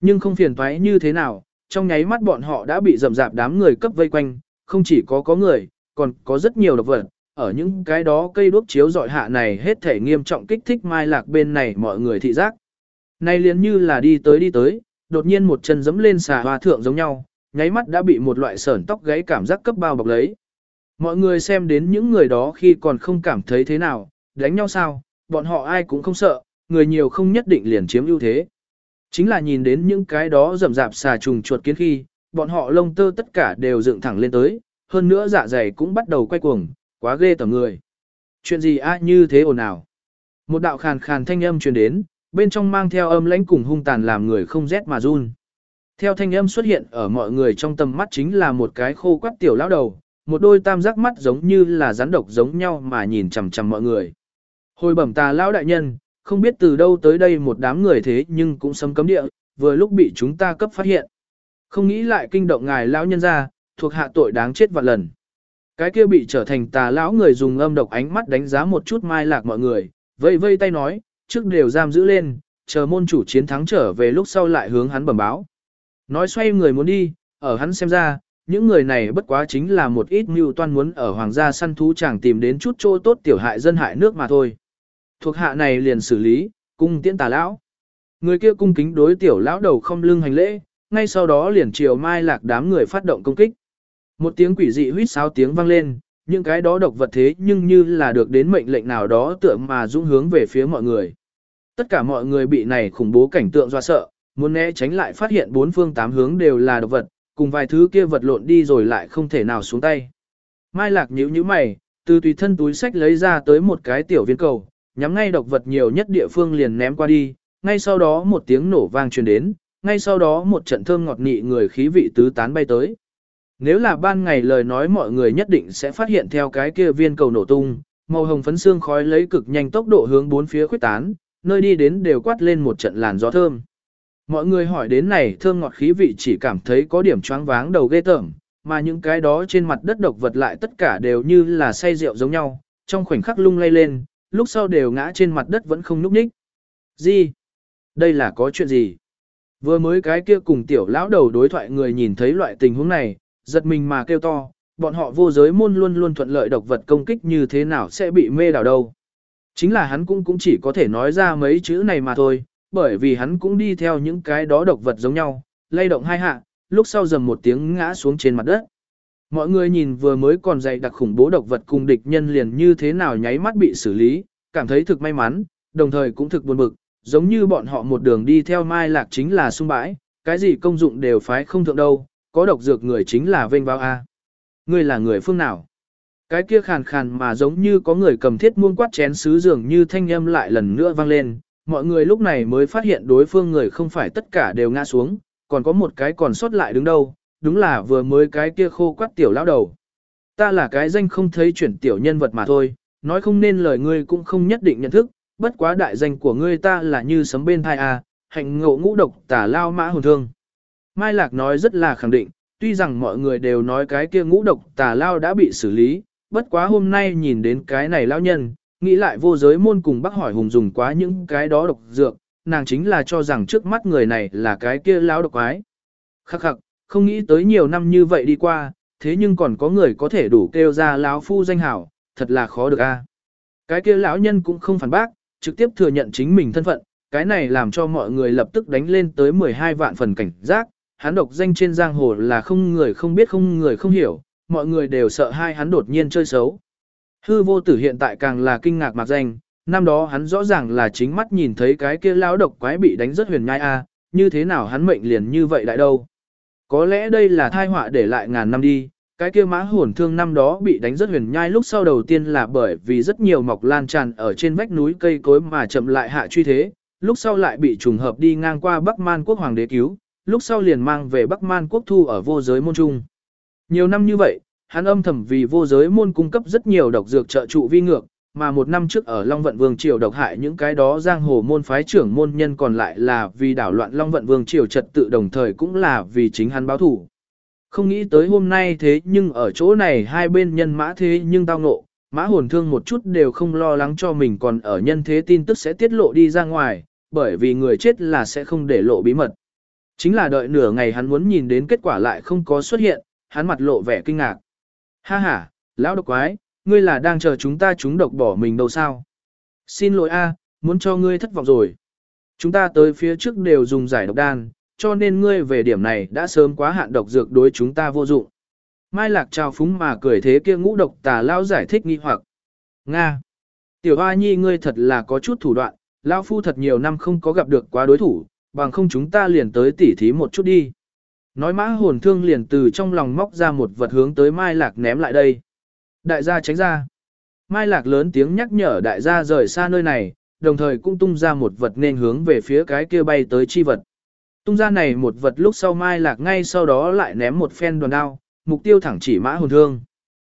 Nhưng không phiền toái như thế nào, trong nháy mắt bọn họ đã bị rầm rạp đám người cấp vây quanh, không chỉ có có người, còn có rất nhiều độc vật, ở những cái đó cây đuốc chiếu dọi hạ này hết thể nghiêm trọng kích thích mai lạc bên này mọi người thị giác. nay liền như là đi tới đi tới, đột nhiên một chân giẫm lên xà hoa thượng giống nhau, nháy mắt đã bị một loại sởn tóc gáy cảm giác cấp bao bọc lấy. Mọi người xem đến những người đó khi còn không cảm thấy thế nào, đánh nhau sao, bọn họ ai cũng không sợ, người nhiều không nhất định liền chiếm ưu thế. Chính là nhìn đến những cái đó rầm rạp xà trùng chuột kiến khi, bọn họ lông tơ tất cả đều dựng thẳng lên tới, hơn nữa dạ dày cũng bắt đầu quay cuồng, quá ghê tởm người. Chuyện gì a như thế ồn ào. Một đạo khàn khàn thanh âm truyền đến, bên trong mang theo âm lãnh cùng hung tàn làm người không rét mà run. Theo thanh âm xuất hiện ở mọi người trong tầm mắt chính là một cái khô quắt tiểu lão đầu, một đôi tam giác mắt giống như là rắn độc giống nhau mà nhìn chằm chằm mọi người. Hồi bẩm tà lão đại nhân, không biết từ đâu tới đây một đám người thế nhưng cũng sấm cấm địa, vừa lúc bị chúng ta cấp phát hiện. Không nghĩ lại kinh động ngài lão nhân ra, thuộc hạ tội đáng chết vạn lần. Cái kia bị trở thành tà lão người dùng âm độc ánh mắt đánh giá một chút mai lạc mọi người, vây vây tay nói, trước đều giam giữ lên, chờ môn chủ chiến thắng trở về lúc sau lại hướng hắn bẩm báo. Nói xoay người muốn đi, ở hắn xem ra, những người này bất quá chính là một ít mưu toan muốn ở hoàng gia săn thú chẳng tìm đến chút chỗ tốt tiểu hại dân hại nước mà thôi. Thuộc hạ này liền xử lý, cung tiễn tà lão. Người kia cung kính đối tiểu lão đầu không lưng hành lễ, ngay sau đó liền chiều mai lạc đám người phát động công kích. Một tiếng quỷ dị huýt sáo tiếng vang lên, những cái đó độc vật thế nhưng như là được đến mệnh lệnh nào đó tựa mà dũng hướng về phía mọi người. Tất cả mọi người bị này khủng bố cảnh tượng do sợ, muốn né tránh lại phát hiện bốn phương tám hướng đều là độc vật, cùng vài thứ kia vật lộn đi rồi lại không thể nào xuống tay. Mai lạc nhíu nhíu mày, từ tùy thân túi sách lấy ra tới một cái tiểu viên cầu, nhắm ngay độc vật nhiều nhất địa phương liền ném qua đi, ngay sau đó một tiếng nổ vang truyền đến, ngay sau đó một trận thơm ngọt nị người khí vị tứ tán bay tới. Nếu là ban ngày lời nói mọi người nhất định sẽ phát hiện theo cái kia viên cầu nổ tung, màu hồng phấn xương khói lấy cực nhanh tốc độ hướng bốn phía khuyết tán, nơi đi đến đều quát lên một trận làn gió thơm. Mọi người hỏi đến này thơm ngọt khí vị chỉ cảm thấy có điểm choáng váng đầu ghê tởm, mà những cái đó trên mặt đất độc vật lại tất cả đều như là say rượu giống nhau, trong khoảnh khắc lung lay lên, lúc sau đều ngã trên mặt đất vẫn không núp nhích. Gì? Đây là có chuyện gì? Vừa mới cái kia cùng tiểu lão đầu đối thoại người nhìn thấy loại tình huống này, giật mình mà kêu to, bọn họ vô giới môn luôn luôn thuận lợi độc vật công kích như thế nào sẽ bị mê đảo đâu. Chính là hắn cũng cũng chỉ có thể nói ra mấy chữ này mà thôi, bởi vì hắn cũng đi theo những cái đó độc vật giống nhau, lay động hai hạ, lúc sau dầm một tiếng ngã xuống trên mặt đất. Mọi người nhìn vừa mới còn dày đặc khủng bố độc vật cùng địch nhân liền như thế nào nháy mắt bị xử lý, cảm thấy thực may mắn, đồng thời cũng thực buồn bực, giống như bọn họ một đường đi theo mai lạc chính là sung bãi, cái gì công dụng đều phái không thượng đâu, có độc dược người chính là vênh vào A. Ngươi là người phương nào? Cái kia khàn khàn mà giống như có người cầm thiết muông quát chén sứ dường như thanh âm lại lần nữa vang lên, mọi người lúc này mới phát hiện đối phương người không phải tất cả đều ngã xuống, còn có một cái còn sót lại đứng đâu, đúng là vừa mới cái kia khô quát tiểu lão đầu. Ta là cái danh không thấy chuyển tiểu nhân vật mà thôi, nói không nên lời ngươi cũng không nhất định nhận thức, bất quá đại danh của ngươi ta là như sấm bên thai a, hạnh ngộ ngũ độc tả lao mã hồn thương. Mai Lạc nói rất là khẳng định, tuy rằng mọi người đều nói cái kia ngũ độc tà lao đã bị xử lý, bất quá hôm nay nhìn đến cái này lao nhân, nghĩ lại vô giới môn cùng bác hỏi hùng dùng quá những cái đó độc dược, nàng chính là cho rằng trước mắt người này là cái kia lao độc quái. Khắc khắc, không nghĩ tới nhiều năm như vậy đi qua, thế nhưng còn có người có thể đủ kêu ra lão phu danh hảo, thật là khó được a. Cái kia lão nhân cũng không phản bác, trực tiếp thừa nhận chính mình thân phận, cái này làm cho mọi người lập tức đánh lên tới 12 vạn phần cảnh giác, hắn độc danh trên giang hồ là không người không biết không người không hiểu, mọi người đều sợ hai hắn đột nhiên chơi xấu. Hư vô tử hiện tại càng là kinh ngạc mạc danh, năm đó hắn rõ ràng là chính mắt nhìn thấy cái kia lão độc quái bị đánh rất huyền nhai a, như thế nào hắn mệnh liền như vậy lại đâu. Có lẽ đây là thai họa để lại ngàn năm đi, cái kia mã hồn thương năm đó bị đánh rất huyền nhai lúc sau đầu tiên là bởi vì rất nhiều mọc lan tràn ở trên vách núi cây cối mà chậm lại hạ truy thế, lúc sau lại bị trùng hợp đi ngang qua Bắc Man quốc hoàng đế cứu, lúc sau liền mang về Bắc Man quốc thu ở vô giới môn trung. Nhiều năm như vậy, hắn âm thầm vì vô giới môn cung cấp rất nhiều độc dược trợ trụ vi ngược, mà một năm trước ở Long Vận Vương Triều độc hại những cái đó giang hồ môn phái trưởng môn nhân còn lại là vì đảo loạn Long Vận Vương Triều trật tự đồng thời cũng là vì chính hắn báo thủ. Không nghĩ tới hôm nay thế nhưng ở chỗ này hai bên nhân mã thế nhưng tao ngộ, mã hồn thương một chút đều không lo lắng cho mình còn ở nhân thế tin tức sẽ tiết lộ đi ra ngoài, bởi vì người chết là sẽ không để lộ bí mật. Chính là đợi nửa ngày hắn muốn nhìn đến kết quả lại không có xuất hiện, hắn mặt lộ vẻ kinh ngạc. Ha ha, lão độc quái, ngươi là đang chờ chúng ta chúng độc bỏ mình đâu sao? Xin lỗi a, muốn cho ngươi thất vọng rồi. Chúng ta tới phía trước đều dùng giải độc đan, cho nên ngươi về điểm này đã sớm quá hạn độc dược đối chúng ta vô dụng. Mai Lạc trao phúng mà cười thế kia ngũ độc tà lao giải thích nghi hoặc. Nga. Tiểu Hoa Nhi ngươi thật là có chút thủ đoạn, lao phu thật nhiều năm không có gặp được quá đối thủ, bằng không chúng ta liền tới tỉ thí một chút đi. Nói mã hồn thương liền từ trong lòng móc ra một vật hướng tới Mai Lạc ném lại đây. Đại gia tránh ra. Mai Lạc lớn tiếng nhắc nhở đại gia rời xa nơi này, đồng thời cũng tung ra một vật nên hướng về phía cái kia bay tới chi vật. Tung ra này một vật lúc sau Mai Lạc ngay sau đó lại ném một phen đoàn đao, mục tiêu thẳng chỉ mã hồn thương.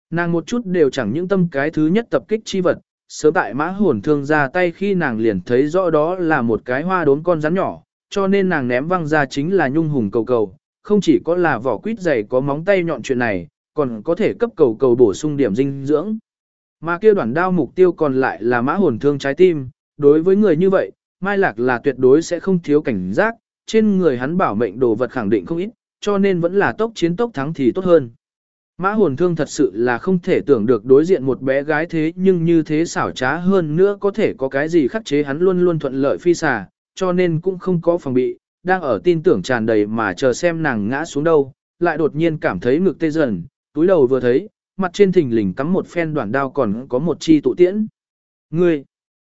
Nàng một chút đều chẳng những tâm cái thứ nhất tập kích chi vật, sớm tại mã hồn thương ra tay khi nàng liền thấy rõ đó là một cái hoa đốn con rắn nhỏ, cho nên nàng ném văng ra chính là nhung hùng cầu cầu, không chỉ có là vỏ quýt dày có móng tay nhọn chuyện này, còn có thể cấp cầu cầu bổ sung điểm dinh dưỡng. Mà kia đoạn đao mục tiêu còn lại là mã hồn thương trái tim, đối với người như vậy, Mai Lạc là tuyệt đối sẽ không thiếu cảnh giác, trên người hắn bảo mệnh đồ vật khẳng định không ít, cho nên vẫn là tốc chiến tốc thắng thì tốt hơn. Mã hồn thương thật sự là không thể tưởng được đối diện một bé gái thế nhưng như thế xảo trá hơn nữa có thể có cái gì khắc chế hắn luôn luôn thuận lợi phi xà, cho nên cũng không có phòng bị, đang ở tin tưởng tràn đầy mà chờ xem nàng ngã xuống đâu, lại đột nhiên cảm thấy ngực tê dần, túi đầu vừa thấy, mặt trên thình lình cắm một phen đoạn đao còn có một chi tụ tiễn. Ngươi,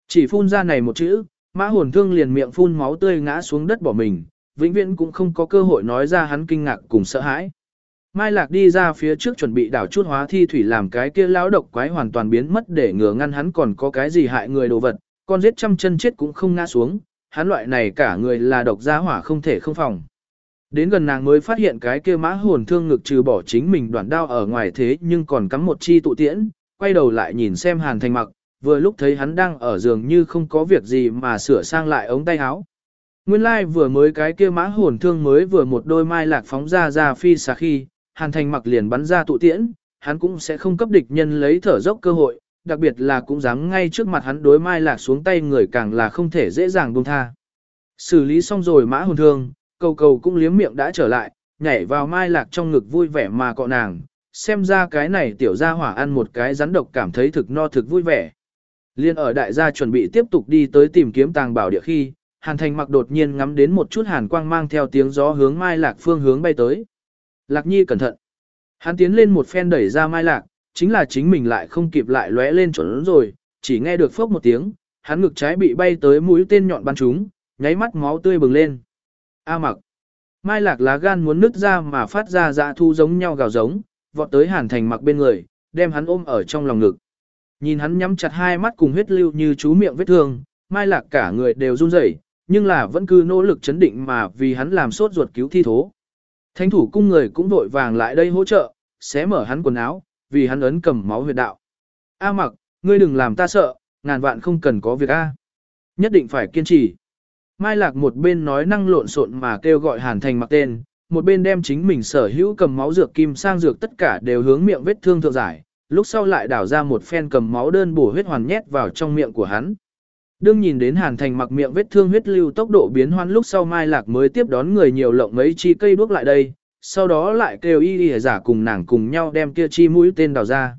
chỉ phun ra này một chữ, mã hồn thương liền miệng phun máu tươi ngã xuống đất bỏ mình, vĩnh viễn cũng không có cơ hội nói ra hắn kinh ngạc cùng sợ hãi. Mai Lạc đi ra phía trước chuẩn bị đảo chút hóa thi thủy làm cái kia lão độc quái hoàn toàn biến mất để ngừa ngăn hắn còn có cái gì hại người đồ vật, con giết trăm chân chết cũng không ngã xuống, hắn loại này cả người là độc gia hỏa không thể không phòng. Đến gần nàng mới phát hiện cái kia mã hồn thương ngực trừ bỏ chính mình đoạn đao ở ngoài thế nhưng còn cắm một chi tụ tiễn, quay đầu lại nhìn xem hàn thành mặc, vừa lúc thấy hắn đang ở giường như không có việc gì mà sửa sang lại ống tay áo. Nguyên lai like vừa mới cái kia mã hồn thương mới vừa một đôi mai lạc phóng ra ra phi xà khi, hàn thành mặc liền bắn ra tụ tiễn, hắn cũng sẽ không cấp địch nhân lấy thở dốc cơ hội, đặc biệt là cũng dám ngay trước mặt hắn đối mai lạc xuống tay người càng là không thể dễ dàng buông tha. Xử lý xong rồi mã hồn thương, cầu cầu cũng liếm miệng đã trở lại, nhảy vào mai lạc trong ngực vui vẻ mà cọ nàng, xem ra cái này tiểu gia hỏa ăn một cái rắn độc cảm thấy thực no thực vui vẻ. Liên ở đại gia chuẩn bị tiếp tục đi tới tìm kiếm tàng bảo địa khi, Hàn Thành mặc đột nhiên ngắm đến một chút hàn quang mang theo tiếng gió hướng Mai Lạc phương hướng bay tới. Lạc Nhi cẩn thận. Hắn tiến lên một phen đẩy ra Mai Lạc, chính là chính mình lại không kịp lại lóe lên chuẩn rồi, chỉ nghe được phốc một tiếng, hắn ngực trái bị bay tới mũi tên nhọn bắn trúng, nháy mắt máu tươi bừng lên. A mặc. Mai Lạc lá gan muốn nứt ra mà phát ra dạ thu giống nhau gào giống, vọt tới Hàn Thành mặc bên người, đem hắn ôm ở trong lòng ngực. Nhìn hắn nhắm chặt hai mắt cùng huyết lưu như chú miệng vết thương, Mai Lạc cả người đều run rẩy, nhưng là vẫn cứ nỗ lực chấn định mà vì hắn làm sốt ruột cứu thi thố. Thánh thủ cung người cũng vội vàng lại đây hỗ trợ, xé mở hắn quần áo, vì hắn ấn cầm máu huyệt đạo. A mặc, ngươi đừng làm ta sợ, ngàn vạn không cần có việc A. Nhất định phải kiên trì. Mai Lạc một bên nói năng lộn xộn mà kêu gọi Hàn Thành mặc tên, một bên đem chính mình sở hữu cầm máu dược kim sang dược tất cả đều hướng miệng vết thương thượng giải, lúc sau lại đảo ra một phen cầm máu đơn bổ huyết hoàn nhét vào trong miệng của hắn. Đương nhìn đến Hàn Thành mặc miệng vết thương huyết lưu tốc độ biến hoan lúc sau Mai Lạc mới tiếp đón người nhiều lộng mấy chi cây đuốc lại đây, sau đó lại kêu y y giả cùng nàng cùng nhau đem kia chi mũi tên đào ra.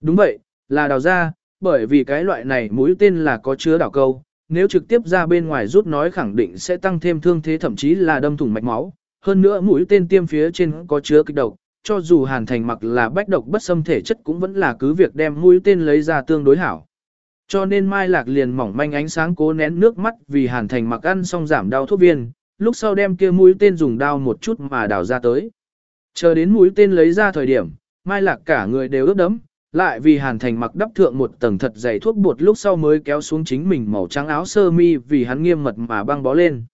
Đúng vậy, là đào ra, bởi vì cái loại này mũi tên là có chứa đảo câu, nếu trực tiếp ra bên ngoài rút nói khẳng định sẽ tăng thêm thương thế thậm chí là đâm thủng mạch máu. Hơn nữa mũi tên tiêm phía trên có chứa kịch độc, cho dù Hàn Thành mặc là bách độc bất xâm thể chất cũng vẫn là cứ việc đem mũi tên lấy ra tương đối hảo. Cho nên Mai Lạc liền mỏng manh ánh sáng cố nén nước mắt vì Hàn Thành mặc ăn xong giảm đau thuốc viên, lúc sau đem kia mũi tên dùng đao một chút mà đào ra tới. Chờ đến mũi tên lấy ra thời điểm, Mai Lạc cả người đều ướt đẫm, lại vì Hàn Thành mặc đắp thượng một tầng thật dày thuốc bột lúc sau mới kéo xuống chính mình màu trắng áo sơ mi vì hắn nghiêm mật mà băng bó lên.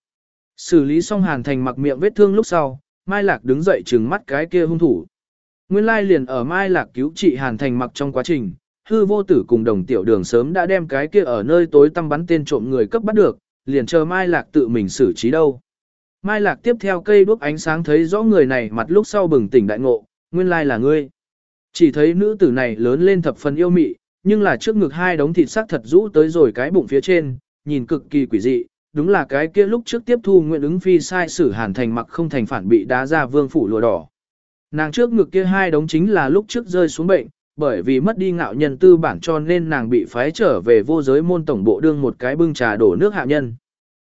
Xử lý xong Hàn Thành mặc miệng vết thương lúc sau, Mai Lạc đứng dậy trừng mắt cái kia hung thủ. Nguyên lai liền ở Mai Lạc cứu trị Hàn Thành mặc trong quá trình, hư vô tử cùng đồng tiểu đường sớm đã đem cái kia ở nơi tối tăm bắn tên trộm người cấp bắt được, liền chờ Mai Lạc tự mình xử trí đâu. Mai Lạc tiếp theo cây đuốc ánh sáng thấy rõ người này mặt lúc sau bừng tỉnh đại ngộ, nguyên lai là ngươi. Chỉ thấy nữ tử này lớn lên thập phần yêu mị, nhưng là trước ngực hai đống thịt sắc thật rũ tới rồi cái bụng phía trên, nhìn cực kỳ quỷ dị, đúng là cái kia lúc trước tiếp thu nguyện ứng phi sai sử hàn thành mặc không thành phản bị đá ra vương phủ lùa đỏ. Nàng trước ngực kia hai đống chính là lúc trước rơi xuống bệnh, bởi vì mất đi ngạo nhân tư bản cho nên nàng bị phái trở về vô giới môn tổng bộ đương một cái bưng trà đổ nước hạ nhân.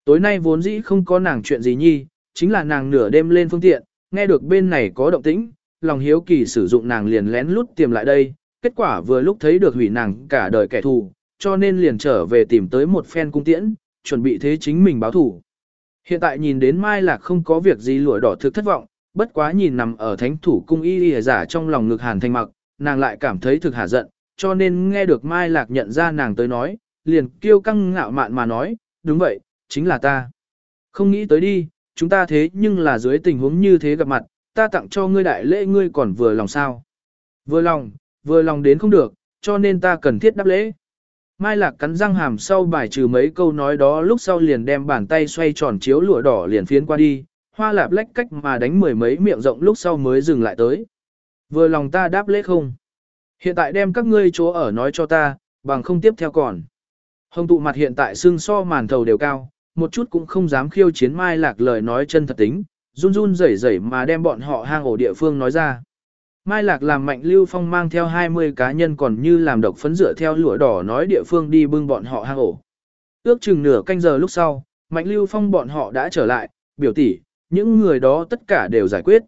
Tối nay vốn dĩ không có nàng chuyện gì nhi, chính là nàng nửa đêm lên phương tiện, nghe được bên này có động tĩnh, lòng hiếu kỳ sử dụng nàng liền lén lút tìm lại đây, kết quả vừa lúc thấy được hủy nàng cả đời kẻ thù, cho nên liền trở về tìm tới một phen cung tiễn, chuẩn bị thế chính mình báo thủ. Hiện tại nhìn đến Mai Lạc không có việc gì lụa đỏ thực thất vọng, bất quá nhìn nằm ở thánh thủ cung y y giả trong lòng ngực hàn thanh mặc, nàng lại cảm thấy thực hả giận, cho nên nghe được Mai Lạc nhận ra nàng tới nói, liền kêu căng ngạo mạn mà nói, đúng vậy, chính là ta. Không nghĩ tới đi, chúng ta thế nhưng là dưới tình huống như thế gặp mặt, ta tặng cho ngươi đại lễ ngươi còn vừa lòng sao. Vừa lòng, vừa lòng đến không được, cho nên ta cần thiết đáp lễ. Mai Lạc cắn răng hàm sau bài trừ mấy câu nói đó lúc sau liền đem bàn tay xoay tròn chiếu lụa đỏ liền phiến qua đi, hoa lạp lách cách mà đánh mười mấy miệng rộng lúc sau mới dừng lại tới. Vừa lòng ta đáp lễ không? Hiện tại đem các ngươi chỗ ở nói cho ta, bằng không tiếp theo còn. Hồng tụ mặt hiện tại xương so màn thầu đều cao, một chút cũng không dám khiêu chiến Mai Lạc lời nói chân thật tính, run run rẩy rẩy mà đem bọn họ hang ổ địa phương nói ra. Mai Lạc làm Mạnh Lưu Phong mang theo 20 cá nhân còn như làm độc phấn rửa theo lụa đỏ nói địa phương đi bưng bọn họ hang ổ. Ước chừng nửa canh giờ lúc sau, Mạnh Lưu Phong bọn họ đã trở lại, biểu tỷ, những người đó tất cả đều giải quyết.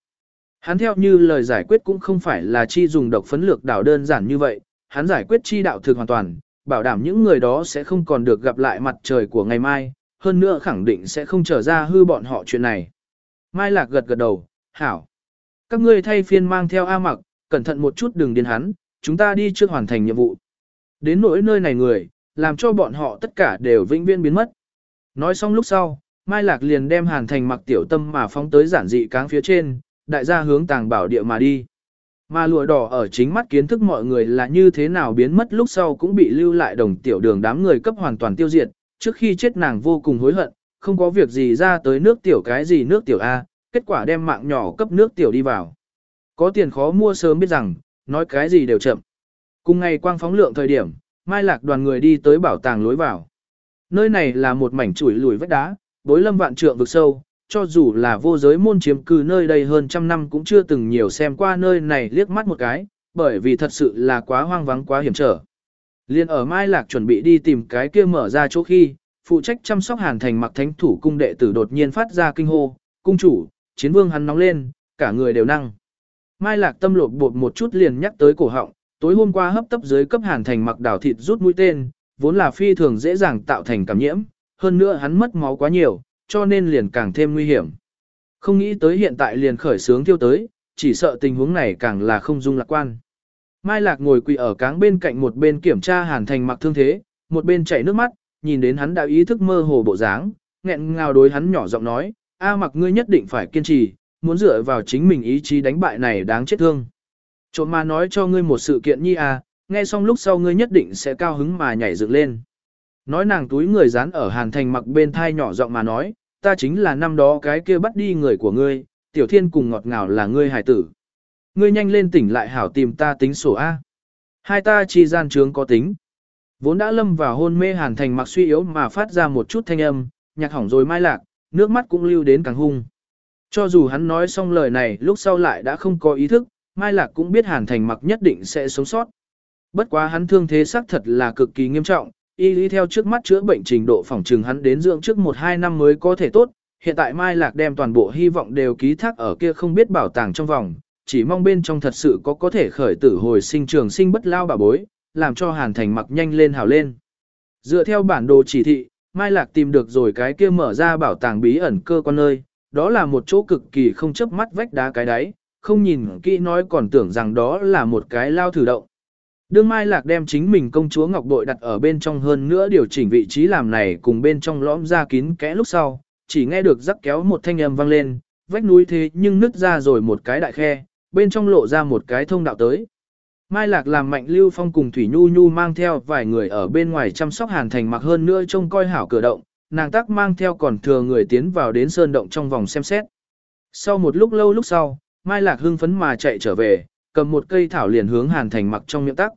Hắn theo như lời giải quyết cũng không phải là chi dùng độc phấn lược đảo đơn giản như vậy, hắn giải quyết chi đạo thực hoàn toàn, bảo đảm những người đó sẽ không còn được gặp lại mặt trời của ngày mai, hơn nữa khẳng định sẽ không trở ra hư bọn họ chuyện này. Mai Lạc gật gật đầu, hảo. Các ngươi thay phiên mang theo A mặc, cẩn thận một chút đừng điên hắn, chúng ta đi trước hoàn thành nhiệm vụ. Đến nỗi nơi này người, làm cho bọn họ tất cả đều vĩnh viễn biến mất. Nói xong lúc sau, Mai Lạc liền đem hàn thành mặc tiểu tâm mà phóng tới giản dị cáng phía trên, đại gia hướng tàng bảo địa mà đi. Mà lụa đỏ ở chính mắt kiến thức mọi người là như thế nào biến mất lúc sau cũng bị lưu lại đồng tiểu đường đám người cấp hoàn toàn tiêu diệt, trước khi chết nàng vô cùng hối hận, không có việc gì ra tới nước tiểu cái gì nước tiểu A, kết quả đem mạng nhỏ cấp nước tiểu đi vào. Có tiền khó mua sớm biết rằng, nói cái gì đều chậm. Cùng ngày quang phóng lượng thời điểm, Mai Lạc đoàn người đi tới bảo tàng lối vào. Nơi này là một mảnh chuỗi lùi vách đá, bối lâm vạn trượng vực sâu, cho dù là vô giới môn chiếm cư nơi đây hơn trăm năm cũng chưa từng nhiều xem qua nơi này liếc mắt một cái, bởi vì thật sự là quá hoang vắng quá hiểm trở. Liên ở Mai Lạc chuẩn bị đi tìm cái kia mở ra chỗ khi, phụ trách chăm sóc hàn thành mặc thánh thủ cung đệ tử đột nhiên phát ra kinh hô, cung chủ, chiến vương hắn nóng lên, cả người đều năng. Mai Lạc tâm lột bột một chút liền nhắc tới cổ họng, tối hôm qua hấp tấp dưới cấp hàn thành mặc đảo thịt rút mũi tên, vốn là phi thường dễ dàng tạo thành cảm nhiễm, hơn nữa hắn mất máu quá nhiều, cho nên liền càng thêm nguy hiểm. Không nghĩ tới hiện tại liền khởi sướng tiêu tới, chỉ sợ tình huống này càng là không dung lạc quan. Mai Lạc ngồi quỳ ở cáng bên cạnh một bên kiểm tra hàn thành mặc thương thế, một bên chảy nước mắt, nhìn đến hắn đã ý thức mơ hồ bộ dáng, nghẹn ngào đối hắn nhỏ giọng nói, A mặc ngươi nhất định phải kiên trì, muốn dựa vào chính mình ý chí đánh bại này đáng chết thương. Trộm mà nói cho ngươi một sự kiện nhi à, nghe xong lúc sau ngươi nhất định sẽ cao hứng mà nhảy dựng lên. Nói nàng túi người dán ở hàn thành mặc bên thai nhỏ giọng mà nói, ta chính là năm đó cái kia bắt đi người của ngươi, tiểu thiên cùng ngọt ngào là ngươi hải tử. Ngươi nhanh lên tỉnh lại hảo tìm ta tính sổ A. Hai ta chi gian trướng có tính. Vốn đã lâm vào hôn mê hàn thành mặc suy yếu mà phát ra một chút thanh âm, nhạc hỏng rồi mai lạc, nước mắt cũng lưu đến càng hung. Cho dù hắn nói xong lời này lúc sau lại đã không có ý thức, mai lạc cũng biết hàn thành mặc nhất định sẽ sống sót. Bất quá hắn thương thế xác thật là cực kỳ nghiêm trọng, y lý theo trước mắt chữa bệnh trình độ phòng trừng hắn đến dưỡng trước 1-2 năm mới có thể tốt. Hiện tại Mai Lạc đem toàn bộ hy vọng đều ký thác ở kia không biết bảo tàng trong vòng, chỉ mong bên trong thật sự có có thể khởi tử hồi sinh trường sinh bất lao bà bối, làm cho Hàn Thành mặc nhanh lên hào lên. Dựa theo bản đồ chỉ thị, Mai Lạc tìm được rồi cái kia mở ra bảo tàng bí ẩn cơ quan nơi, đó là một chỗ cực kỳ không chấp mắt vách đá cái đáy, không nhìn kỹ nói còn tưởng rằng đó là một cái lao thử động. Đương Mai Lạc đem chính mình công chúa Ngọc Bội đặt ở bên trong hơn nữa điều chỉnh vị trí làm này cùng bên trong lõm ra kín kẽ lúc sau, chỉ nghe được rắc kéo một thanh âm vang lên, vách núi thế nhưng nứt ra rồi một cái đại khe, bên trong lộ ra một cái thông đạo tới. Mai Lạc làm mạnh lưu phong cùng Thủy Nhu Nhu mang theo vài người ở bên ngoài chăm sóc hàn thành mặc hơn nữa trông coi hảo cửa động, nàng tắc mang theo còn thừa người tiến vào đến sơn động trong vòng xem xét. Sau một lúc lâu lúc sau, Mai Lạc hưng phấn mà chạy trở về, cầm một cây thảo liền hướng hàn thành mặc trong miệng tắc.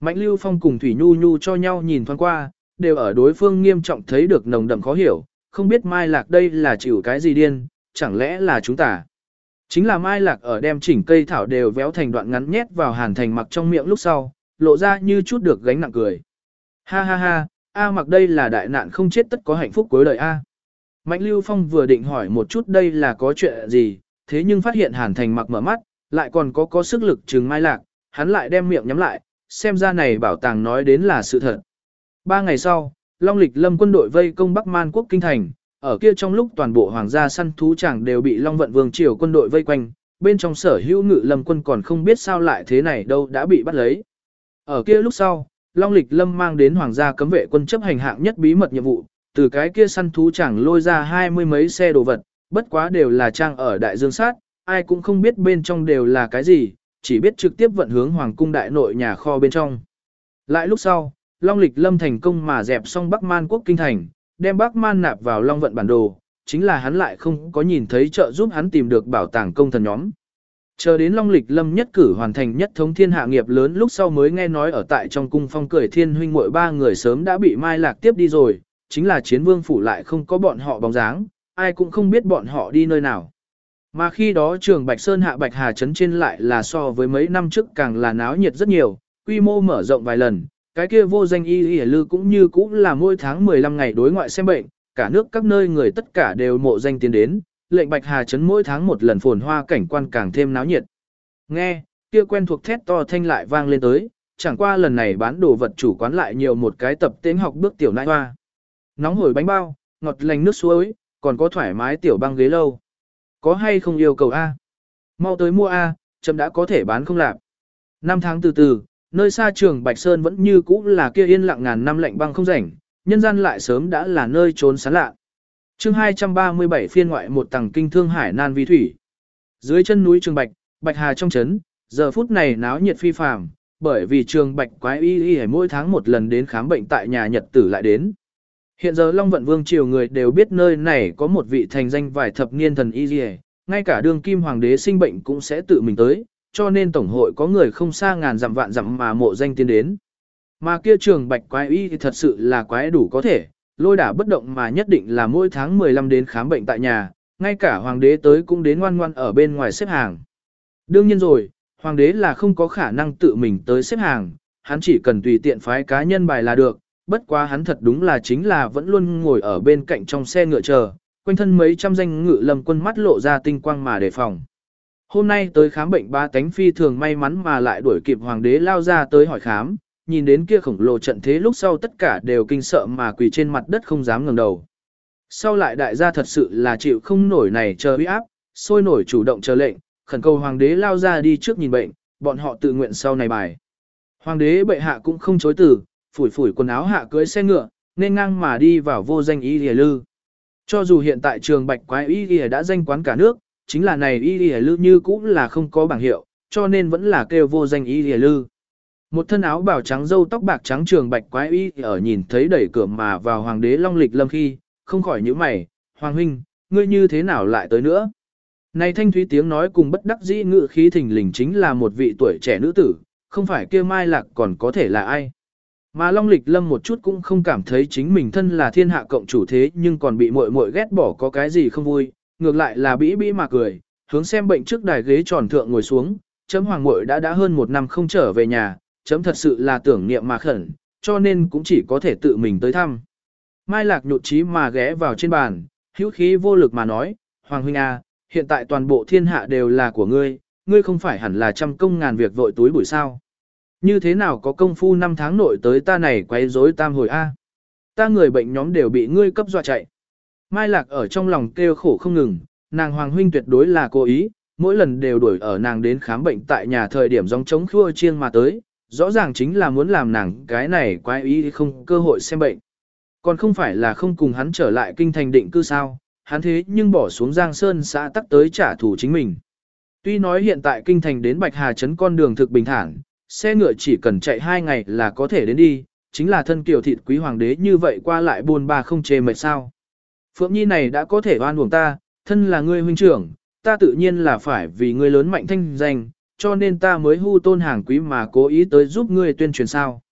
Mạnh lưu phong cùng Thủy Nhu Nhu cho nhau nhìn thoáng qua, đều ở đối phương nghiêm trọng thấy được nồng đậm khó hiểu, không biết Mai Lạc đây là chịu cái gì điên, chẳng lẽ là chúng ta. Chính là Mai Lạc ở đem chỉnh cây thảo đều véo thành đoạn ngắn nhét vào hàn thành mặc trong miệng lúc sau, lộ ra như chút được gánh nặng cười. Ha ha ha, A mặc đây là đại nạn không chết tất có hạnh phúc cuối đời A. Mạnh Lưu Phong vừa định hỏi một chút đây là có chuyện gì, thế nhưng phát hiện hàn thành mặc mở mắt, lại còn có có sức lực trừng Mai Lạc, hắn lại đem miệng nhắm lại, xem ra này bảo tàng nói đến là sự thật. Ba ngày sau, Long Lịch Lâm quân đội vây công Bắc Man quốc kinh thành, ở kia trong lúc toàn bộ hoàng gia săn thú chẳng đều bị Long Vận Vương triều quân đội vây quanh, bên trong sở hữu ngự lâm quân còn không biết sao lại thế này đâu đã bị bắt lấy. Ở kia lúc sau, Long Lịch Lâm mang đến hoàng gia cấm vệ quân chấp hành hạng nhất bí mật nhiệm vụ, từ cái kia săn thú chẳng lôi ra hai mươi mấy xe đồ vật, bất quá đều là trang ở đại dương sát, ai cũng không biết bên trong đều là cái gì, chỉ biết trực tiếp vận hướng hoàng cung đại nội nhà kho bên trong. Lại lúc sau, Long Lịch Lâm thành công mà dẹp xong Bắc Man quốc kinh thành, đem Bắc Man nạp vào Long vận bản đồ, chính là hắn lại không có nhìn thấy trợ giúp hắn tìm được bảo tàng công thần nhóm. Chờ đến Long Lịch Lâm nhất cử hoàn thành nhất thống thiên hạ nghiệp lớn lúc sau mới nghe nói ở tại trong cung phong cười thiên huynh muội ba người sớm đã bị Mai Lạc tiếp đi rồi, chính là chiến vương phủ lại không có bọn họ bóng dáng, ai cũng không biết bọn họ đi nơi nào. Mà khi đó trường Bạch Sơn hạ Bạch Hà Trấn trên lại là so với mấy năm trước càng là náo nhiệt rất nhiều, quy mô mở rộng vài lần, cái kia vô danh y y lư cũng như cũng là mỗi tháng 15 ngày đối ngoại xem bệnh, cả nước các nơi người tất cả đều mộ danh tiến đến, lệnh Bạch Hà Trấn mỗi tháng một lần phồn hoa cảnh quan càng thêm náo nhiệt. Nghe, kia quen thuộc thét to thanh lại vang lên tới, chẳng qua lần này bán đồ vật chủ quán lại nhiều một cái tập tên học bước tiểu nãi hoa. Nóng hổi bánh bao, ngọt lành nước suối, còn có thoải mái tiểu băng ghế lâu. Có hay không yêu cầu A? Mau tới mua A, chậm đã có thể bán không lạc. Năm tháng từ từ, nơi xa trường Bạch Sơn vẫn như cũ là kia yên lặng ngàn năm lạnh băng không rảnh, nhân gian lại sớm đã là nơi trốn sán lạ. chương 237 phiên ngoại một tầng kinh thương hải nan vi thủy. Dưới chân núi Trường Bạch, Bạch Hà trong chấn, giờ phút này náo nhiệt phi phàm, bởi vì Trường Bạch quái y y mỗi tháng một lần đến khám bệnh tại nhà Nhật tử lại đến. Hiện giờ Long Vận Vương triều người đều biết nơi này có một vị thành danh vài thập niên thần y y, ngay cả Đường kim hoàng đế sinh bệnh cũng sẽ tự mình tới, cho nên tổng hội có người không xa ngàn dặm vạn dặm mà mộ danh tiến đến. Mà kia trường bạch quái y thì thật sự là quái đủ có thể, lôi đả bất động mà nhất định là mỗi tháng 15 đến khám bệnh tại nhà, ngay cả hoàng đế tới cũng đến ngoan ngoan ở bên ngoài xếp hàng. Đương nhiên rồi, hoàng đế là không có khả năng tự mình tới xếp hàng, hắn chỉ cần tùy tiện phái cá nhân bài là được, bất quá hắn thật đúng là chính là vẫn luôn ngồi ở bên cạnh trong xe ngựa chờ, quanh thân mấy trăm danh ngự lâm quân mắt lộ ra tinh quang mà đề phòng. Hôm nay tới khám bệnh ba tánh phi thường may mắn mà lại đuổi kịp hoàng đế lao ra tới hỏi khám, nhìn đến kia khổng lồ trận thế lúc sau tất cả đều kinh sợ mà quỳ trên mặt đất không dám ngẩng đầu. Sau lại đại gia thật sự là chịu không nổi này chờ uy áp, sôi nổi chủ động chờ lệnh, khẩn cầu hoàng đế lao ra đi trước nhìn bệnh, bọn họ tự nguyện sau này bài. Hoàng đế bệ hạ cũng không chối từ, phủi phủi quần áo hạ cưới xe ngựa, nên ngang mà đi vào vô danh y lìa lư. Cho dù hiện tại trường bạch quái y lìa đã danh quán cả nước, chính là này y lìa lư như cũng là không có bảng hiệu, cho nên vẫn là kêu vô danh y lìa lư. Một thân áo bào trắng dâu tóc bạc trắng trường bạch quái y ở nhìn thấy đẩy cửa mà vào hoàng đế long lịch lâm khi, không khỏi nhíu mày, hoàng huynh, ngươi như thế nào lại tới nữa? Này thanh thúy tiếng nói cùng bất đắc dĩ ngự khí thình lình chính là một vị tuổi trẻ nữ tử, không phải kia mai lạc còn có thể là ai. Mà Long Lịch Lâm một chút cũng không cảm thấy chính mình thân là thiên hạ cộng chủ thế nhưng còn bị muội muội ghét bỏ có cái gì không vui, ngược lại là bĩ bĩ mà cười, hướng xem bệnh trước đài ghế tròn thượng ngồi xuống, chấm hoàng muội đã đã hơn một năm không trở về nhà, chấm thật sự là tưởng niệm mà khẩn, cho nên cũng chỉ có thể tự mình tới thăm. Mai Lạc nhụt chí mà ghé vào trên bàn, hữu khí vô lực mà nói, Hoàng huynh a, à, hiện tại toàn bộ thiên hạ đều là của ngươi, ngươi không phải hẳn là trăm công ngàn việc vội túi buổi sao. Như thế nào có công phu năm tháng nội tới ta này quấy rối tam hồi a? Ta người bệnh nhóm đều bị ngươi cấp dọa chạy. Mai Lạc ở trong lòng kêu khổ không ngừng, nàng Hoàng huynh tuyệt đối là cố ý, mỗi lần đều đuổi ở nàng đến khám bệnh tại nhà thời điểm giống chống khua chiêng mà tới, rõ ràng chính là muốn làm nàng cái này quái ý không cơ hội xem bệnh. Còn không phải là không cùng hắn trở lại kinh thành định cư sao, hắn thế nhưng bỏ xuống Giang Sơn xã tắc tới trả thù chính mình. Tuy nói hiện tại kinh thành đến Bạch Hà Trấn con đường thực bình thản, xe ngựa chỉ cần chạy hai ngày là có thể đến đi, chính là thân kiều thịt quý hoàng đế như vậy qua lại buồn ba không chê mệt sao. Phượng Nhi này đã có thể oan uổng ta, thân là ngươi huynh trưởng, ta tự nhiên là phải vì ngươi lớn mạnh thanh danh, cho nên ta mới hưu tôn hàng quý mà cố ý tới giúp ngươi tuyên truyền sao.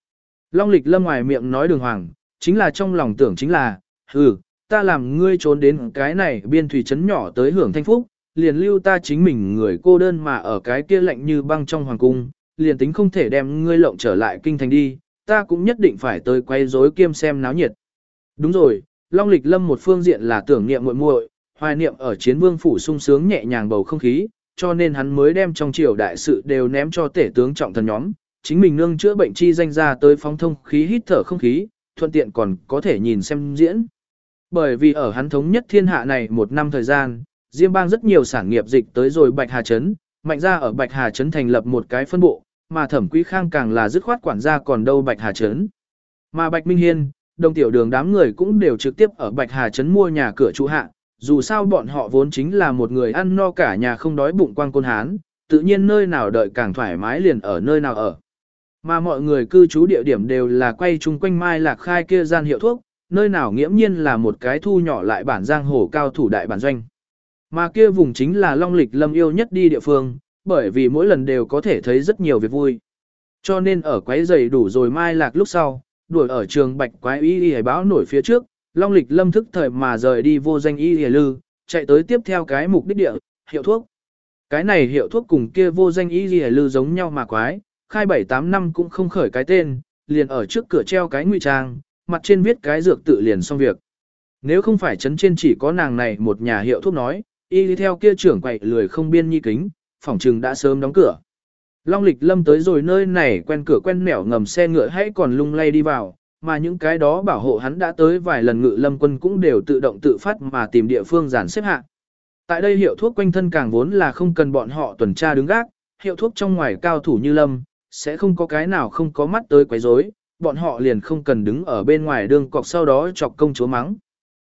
Long lịch lâm ngoài miệng nói đường hoàng, chính là trong lòng tưởng chính là, hừ, ta làm ngươi trốn đến cái này biên thủy trấn nhỏ tới hưởng thanh phúc, liền lưu ta chính mình người cô đơn mà ở cái kia lạnh như băng trong hoàng cung, liền tính không thể đem ngươi lộng trở lại kinh thành đi, ta cũng nhất định phải tới quay rối kiêm xem náo nhiệt. Đúng rồi, Long Lịch Lâm một phương diện là tưởng niệm muội muội, hoài niệm ở chiến vương phủ sung sướng nhẹ nhàng bầu không khí, cho nên hắn mới đem trong triều đại sự đều ném cho tể tướng trọng thần nhóm, chính mình nương chữa bệnh chi danh ra tới phóng thông khí hít thở không khí, thuận tiện còn có thể nhìn xem diễn. Bởi vì ở hắn thống nhất thiên hạ này một năm thời gian, Diêm bang rất nhiều sản nghiệp dịch tới rồi Bạch Hà Trấn, mạnh ra ở Bạch Hà Trấn thành lập một cái phân bộ, mà thẩm quý khang càng là dứt khoát quản gia còn đâu Bạch Hà Trấn. Mà Bạch Minh Hiên, đồng tiểu đường đám người cũng đều trực tiếp ở Bạch Hà Trấn mua nhà cửa trụ hạ, dù sao bọn họ vốn chính là một người ăn no cả nhà không đói bụng quan côn hán, tự nhiên nơi nào đợi càng thoải mái liền ở nơi nào ở. Mà mọi người cư trú địa điểm đều là quay chung quanh Mai Lạc Khai kia gian hiệu thuốc, nơi nào nghiễm nhiên là một cái thu nhỏ lại bản giang hồ cao thủ đại bản doanh. Mà kia vùng chính là Long Lịch Lâm yêu nhất đi địa phương, bởi vì mỗi lần đều có thể thấy rất nhiều việc vui. Cho nên ở quấy giày đủ rồi Mai Lạc lúc sau, đuổi ở trường Bạch Quái Y Y báo nổi phía trước, Long Lịch Lâm thức thời mà rời đi vô danh Y Y Lư, chạy tới tiếp theo cái mục đích địa, hiệu thuốc. Cái này hiệu thuốc cùng kia vô danh Y Y Lư giống nhau mà quái, khai 7-8 năm cũng không khởi cái tên, liền ở trước cửa treo cái ngụy trang, mặt trên viết cái dược tự liền xong việc. Nếu không phải chấn trên chỉ có nàng này một nhà hiệu thuốc nói, y đi theo kia trưởng quậy lười không biên nhi kính, phòng trừng đã sớm đóng cửa. Long lịch lâm tới rồi nơi này quen cửa quen mẻo ngầm xe ngựa hãy còn lung lay đi vào, mà những cái đó bảo hộ hắn đã tới vài lần ngự lâm quân cũng đều tự động tự phát mà tìm địa phương giản xếp hạ. Tại đây hiệu thuốc quanh thân càng vốn là không cần bọn họ tuần tra đứng gác, hiệu thuốc trong ngoài cao thủ như lâm, sẽ không có cái nào không có mắt tới quấy rối, bọn họ liền không cần đứng ở bên ngoài đường cọc sau đó chọc công chúa mắng.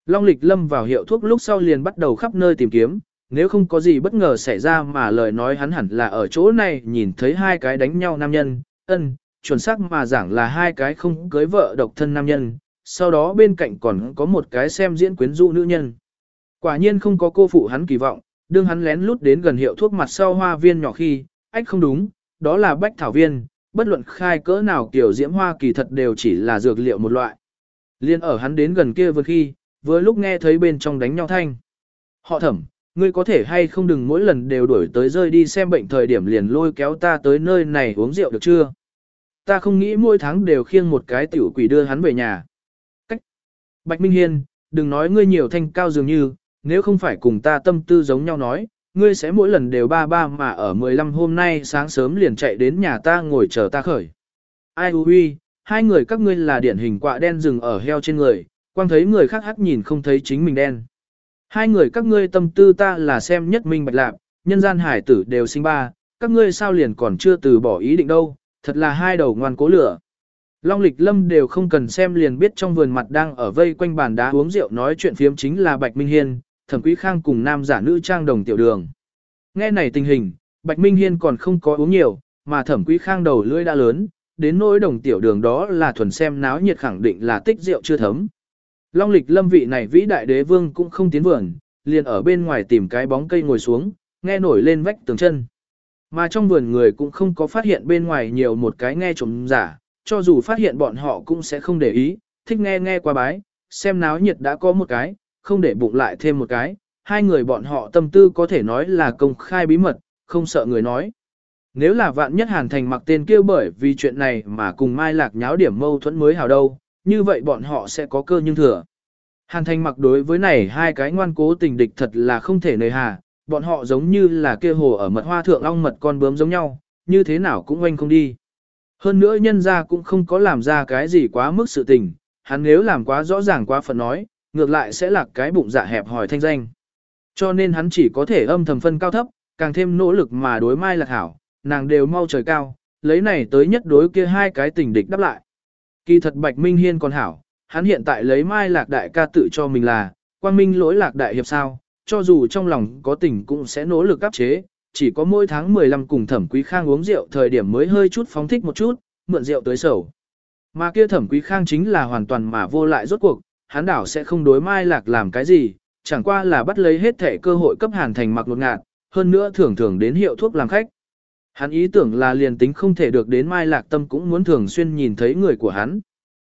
Long lịch lâm vào hiệu thuốc lúc sau liền bắt đầu khắp nơi tìm kiếm, nếu không có gì bất ngờ xảy ra mà lời nói hắn hẳn là ở chỗ này nhìn thấy hai cái đánh nhau nam nhân, ân, chuẩn xác mà giảng là hai cái không cưới vợ độc thân nam nhân, sau đó bên cạnh còn có một cái xem diễn quyến rũ nữ nhân. Quả nhiên không có cô phụ hắn kỳ vọng, đương hắn lén lút đến gần hiệu thuốc mặt sau hoa viên nhỏ khi, ách không đúng, đó là bách thảo viên, bất luận khai cỡ nào kiểu diễm hoa kỳ thật đều chỉ là dược liệu một loại. Liên ở hắn đến gần kia vừa khi, vừa lúc nghe thấy bên trong đánh nhau thanh. Họ thẩm, ngươi có thể hay không đừng mỗi lần đều đuổi tới rơi đi xem bệnh thời điểm liền lôi kéo ta tới nơi này uống rượu được chưa? Ta không nghĩ mỗi tháng đều khiêng một cái tiểu quỷ đưa hắn về nhà. Cách. Bạch Minh Hiên, đừng nói ngươi nhiều thanh cao dường như, nếu không phải cùng ta tâm tư giống nhau nói, ngươi sẽ mỗi lần đều ba ba mà ở 15 hôm nay sáng sớm liền chạy đến nhà ta ngồi chờ ta khởi. Ai huy, hai người các ngươi là điển hình quạ đen rừng ở heo trên người, quang thấy người khác hắc nhìn không thấy chính mình đen. Hai người các ngươi tâm tư ta là xem nhất minh bạch lạc, nhân gian hải tử đều sinh ba, các ngươi sao liền còn chưa từ bỏ ý định đâu, thật là hai đầu ngoan cố lửa. Long lịch lâm đều không cần xem liền biết trong vườn mặt đang ở vây quanh bàn đá uống rượu nói chuyện phiếm chính là Bạch Minh Hiên, thẩm quý khang cùng nam giả nữ trang đồng tiểu đường. Nghe này tình hình, Bạch Minh Hiên còn không có uống nhiều, mà thẩm quý khang đầu lưỡi đã lớn, đến nỗi đồng tiểu đường đó là thuần xem náo nhiệt khẳng định là tích rượu chưa thấm. Long lịch lâm vị này vĩ đại đế vương cũng không tiến vườn, liền ở bên ngoài tìm cái bóng cây ngồi xuống, nghe nổi lên vách tường chân. Mà trong vườn người cũng không có phát hiện bên ngoài nhiều một cái nghe trộm giả, cho dù phát hiện bọn họ cũng sẽ không để ý, thích nghe nghe qua bái, xem náo nhiệt đã có một cái, không để bụng lại thêm một cái, hai người bọn họ tâm tư có thể nói là công khai bí mật, không sợ người nói. Nếu là vạn nhất hàn thành mặc tên kia bởi vì chuyện này mà cùng Mai Lạc nháo điểm mâu thuẫn mới hào đâu, như vậy bọn họ sẽ có cơ nhưng thừa. Hàn thành mặc đối với này hai cái ngoan cố tình địch thật là không thể nời hà, bọn họ giống như là kia hồ ở mật hoa thượng long mật con bướm giống nhau, như thế nào cũng oanh không đi. Hơn nữa nhân ra cũng không có làm ra cái gì quá mức sự tình, hắn nếu làm quá rõ ràng quá phần nói, ngược lại sẽ là cái bụng dạ hẹp hỏi thanh danh. Cho nên hắn chỉ có thể âm thầm phân cao thấp, càng thêm nỗ lực mà đối mai lạc hảo, nàng đều mau trời cao, lấy này tới nhất đối kia hai cái tình địch đáp lại. Kỳ thật Bạch Minh Hiên còn hảo, hắn hiện tại lấy mai lạc đại ca tự cho mình là, quang minh lỗi lạc đại hiệp sao, cho dù trong lòng có tình cũng sẽ nỗ lực áp chế, chỉ có mỗi tháng 15 cùng thẩm quý khang uống rượu thời điểm mới hơi chút phóng thích một chút, mượn rượu tới sầu. Mà kia thẩm quý khang chính là hoàn toàn mà vô lại rốt cuộc, hắn đảo sẽ không đối mai lạc làm cái gì, chẳng qua là bắt lấy hết thể cơ hội cấp hàn thành mặc lột ngạt, hơn nữa thường thường đến hiệu thuốc làm khách. Hắn ý tưởng là liền tính không thể được đến mai lạc tâm cũng muốn thường xuyên nhìn thấy người của hắn.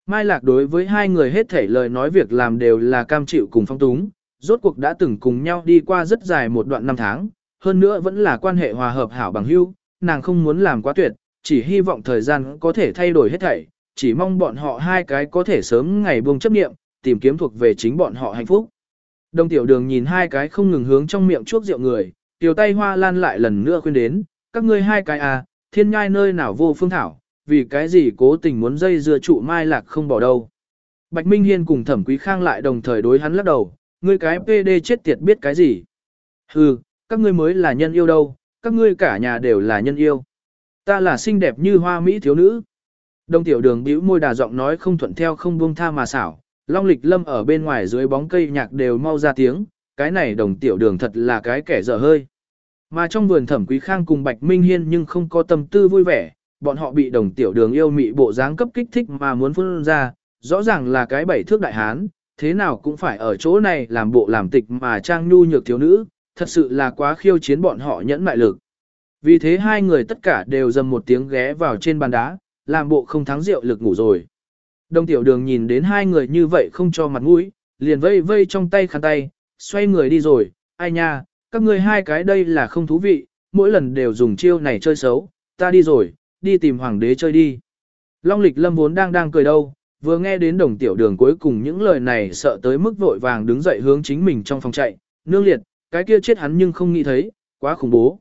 Mai Lạc đối với hai người hết thể lời nói việc làm đều là cam chịu cùng phong túng, rốt cuộc đã từng cùng nhau đi qua rất dài một đoạn năm tháng, hơn nữa vẫn là quan hệ hòa hợp hảo bằng hữu, nàng không muốn làm quá tuyệt, chỉ hy vọng thời gian có thể thay đổi hết thảy, chỉ mong bọn họ hai cái có thể sớm ngày buông chấp niệm, tìm kiếm thuộc về chính bọn họ hạnh phúc. Đông tiểu đường nhìn hai cái không ngừng hướng trong miệng chuốc rượu người, tiểu tay hoa lan lại lần nữa khuyên đến, các ngươi hai cái à, thiên nhai nơi nào vô phương thảo, vì cái gì cố tình muốn dây dưa trụ mai lạc không bỏ đâu. Bạch Minh Hiên cùng thẩm quý khang lại đồng thời đối hắn lắc đầu, ngươi cái PD chết tiệt biết cái gì. Hừ, các ngươi mới là nhân yêu đâu, các ngươi cả nhà đều là nhân yêu. Ta là xinh đẹp như hoa mỹ thiếu nữ. Đông tiểu đường bĩu môi đà giọng nói không thuận theo không buông tha mà xảo, long lịch lâm ở bên ngoài dưới bóng cây nhạc đều mau ra tiếng, cái này đồng tiểu đường thật là cái kẻ dở hơi. Mà trong vườn thẩm quý khang cùng Bạch Minh Hiên nhưng không có tâm tư vui vẻ, bọn họ bị đồng tiểu đường yêu mị bộ dáng cấp kích thích mà muốn phun ra, rõ ràng là cái bảy thước đại hán, thế nào cũng phải ở chỗ này làm bộ làm tịch mà trang nhu nhược thiếu nữ, thật sự là quá khiêu chiến bọn họ nhẫn mại lực. Vì thế hai người tất cả đều dầm một tiếng ghé vào trên bàn đá, làm bộ không thắng rượu lực ngủ rồi. Đông tiểu đường nhìn đến hai người như vậy không cho mặt mũi, liền vây vây trong tay khăn tay, xoay người đi rồi, ai nha, các ngươi hai cái đây là không thú vị, mỗi lần đều dùng chiêu này chơi xấu, ta đi rồi, đi tìm hoàng đế chơi đi. Long lịch lâm vốn đang đang cười đâu, vừa nghe đến đồng tiểu đường cuối cùng những lời này sợ tới mức vội vàng đứng dậy hướng chính mình trong phòng chạy, nương liệt, cái kia chết hắn nhưng không nghĩ thấy, quá khủng bố.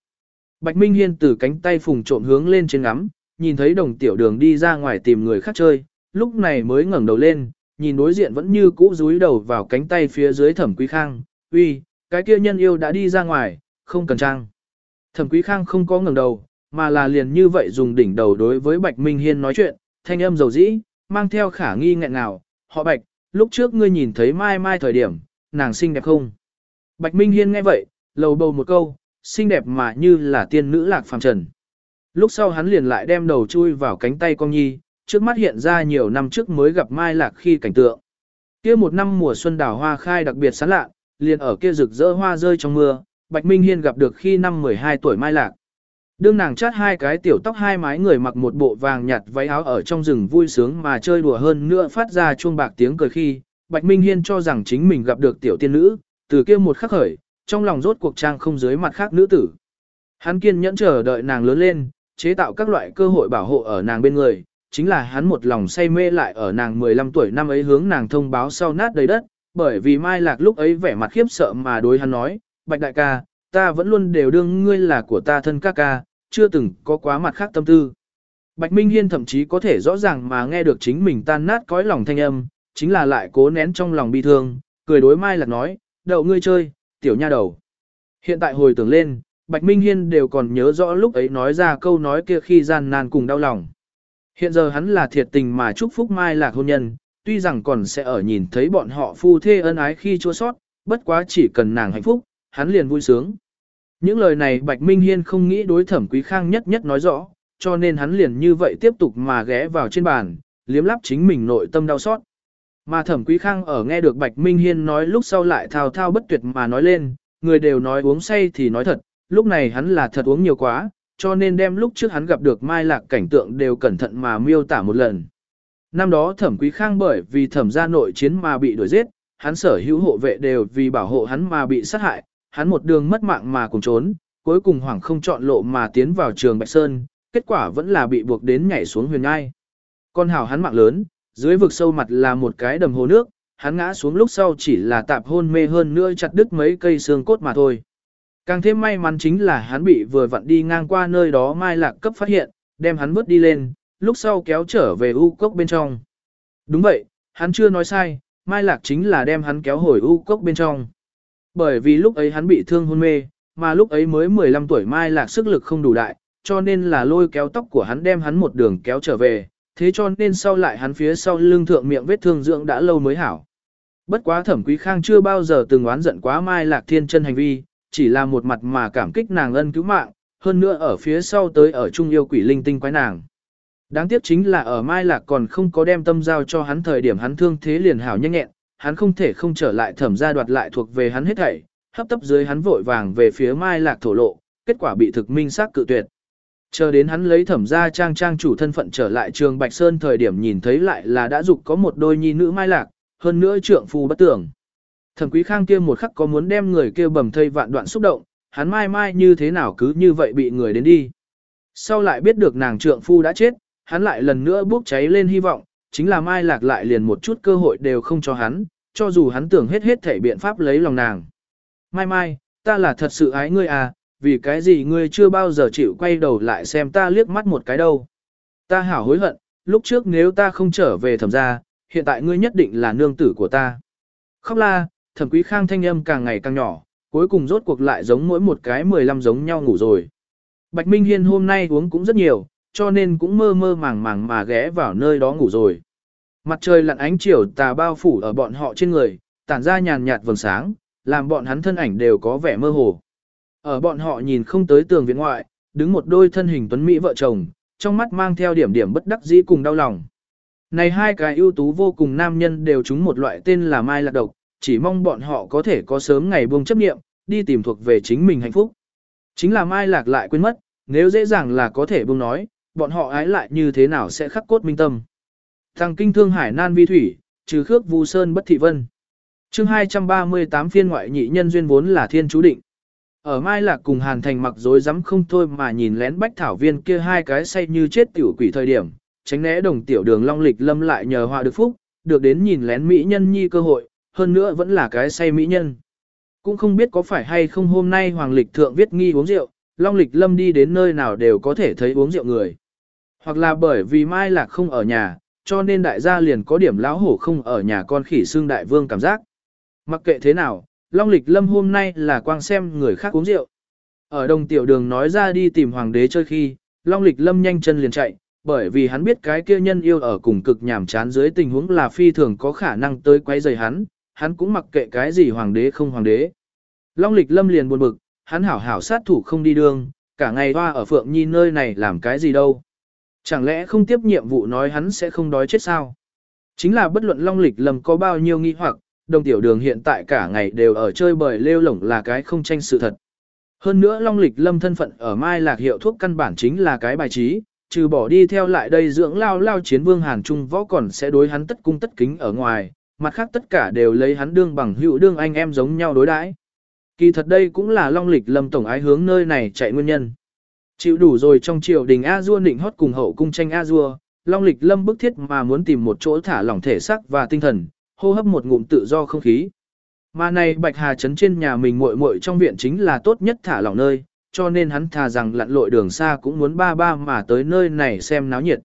Bạch Minh Hiên từ cánh tay phùng trộm hướng lên trên ngắm, nhìn thấy đồng tiểu đường đi ra ngoài tìm người khác chơi, lúc này mới ngẩng đầu lên, nhìn đối diện vẫn như cũ rúi đầu vào cánh tay phía dưới thẩm quý khang, uy, cái kia nhân yêu đã đi ra ngoài, không cần trang. Thẩm quý khang không có ngẩng đầu, mà là liền như vậy dùng đỉnh đầu đối với Bạch Minh Hiên nói chuyện, thanh âm dầu dĩ, mang theo khả nghi nghẹn ngào, họ Bạch, lúc trước ngươi nhìn thấy Mai Mai thời điểm, nàng xinh đẹp không? Bạch Minh Hiên nghe vậy, lầu bầu một câu, xinh đẹp mà như là tiên nữ lạc phàm trần. Lúc sau hắn liền lại đem đầu chui vào cánh tay con nhi, trước mắt hiện ra nhiều năm trước mới gặp Mai Lạc khi cảnh tượng. Kia một năm mùa xuân đào hoa khai đặc biệt sáng lạ, liền ở kia rực rỡ hoa rơi trong mưa, Bạch Minh Hiên gặp được khi năm 12 tuổi Mai Lạc. Đương nàng chát hai cái tiểu tóc hai mái người mặc một bộ vàng nhạt váy áo ở trong rừng vui sướng mà chơi đùa hơn nữa phát ra chuông bạc tiếng cười khi, Bạch Minh Hiên cho rằng chính mình gặp được tiểu tiên nữ, từ kia một khắc khởi, trong lòng rốt cuộc trang không dưới mặt khác nữ tử. Hắn kiên nhẫn chờ đợi nàng lớn lên, chế tạo các loại cơ hội bảo hộ ở nàng bên người, chính là hắn một lòng say mê lại ở nàng 15 tuổi năm ấy hướng nàng thông báo sau nát đầy đất, bởi vì Mai Lạc lúc ấy vẻ mặt khiếp sợ mà đối hắn nói, Bạch đại ca, ta vẫn luôn đều đương ngươi là của ta thân ca ca, chưa từng có quá mặt khác tâm tư. Bạch Minh Hiên thậm chí có thể rõ ràng mà nghe được chính mình tan nát cõi lòng thanh âm, chính là lại cố nén trong lòng bi thương, cười đối Mai Lạc nói, đậu ngươi chơi, tiểu nha đầu. Hiện tại hồi tưởng lên, Bạch Minh Hiên đều còn nhớ rõ lúc ấy nói ra câu nói kia khi gian nan cùng đau lòng. Hiện giờ hắn là thiệt tình mà chúc phúc Mai Lạc hôn nhân, tuy rằng còn sẽ ở nhìn thấy bọn họ phu thê ân ái khi chua sót, bất quá chỉ cần nàng hạnh phúc, hắn liền vui sướng. Những lời này Bạch Minh Hiên không nghĩ đối thẩm quý khang nhất nhất nói rõ, cho nên hắn liền như vậy tiếp tục mà ghé vào trên bàn, liếm lắp chính mình nội tâm đau xót. Mà thẩm quý khang ở nghe được Bạch Minh Hiên nói lúc sau lại thao thao bất tuyệt mà nói lên, người đều nói uống say thì nói thật, lúc này hắn là thật uống nhiều quá, cho nên đem lúc trước hắn gặp được Mai Lạc cảnh tượng đều cẩn thận mà miêu tả một lần. Năm đó thẩm quý khang bởi vì thẩm gia nội chiến mà bị đuổi giết, hắn sở hữu hộ vệ đều vì bảo hộ hắn mà bị sát hại, hắn một đường mất mạng mà cùng trốn, cuối cùng hoảng không chọn lộ mà tiến vào trường Bạch Sơn, kết quả vẫn là bị buộc đến nhảy xuống huyền ngai. Con hào hắn mạng lớn, dưới vực sâu mặt là một cái đầm hồ nước, hắn ngã xuống lúc sau chỉ là tạp hôn mê hơn nữa chặt đứt mấy cây xương cốt mà thôi. Càng thêm may mắn chính là hắn bị vừa vặn đi ngang qua nơi đó Mai Lạc cấp phát hiện, đem hắn vớt đi lên, lúc sau kéo trở về u cốc bên trong. Đúng vậy, hắn chưa nói sai, Mai Lạc chính là đem hắn kéo hồi u cốc bên trong. Bởi vì lúc ấy hắn bị thương hôn mê, mà lúc ấy mới 15 tuổi Mai Lạc sức lực không đủ đại, cho nên là lôi kéo tóc của hắn đem hắn một đường kéo trở về, thế cho nên sau lại hắn phía sau lưng thượng miệng vết thương dưỡng đã lâu mới hảo. Bất quá thẩm quý khang chưa bao giờ từng oán giận quá Mai Lạc Thiên chân hành vi, chỉ là một mặt mà cảm kích nàng ân cứu mạng, hơn nữa ở phía sau tới ở trung yêu quỷ linh tinh quái nàng. Đáng tiếc chính là ở Mai Lạc còn không có đem tâm giao cho hắn thời điểm hắn thương thế liền hảo nhanh nhẹn, hắn không thể không trở lại thẩm gia đoạt lại thuộc về hắn hết thảy, hấp tấp dưới hắn vội vàng về phía Mai Lạc thổ lộ, kết quả bị thực minh xác cự tuyệt. Chờ đến hắn lấy thẩm gia trang trang chủ thân phận trở lại trường Bạch Sơn thời điểm nhìn thấy lại là đã dục có một đôi nhi nữ mai lạc, hơn nữa trượng phu bất tưởng. Thẩm quý khang kia một khắc có muốn đem người kia bầm thây vạn đoạn xúc động, hắn mai mai như thế nào cứ như vậy bị người đến đi. Sau lại biết được nàng trượng phu đã chết, hắn lại lần nữa bốc cháy lên hy vọng, chính là mai lạc lại liền một chút cơ hội đều không cho hắn, cho dù hắn tưởng hết hết thể biện pháp lấy lòng nàng. Mai mai, ta là thật sự ái ngươi à, vì cái gì ngươi chưa bao giờ chịu quay đầu lại xem ta liếc mắt một cái đâu. Ta hảo hối hận, lúc trước nếu ta không trở về thẩm gia, hiện tại ngươi nhất định là nương tử của ta. Khóc la, thẩm quý khang thanh âm càng ngày càng nhỏ, cuối cùng rốt cuộc lại giống mỗi một cái mười lăm giống nhau ngủ rồi. Bạch Minh Hiên hôm nay uống cũng rất nhiều, cho nên cũng mơ mơ màng màng mà ghé vào nơi đó ngủ rồi. Mặt trời lặn ánh chiều tà bao phủ ở bọn họ trên người, tản ra nhàn nhạt vầng sáng, làm bọn hắn thân ảnh đều có vẻ mơ hồ. Ở bọn họ nhìn không tới tường viện ngoại, đứng một đôi thân hình tuấn mỹ vợ chồng, trong mắt mang theo điểm điểm bất đắc dĩ cùng đau lòng. Này hai cái ưu tú vô cùng nam nhân đều trúng một loại tên là Mai Lạc Độc, chỉ mong bọn họ có thể có sớm ngày buông chấp nghiệm, đi tìm thuộc về chính mình hạnh phúc. Chính là Mai Lạc lại quên mất, nếu dễ dàng là có thể buông nói, bọn họ ái lại như thế nào sẽ khắc cốt minh tâm. Thằng kinh thương hải nan vi thủy, trừ khước vu sơn bất thị vân. chương 238 phiên ngoại nhị nhân duyên vốn là thiên chú định. Ở Mai Lạc cùng Hàn Thành mặc dối rắm không thôi mà nhìn lén bách thảo viên kia hai cái say như chết tiểu quỷ thời điểm, tránh né đồng tiểu đường long lịch lâm lại nhờ họa được phúc, được đến nhìn lén mỹ nhân nhi cơ hội, hơn nữa vẫn là cái say mỹ nhân. Cũng không biết có phải hay không hôm nay Hoàng Lịch Thượng viết nghi uống rượu, Long Lịch Lâm đi đến nơi nào đều có thể thấy uống rượu người. Hoặc là bởi vì Mai Lạc không ở nhà, cho nên đại gia liền có điểm lão hổ không ở nhà con khỉ xương đại vương cảm giác. Mặc kệ thế nào, Long Lịch Lâm hôm nay là quang xem người khác uống rượu. Ở đồng tiểu đường nói ra đi tìm hoàng đế chơi khi, Long Lịch Lâm nhanh chân liền chạy, bởi vì hắn biết cái kia nhân yêu ở cùng cực nhàm chán dưới tình huống là phi thường có khả năng tới quấy rầy hắn, hắn cũng mặc kệ cái gì hoàng đế không hoàng đế. Long Lịch Lâm liền buồn bực, hắn hảo hảo sát thủ không đi đường, cả ngày hoa ở Phượng Nhi nơi này làm cái gì đâu. Chẳng lẽ không tiếp nhiệm vụ nói hắn sẽ không đói chết sao? Chính là bất luận Long Lịch Lâm có bao nhiêu nghi hoặc, đồng tiểu đường hiện tại cả ngày đều ở chơi bời lêu lổng là cái không tranh sự thật. Hơn nữa Long Lịch Lâm thân phận ở Mai Lạc hiệu thuốc căn bản chính là cái bài trí, trừ bỏ đi theo lại đây dưỡng lao lao chiến vương Hàn Trung võ còn sẽ đối hắn tất cung tất kính ở ngoài, mặt khác tất cả đều lấy hắn đương bằng hữu đương anh em giống nhau đối đãi. Kỳ thật đây cũng là Long Lịch Lâm tổng ái hướng nơi này chạy nguyên nhân. Chịu đủ rồi trong triều đình A Dua nịnh hót cùng hậu cung tranh A Dua, Long Lịch Lâm bức thiết mà muốn tìm một chỗ thả lỏng thể xác và tinh thần, hô hấp một ngụm tự do không khí. Mà này Bạch Hà trấn trên nhà mình muội muội trong viện chính là tốt nhất thả lỏng nơi, cho nên hắn thà rằng lặn lội đường xa cũng muốn ba ba mà tới nơi này xem náo nhiệt.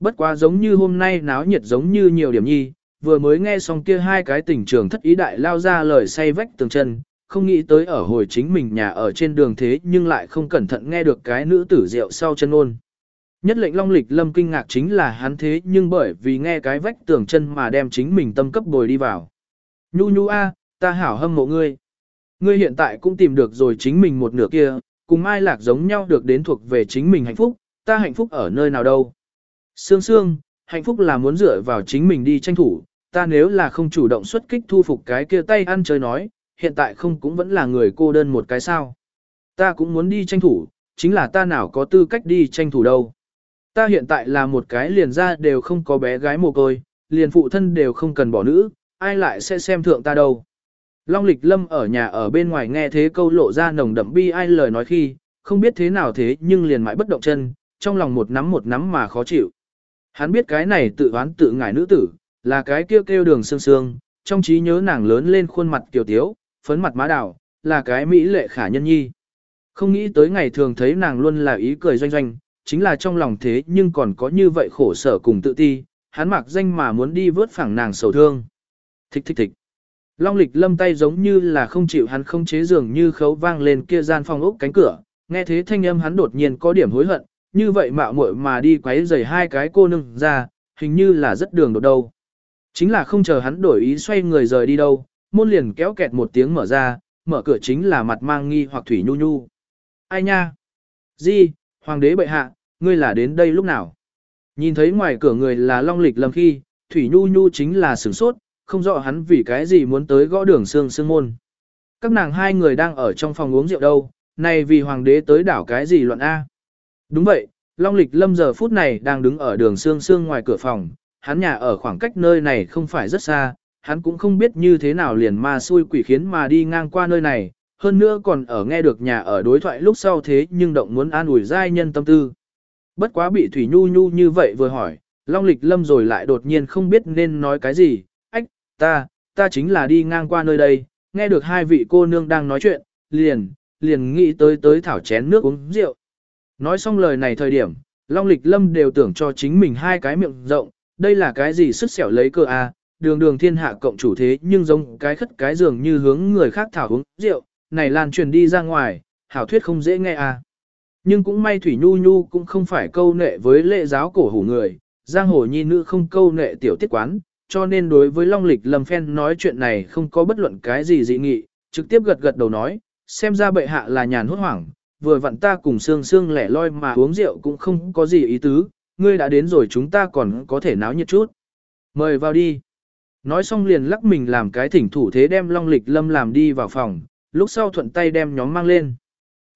Bất quá giống như hôm nay náo nhiệt giống như nhiều điểm nhi, vừa mới nghe xong kia hai cái tình trường thất ý đại lao ra lời say vách tường chân, không nghĩ tới ở hồi chính mình nhà ở trên đường thế nhưng lại không cẩn thận nghe được cái nữ tử rượu sau chân ôn. Nhất lệnh Long Lịch Lâm kinh ngạc chính là hắn thế nhưng bởi vì nghe cái vách tường chân mà đem chính mình tâm cấp bồi đi vào. Nhu nhu a, ta hảo hâm mộ ngươi. Ngươi hiện tại cũng tìm được rồi chính mình một nửa kia, cùng Mai Lạc giống nhau được đến thuộc về chính mình hạnh phúc, ta hạnh phúc ở nơi nào đâu. Sương Sương, hạnh phúc là muốn dựa vào chính mình đi tranh thủ, ta nếu là không chủ động xuất kích thu phục cái kia tay ăn chơi nói, hiện tại không cũng vẫn là người cô đơn một cái sao. Ta cũng muốn đi tranh thủ, chính là ta nào có tư cách đi tranh thủ đâu. Ta hiện tại là một cái liền ra đều không có bé gái mồ côi, liền phụ thân đều không cần bỏ nữ, ai lại sẽ xem thượng ta đâu. Long lịch lâm ở nhà ở bên ngoài nghe thế câu lộ ra nồng đậm bi ai lời nói khi, không biết thế nào thế nhưng liền mãi bất động chân, trong lòng một nắm một nắm mà khó chịu. Hắn biết cái này tự oán tự ngại nữ tử, là cái kêu kêu đường sương sương, trong trí nhớ nàng lớn lên khuôn mặt kiều tiếu, phấn mặt má đào, là cái mỹ lệ khả nhân nhi. Không nghĩ tới ngày thường thấy nàng luôn là ý cười doanh doanh, chính là trong lòng thế nhưng còn có như vậy khổ sở cùng tự ti, hắn mặc danh mà muốn đi vớt phẳng nàng sầu thương. Thích thích thích. Long lịch lâm tay giống như là không chịu hắn không chế giường như khấu vang lên kia gian phòng ốc cánh cửa, nghe thế thanh âm hắn đột nhiên có điểm hối hận, như vậy mạo muội mà đi quấy rầy hai cái cô nương ra, hình như là rất đường đột đâu. Chính là không chờ hắn đổi ý xoay người rời đi đâu, môn liền kéo kẹt một tiếng mở ra, mở cửa chính là mặt mang nghi hoặc thủy nhu nhu. Ai nha? Di, hoàng đế bệ hạ, ngươi là đến đây lúc nào? Nhìn thấy ngoài cửa người là long lịch lâm khi, thủy nhu nhu chính là sửng sốt, không rõ hắn vì cái gì muốn tới gõ đường xương xương môn. Các nàng hai người đang ở trong phòng uống rượu đâu, này vì hoàng đế tới đảo cái gì loạn A. Đúng vậy, Long Lịch Lâm giờ phút này đang đứng ở đường xương xương ngoài cửa phòng, hắn nhà ở khoảng cách nơi này không phải rất xa, hắn cũng không biết như thế nào liền ma xui quỷ khiến mà đi ngang qua nơi này, hơn nữa còn ở nghe được nhà ở đối thoại lúc sau thế nhưng động muốn an ủi giai nhân tâm tư. Bất quá bị Thủy Nhu Nhu như vậy vừa hỏi, Long Lịch Lâm rồi lại đột nhiên không biết nên nói cái gì, ách, ta, ta chính là đi ngang qua nơi đây, nghe được hai vị cô nương đang nói chuyện, liền, liền nghĩ tới tới thảo chén nước uống rượu. Nói xong lời này thời điểm, Long Lịch Lâm đều tưởng cho chính mình hai cái miệng rộng, đây là cái gì sức xẻo lấy cơ à, đường đường thiên hạ cộng chủ thế nhưng giống cái khất cái dường như hướng người khác thảo uống rượu, này lan truyền đi ra ngoài, hảo thuyết không dễ nghe. À. Nhưng cũng may Thủy Nhu Nhu cũng không phải câu nệ với lệ giáo cổ hủ người, giang hồ nhi nữ không câu nệ tiểu tiết quán, cho nên đối với Long Lịch Lâm Phen nói chuyện này không có bất luận cái gì dị nghị, trực tiếp gật gật đầu nói, xem ra bệ hạ là nhàn hốt hoảng, vừa vặn ta cùng xương xương lẻ loi mà uống rượu cũng không có gì ý tứ, ngươi đã đến rồi chúng ta còn có thể náo nhiệt chút. Mời vào đi. Nói xong liền lắc mình làm cái thỉnh thủ thế đem Long Lịch Lâm làm đi vào phòng, lúc sau thuận tay đem nhóm mang lên.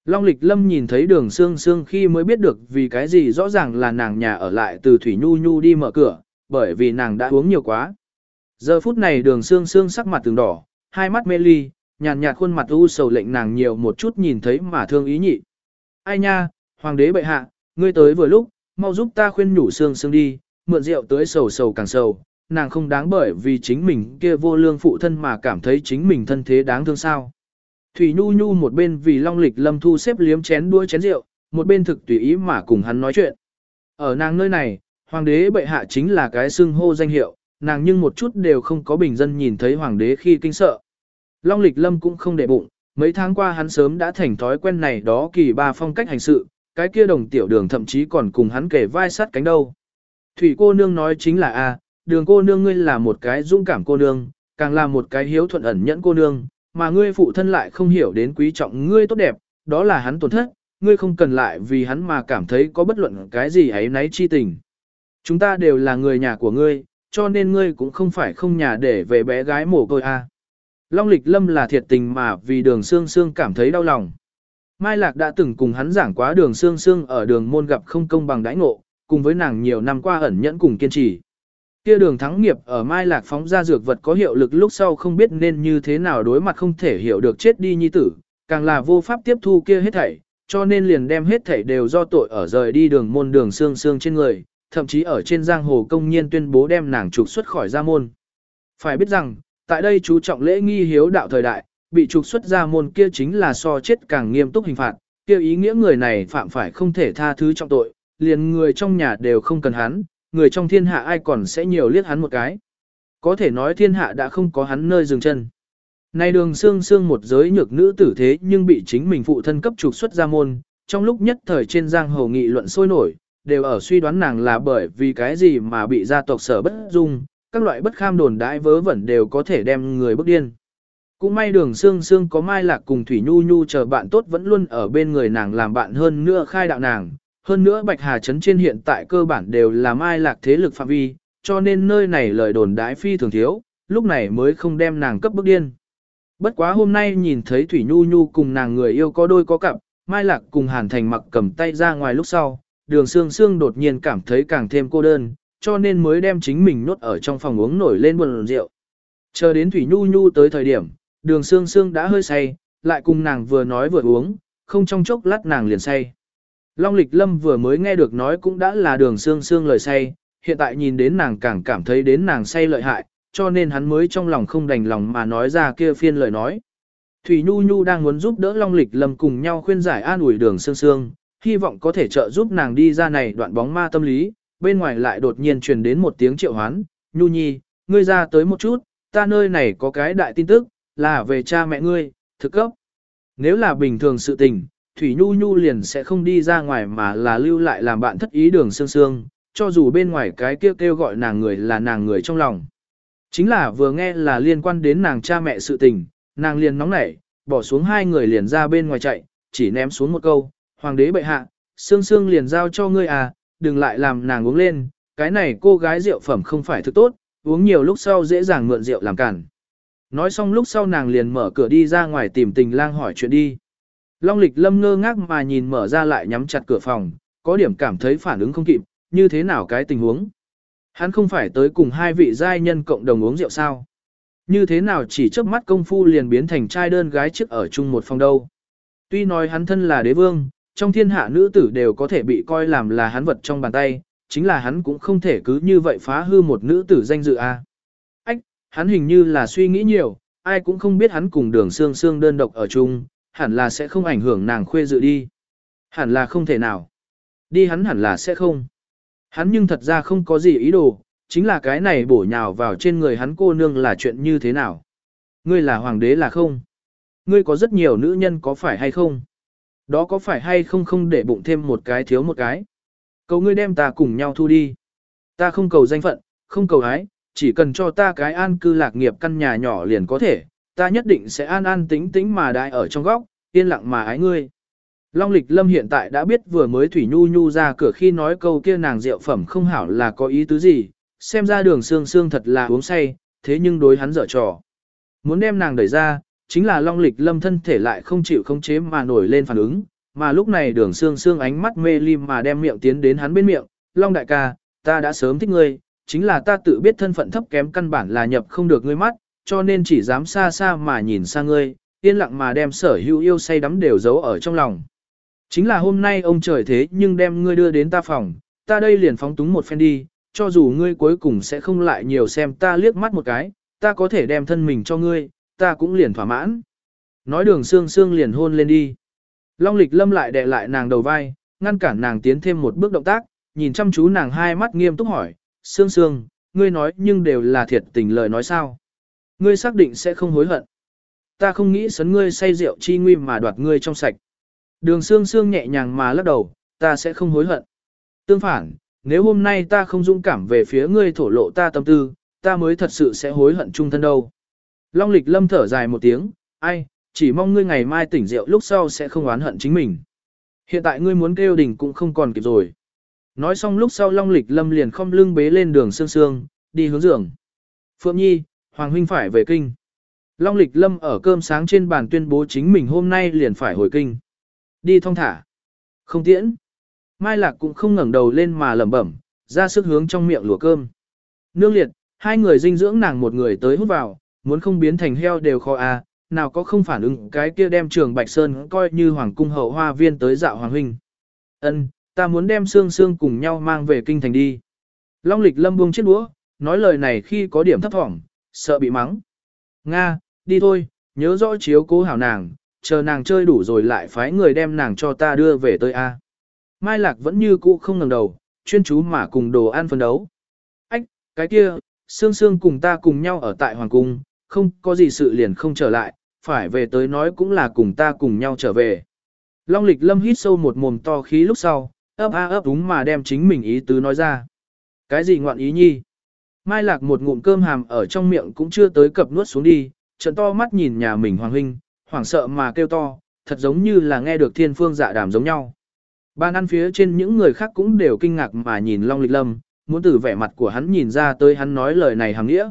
Long Lịch Lâm nhìn thấy đường xương xương khi mới biết được vì cái gì rõ ràng là nàng nhà ở lại từ Thủy Nhu Nhu đi mở cửa, bởi vì nàng đã uống nhiều quá. Giờ phút này đường xương xương sắc mặt từng đỏ, hai mắt mê ly, nhàn nhạt khuôn mặt u sầu lệnh nàng nhiều một chút nhìn thấy mà thương ý nhị. Ai nha, hoàng đế bệ hạ, ngươi tới vừa lúc, mau giúp ta khuyên nhủ xương xương đi, mượn rượu tới sầu sầu càng sầu, nàng không đáng bởi vì chính mình kia vô lương phụ thân mà cảm thấy chính mình thân thế đáng thương sao. Thủy Nhu Nhu một bên vì Long Lịch Lâm thu xếp liếm chén đuôi chén rượu, một bên thực tùy ý mà cùng hắn nói chuyện. Ở nàng nơi này, hoàng đế bệ hạ chính là cái xưng hô danh hiệu, nàng nhưng một chút đều không có bình dân nhìn thấy hoàng đế khi kinh sợ. Long Lịch Lâm cũng không để bụng, mấy tháng qua hắn sớm đã thành thói quen này đó kỳ ba phong cách hành sự, cái kia đồng tiểu đường thậm chí còn cùng hắn kể vai sát cánh đâu. Thủy cô nương nói chính là a, đường cô nương ngươi là một cái dũng cảm cô nương, càng là một cái hiếu thuận ẩn nhẫn cô nương, mà ngươi phụ thân lại không hiểu đến quý trọng ngươi tốt đẹp, đó là hắn tổn thất, ngươi không cần lại vì hắn mà cảm thấy có bất luận cái gì ấy nấy chi tình. Chúng ta đều là người nhà của ngươi, cho nên ngươi cũng không phải không nhà để về bé gái mồ côi a. À. Long lịch lâm là thiệt tình mà vì đường xương xương cảm thấy đau lòng. Mai Lạc đã từng cùng hắn giảng quá đường xương xương ở đường môn gặp không công bằng đãi ngộ, cùng với nàng nhiều năm qua ẩn nhẫn cùng kiên trì. Kia đường thắng nghiệp ở Mai Lạc phóng ra dược vật có hiệu lực lúc sau không biết nên như thế nào đối mặt không thể hiểu được chết đi nhi tử, càng là vô pháp tiếp thu kia hết thảy, cho nên liền đem hết thảy đều do tội ở rời đi đường môn đường xương xương trên người, thậm chí ở trên giang hồ công nhiên tuyên bố đem nàng trục xuất khỏi gia môn. Phải biết rằng, tại đây chú trọng lễ nghi hiếu đạo thời đại, bị trục xuất gia môn kia chính là so chết càng nghiêm túc hình phạt, kia ý nghĩa người này phạm phải không thể tha thứ trọng tội, liền người trong nhà đều không cần hắn, người trong thiên hạ ai còn sẽ nhiều liếc hắn một cái. Có thể nói thiên hạ đã không có hắn nơi dừng chân. Này đường xương xương một giới nhược nữ tử thế nhưng bị chính mình phụ thân cấp trục xuất gia môn, trong lúc nhất thời trên giang hồ nghị luận sôi nổi, đều ở suy đoán nàng là bởi vì cái gì mà bị gia tộc sở bất dung, các loại bất kham đồn đãi vớ vẩn đều có thể đem người bức điên. Cũng may đường xương xương có mai lạc cùng Thủy Nhu Nhu chờ bạn tốt vẫn luôn ở bên người nàng làm bạn hơn nữa khai đạo nàng. Hơn nữa Bạch Hà Trấn trên hiện tại cơ bản đều là mai lạc thế lực phạm vi, cho nên nơi này lời đồn đãi phi thường thiếu, lúc này mới không đem nàng cấp bức điên. Bất quá hôm nay nhìn thấy Thủy Nhu Nhu cùng nàng người yêu có đôi có cặp, Mai Lạc cùng Hàn Thành mặc cầm tay ra ngoài lúc sau, đường xương xương đột nhiên cảm thấy càng thêm cô đơn, cho nên mới đem chính mình nốt ở trong phòng uống nổi lên buồn rượu. Chờ đến Thủy Nhu Nhu tới thời điểm, đường xương xương đã hơi say, lại cùng nàng vừa nói vừa uống, không trong chốc lát nàng liền say. Long lịch lâm vừa mới nghe được nói cũng đã là đường xương xương lời say, hiện tại nhìn đến nàng càng cảm thấy đến nàng say lợi hại, cho nên hắn mới trong lòng không đành lòng mà nói ra kia phiên lời nói. Thủy Nhu Nhu đang muốn giúp đỡ Long Lịch Lâm cùng nhau khuyên giải an ủi đường xương xương, hy vọng có thể trợ giúp nàng đi ra này đoạn bóng ma tâm lý, bên ngoài lại đột nhiên truyền đến một tiếng triệu hoán, Nhu Nhi, ngươi ra tới một chút, ta nơi này có cái đại tin tức, là về cha mẹ ngươi, thực cấp. Nếu là bình thường sự tình, Thủy Nhu Nhu liền sẽ không đi ra ngoài mà là lưu lại làm bạn thất ý đường sương sương, cho dù bên ngoài cái kêu kêu gọi nàng người là nàng người trong lòng. Chính là vừa nghe là liên quan đến nàng cha mẹ sự tình, nàng liền nóng nảy, bỏ xuống hai người liền ra bên ngoài chạy, chỉ ném xuống một câu, hoàng đế bệ hạ, sương sương liền giao cho ngươi à, đừng lại làm nàng uống lên, cái này cô gái rượu phẩm không phải thức tốt, uống nhiều lúc sau dễ dàng mượn rượu làm cản. Nói xong lúc sau nàng liền mở cửa đi ra ngoài tìm tình lang hỏi chuyện đi. Long lịch lâm ngơ ngác mà nhìn mở ra lại nhắm chặt cửa phòng, có điểm cảm thấy phản ứng không kịp, như thế nào cái tình huống. Hắn không phải tới cùng hai vị giai nhân cộng đồng uống rượu sao. Như thế nào chỉ chớp mắt công phu liền biến thành trai đơn gái trước ở chung một phòng đâu. Tuy nói hắn thân là đế vương, trong thiên hạ nữ tử đều có thể bị coi làm là hắn vật trong bàn tay, chính là hắn cũng không thể cứ như vậy phá hư một nữ tử danh dự a. Ách, hắn hình như là suy nghĩ nhiều, ai cũng không biết hắn cùng đường xương xương đơn độc ở chung, hẳn là sẽ không ảnh hưởng nàng khuê dự đi. Hẳn là không thể nào. Đi hắn hẳn là sẽ không. Hắn nhưng thật ra không có gì ý đồ, chính là cái này bổ nhào vào trên người hắn cô nương là chuyện như thế nào. Ngươi là hoàng đế là không? Ngươi có rất nhiều nữ nhân có phải hay không? Đó có phải hay không không để bụng thêm một cái thiếu một cái? Cầu ngươi đem ta cùng nhau thu đi. Ta không cầu danh phận, không cầu ái, chỉ cần cho ta cái an cư lạc nghiệp căn nhà nhỏ liền có thể, ta nhất định sẽ an an tính tính mà đại ở trong góc, yên lặng mà ái ngươi. Long lịch lâm hiện tại đã biết vừa mới Thủy Nhu Nhu ra cửa khi nói câu kia nàng rượu phẩm không hảo là có ý tứ gì, xem ra đường xương xương thật là uống say, thế nhưng đối hắn dở trò. Muốn đem nàng đẩy ra, chính là long lịch lâm thân thể lại không chịu không chế mà nổi lên phản ứng, mà lúc này đường xương xương ánh mắt mê lim mà đem miệng tiến đến hắn bên miệng, long đại ca, ta đã sớm thích ngươi, chính là ta tự biết thân phận thấp kém căn bản là nhập không được ngươi mắt, cho nên chỉ dám xa xa mà nhìn sang ngươi, yên lặng mà đem sở hữu yêu say đắm đều giấu ở trong lòng. Chính là hôm nay ông trời thế nhưng đem ngươi đưa đến ta phòng, ta đây liền phóng túng một phen đi, cho dù ngươi cuối cùng sẽ không lại nhiều xem ta liếc mắt một cái, ta có thể đem thân mình cho ngươi, ta cũng liền thỏa mãn. Nói đường xương xương liền hôn lên đi. Long lịch lâm lại đè lại nàng đầu vai, ngăn cản nàng tiến thêm một bước động tác, nhìn chăm chú nàng hai mắt nghiêm túc hỏi, xương xương, ngươi nói nhưng đều là thiệt tình lời nói sao. Ngươi xác định sẽ không hối hận. Ta không nghĩ sấn ngươi say rượu chi nguy mà đoạt ngươi trong sạch. Đường xương xương nhẹ nhàng mà lắc đầu, ta sẽ không hối hận. Tương phản, nếu hôm nay ta không dũng cảm về phía ngươi thổ lộ ta tâm tư, ta mới thật sự sẽ hối hận chung thân đâu. Long lịch lâm thở dài một tiếng, ai, chỉ mong ngươi ngày mai tỉnh rượu lúc sau sẽ không oán hận chính mình. Hiện tại ngươi muốn kêu đình cũng không còn kịp rồi. Nói xong lúc sau Long lịch lâm liền không lưng bế lên đường sương sương, đi hướng giường. Phượng Nhi, Hoàng Huynh phải về kinh. Long lịch lâm ở cơm sáng trên bàn tuyên bố chính mình hôm nay liền phải hồi kinh. Đi thong thả. Không tiễn. Mai Lạc cũng không ngẩng đầu lên mà lẩm bẩm, ra sức hướng trong miệng lùa cơm. Nương liệt, hai người dinh dưỡng nàng một người tới hút vào, muốn không biến thành heo đều khó à, nào có không phản ứng cái kia đem trường Bạch Sơn coi như hoàng cung hậu hoa viên tới dạo hoàng huynh. Ân, ta muốn đem xương xương cùng nhau mang về kinh thành đi. Long lịch lâm buông chiếc đũa, nói lời này khi có điểm thấp thỏm, sợ bị mắng. Nga, đi thôi, nhớ rõ chiếu cố hảo nàng, chờ nàng chơi đủ rồi lại phái người đem nàng cho ta đưa về tới A. Mai Lạc vẫn như cũ không ngẩng đầu, chuyên chú mà cùng đồ ăn phân đấu. Ách, cái kia, Sương Sương cùng ta cùng nhau ở tại Hoàng Cung, không có gì sự liền không trở lại, phải về tới nói cũng là cùng ta cùng nhau trở về. Long lịch lâm hít sâu một mồm to khí lúc sau, ấp a ấp đúng mà đem chính mình ý tứ nói ra. Cái gì ngoạn ý nhi? Mai Lạc một ngụm cơm hàm ở trong miệng cũng chưa tới cập nuốt xuống đi, trận to mắt nhìn nhà mình Hoàng Huynh, hoảng sợ mà kêu to, thật giống như là nghe được thiên phương dạ đàm giống nhau. Ban ăn phía trên những người khác cũng đều kinh ngạc mà nhìn Long Lịch Lâm, muốn từ vẻ mặt của hắn nhìn ra tới hắn nói lời này hàng nghĩa.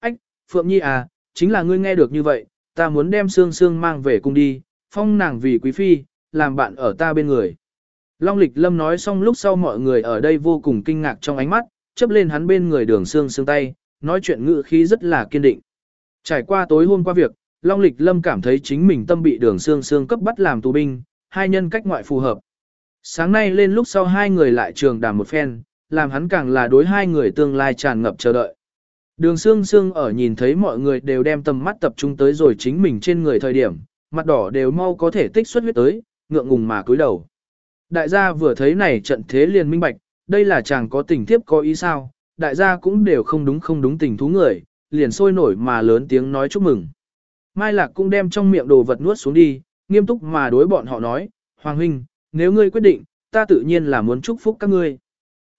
Ách, Phượng Nhi à, chính là ngươi nghe được như vậy, ta muốn đem Sương Sương mang về cung đi, phong nàng vì quý phi, làm bạn ở ta bên người. Long Lịch Lâm nói xong lúc sau mọi người ở đây vô cùng kinh ngạc trong ánh mắt, chấp lên hắn bên người đường Sương Sương tay, nói chuyện ngữ khí rất là kiên định. Trải qua tối hôm qua việc, Long Lịch Lâm cảm thấy chính mình tâm bị đường Sương Sương cấp bắt làm tù binh, hai nhân cách ngoại phù hợp. Sáng nay lên lúc sau hai người lại trường đàm một phen, làm hắn càng là đối hai người tương lai tràn ngập chờ đợi. Đường Sương Sương ở nhìn thấy mọi người đều đem tầm mắt tập trung tới rồi chính mình trên người thời điểm, mặt đỏ đều mau có thể tích xuất huyết tới, ngượng ngùng mà cúi đầu. Đại gia vừa thấy này trận thế liền minh bạch, đây là chàng có tình thiếp có ý sao, đại gia cũng đều không đúng không đúng tình thú người, liền sôi nổi mà lớn tiếng nói chúc mừng. Mai Lạc cũng đem trong miệng đồ vật nuốt xuống đi, nghiêm túc mà đối bọn họ nói, Hoàng Huynh, nếu ngươi quyết định, ta tự nhiên là muốn chúc phúc các ngươi.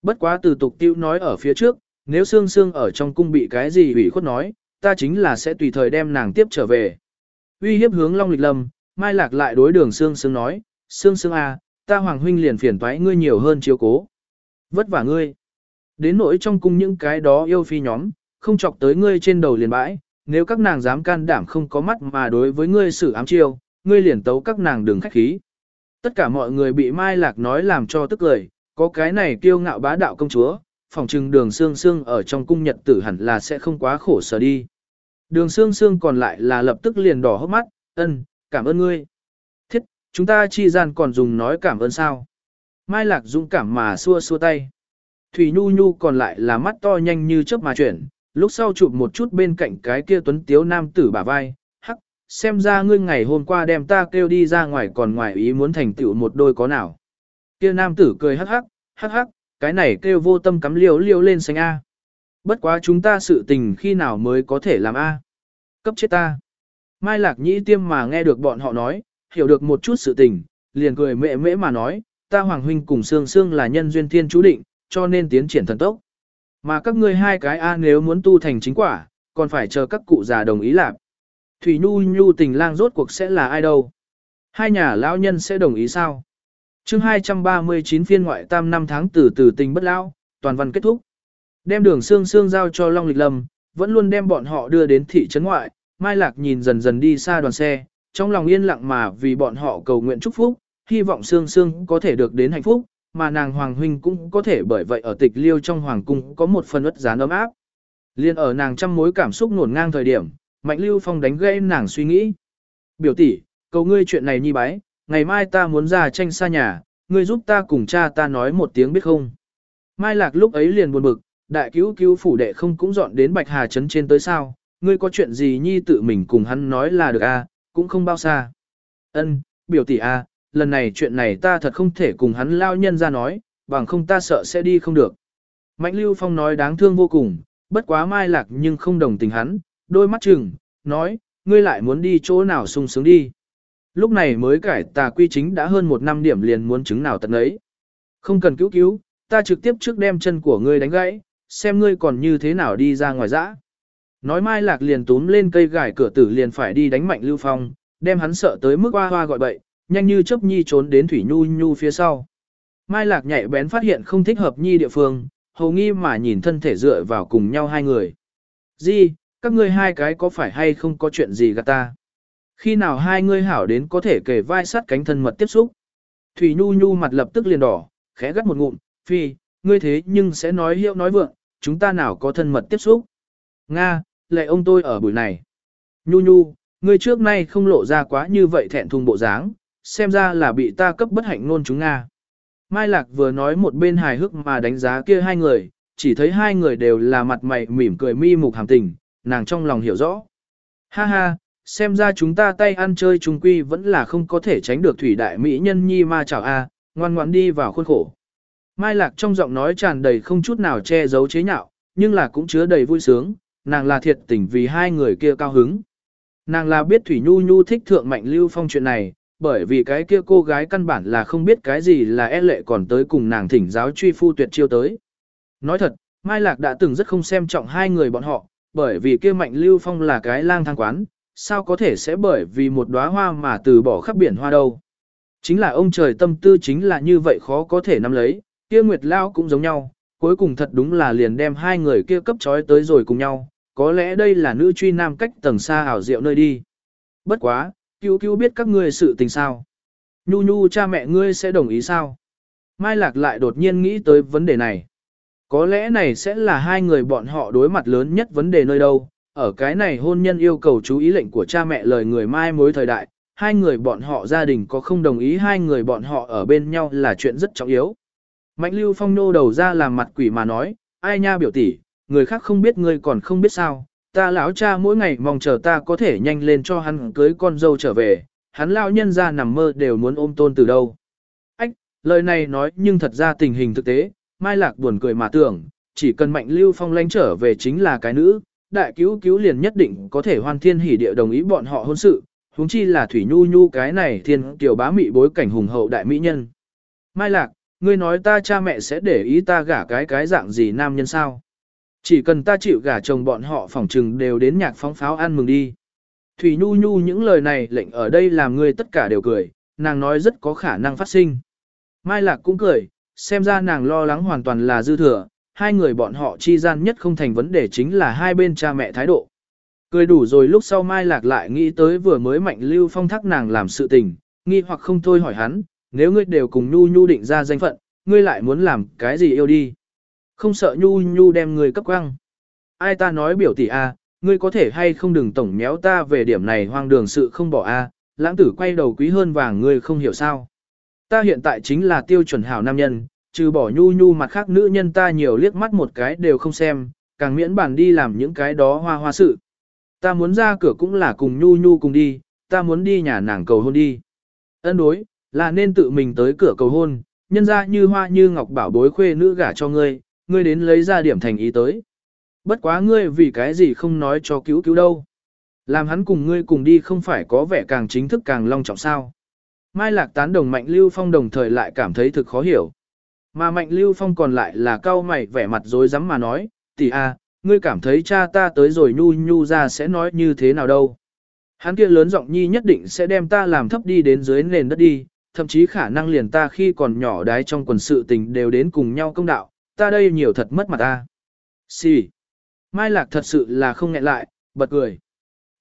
Bất quá từ tục tiêu nói ở phía trước, nếu Sương Sương ở trong cung bị cái gì ủy khuất nói, ta chính là sẽ tùy thời đem nàng tiếp trở về. Uy hiếp hướng Long Lịch Lâm, Mai Lạc lại đối đường Sương Sương nói, Sương Sương à, ta Hoàng Huynh liền phiền toái ngươi nhiều hơn chiếu cố. Vất vả ngươi. Đến nỗi trong cung những cái đó yêu phi nhóm, không chọc tới ngươi trên đầu liền bãi, nếu các nàng dám can đảm không có mắt mà đối với ngươi xử ám chiêu, ngươi liền tấu các nàng đừng khách khí. Tất cả mọi người bị Mai Lạc nói làm cho tức cười, có cái này kiêu ngạo bá đạo công chúa, phòng trừng đường xương xương ở trong cung nhật tử hẳn là sẽ không quá khổ sở đi. Đường xương xương còn lại là lập tức liền đỏ hốc mắt, ân, cảm ơn ngươi. Thiết, chúng ta chi gian còn dùng nói cảm ơn sao. Mai Lạc dũng cảm mà xua xua tay. Thủy Nhu Nhu còn lại là mắt to nhanh như chớp mà chuyển, lúc sau chụp một chút bên cạnh cái kia tuấn tiếu nam tử bả vai, hắc, xem ra ngươi ngày hôm qua đem ta kêu đi ra ngoài còn ngoài ý muốn thành tựu một đôi có nào. Kia nam tử cười hắc hắc, hắc hắc, cái này kêu vô tâm cắm liều liều lên xanh A. Bất quá chúng ta sự tình khi nào mới có thể làm A. Cấp chết ta. Mai Lạc Nhĩ tiêm mà nghe được bọn họ nói, hiểu được một chút sự tình, liền cười mẹ mễ mà nói, ta Hoàng Huynh cùng Sương Sương là nhân duyên thiên chú định, cho nên tiến triển thần tốc. Mà các ngươi hai cái A nếu muốn tu thành chính quả, còn phải chờ các cụ già đồng ý làm. Thủy Nhu Nhu tình lang rốt cuộc sẽ là ai đâu? Hai nhà lão nhân sẽ đồng ý sao? chương 239 phiên ngoại tam năm tháng từ từ tình bất lão, toàn văn kết thúc. Đem đường xương xương giao cho Long Lịch Lâm, vẫn luôn đem bọn họ đưa đến thị trấn ngoại, Mai Lạc nhìn dần dần đi xa đoàn xe, trong lòng yên lặng mà vì bọn họ cầu nguyện chúc phúc, hy vọng xương xương có thể được đến hạnh phúc, mà nàng Hoàng Huynh cũng có thể bởi vậy ở tịch liêu trong Hoàng Cung có một phần ất gián ấm áp. Liên ở nàng trăm mối cảm xúc nổn ngang thời điểm, Mạnh Lưu Phong đánh gây nàng suy nghĩ. Biểu tỷ, cầu ngươi chuyện này nhi bái, ngày mai ta muốn ra tranh xa nhà, ngươi giúp ta cùng cha ta nói một tiếng biết không. Mai Lạc lúc ấy liền buồn bực, đại cứu cứu phủ đệ không cũng dọn đến Bạch Hà Trấn trên tới sao, ngươi có chuyện gì nhi tự mình cùng hắn nói là được a, à, cũng không bao xa. Ân, biểu tỷ a, à, lần này chuyện này ta thật không thể cùng hắn lao nhân ra nói, bằng không ta sợ sẽ đi không được. Mạnh Lưu Phong nói đáng thương vô cùng, bất quá Mai Lạc nhưng không đồng tình hắn, đôi mắt chừng, nói, ngươi lại muốn đi chỗ nào sung sướng đi. Lúc này mới cải tà quy chính đã hơn một năm điểm liền muốn chứng nào tận ấy. Không cần cứu cứu, ta trực tiếp trước đem chân của ngươi đánh gãy, xem ngươi còn như thế nào đi ra ngoài dã. Nói Mai Lạc liền túm lên cây gải cửa tử liền phải đi đánh mạnh Lưu Phong, đem hắn sợ tới mức hoa hoa gọi bậy, nhanh như chớp nhi trốn đến Thủy Nhu Nhu phía sau. Mai Lạc nhạy bén phát hiện không thích hợp nhi địa phương, hầu nghi mà nhìn thân thể dựa vào cùng nhau hai người. Di, các ngươi hai cái có phải hay không có chuyện gì gạt ta? Khi nào hai ngươi hảo đến có thể kề vai sát cánh thân mật tiếp xúc? Thủy Nhu Nhu mặt lập tức liền đỏ, khẽ gắt một ngụm, phi, ngươi thế nhưng sẽ nói hiệu nói vượng, chúng ta nào có thân mật tiếp xúc? Nga, lệ ông tôi ở buổi này. Nhu Nhu, ngươi trước nay không lộ ra quá như vậy thẹn thùng bộ dáng, xem ra là bị ta cấp bất hạnh ngôn chúng Nga. Mai Lạc vừa nói một bên hài hước mà đánh giá kia hai người, chỉ thấy hai người đều là mặt mày mỉm cười mi mục hàm tình, nàng trong lòng hiểu rõ. Ha ha, xem ra chúng ta tay ăn chơi chung quy vẫn là không có thể tránh được thủy đại mỹ nhân nhi ma chào a, ngoan ngoãn đi vào khuôn khổ. Mai Lạc trong giọng nói tràn đầy không chút nào che giấu chế nhạo, nhưng là cũng chứa đầy vui sướng, nàng là thiệt tình vì hai người kia cao hứng. Nàng là biết Thủy Nhu Nhu thích thượng mạnh lưu phong chuyện này, bởi vì cái kia cô gái căn bản là không biết cái gì là e lệ còn tới cùng nàng thỉnh giáo truy phu tuyệt chiêu tới. Nói thật, Mai Lạc đã từng rất không xem trọng hai người bọn họ, bởi vì kia mạnh lưu phong là cái lang thang quán, sao có thể sẽ bởi vì một đóa hoa mà từ bỏ khắp biển hoa đâu. Chính là ông trời tâm tư chính là như vậy khó có thể nắm lấy, kia Nguyệt Lao cũng giống nhau, cuối cùng thật đúng là liền đem hai người kia cấp trói tới rồi cùng nhau, có lẽ đây là nữ truy nam cách tầng xa ảo diệu nơi đi. Bất quá, cứu cứu biết các ngươi sự tình sao. Nhu nhu cha mẹ ngươi sẽ đồng ý sao? Mai Lạc lại đột nhiên nghĩ tới vấn đề này. Có lẽ này sẽ là hai người bọn họ đối mặt lớn nhất vấn đề nơi đâu. Ở cái này hôn nhân yêu cầu chú ý lệnh của cha mẹ lời người mai mối thời đại, hai người bọn họ gia đình có không đồng ý hai người bọn họ ở bên nhau là chuyện rất trọng yếu. Mạnh lưu phong nô đầu ra làm mặt quỷ mà nói, ai nha biểu tỷ, người khác không biết ngươi còn không biết sao, ta lão cha mỗi ngày mong chờ ta có thể nhanh lên cho hắn cưới con dâu trở về, hắn lão nhân ra nằm mơ đều muốn ôm tôn từ đâu. Ách, lời này nói nhưng thật ra tình hình thực tế, Mai Lạc buồn cười mà tưởng, chỉ cần mạnh lưu phong lánh trở về chính là cái nữ, đại cứu cứu liền nhất định có thể hoàn thiên hỉ địa đồng ý bọn họ hôn sự, huống chi là thủy nhu nhu cái này thiên tiểu bá mị bối cảnh hùng hậu đại mỹ nhân. Mai Lạc, ngươi nói ta cha mẹ sẽ để ý ta gả cái cái dạng gì nam nhân sao? Chỉ cần ta chịu gả chồng bọn họ phỏng trừng đều đến nhạc phóng pháo ăn mừng đi. Thủy Nhu Nhu những lời này lệnh ở đây làm người tất cả đều cười, nàng nói rất có khả năng phát sinh. Mai Lạc cũng cười, xem ra nàng lo lắng hoàn toàn là dư thừa, hai người bọn họ chi gian nhất không thành vấn đề chính là hai bên cha mẹ thái độ. Cười đủ rồi lúc sau Mai Lạc lại nghĩ tới vừa mới mạnh lưu phong thắc nàng làm sự tình, nghi hoặc không thôi hỏi hắn, nếu ngươi đều cùng Nhu Nhu định ra danh phận, ngươi lại muốn làm cái gì yêu đi. Không sợ Nhu Nhu đem người cấp quăng. Ai ta nói biểu tỷ a, ngươi có thể hay không đừng tổng méo ta về điểm này hoang đường sự không bỏ a, lãng tử quay đầu quý hơn vàng ngươi không hiểu sao. Ta hiện tại chính là tiêu chuẩn hảo nam nhân, trừ bỏ Nhu Nhu mặt khác nữ nhân ta nhiều liếc mắt một cái đều không xem, càng miễn bản đi làm những cái đó hoa hoa sự. Ta muốn ra cửa cũng là cùng Nhu Nhu cùng đi, ta muốn đi nhà nàng cầu hôn đi. Ân đối, là nên tự mình tới cửa cầu hôn, nhân ra như hoa như ngọc bảo bối khuê nữ gả cho ngươi, ngươi đến lấy ra điểm thành ý tới. Bất quá ngươi vì cái gì không nói cho cứu cứu đâu. Làm hắn cùng ngươi cùng đi không phải có vẻ càng chính thức càng long trọng sao. Mai Lạc tán đồng Mạnh Lưu Phong đồng thời lại cảm thấy thực khó hiểu. Mà Mạnh Lưu Phong còn lại là cao mày vẻ mặt dối rắm mà nói, tỷ a, ngươi cảm thấy cha ta tới rồi nhu nhu ra sẽ nói như thế nào đâu. Hắn kia lớn giọng nhi nhất định sẽ đem ta làm thấp đi đến dưới nền đất đi, thậm chí khả năng liền ta khi còn nhỏ đái trong quần sự tình đều đến cùng nhau công đạo, ta đây nhiều thật mất mặt ta. Xì. Mai Lạc thật sự là không ngẹn lại, bật cười.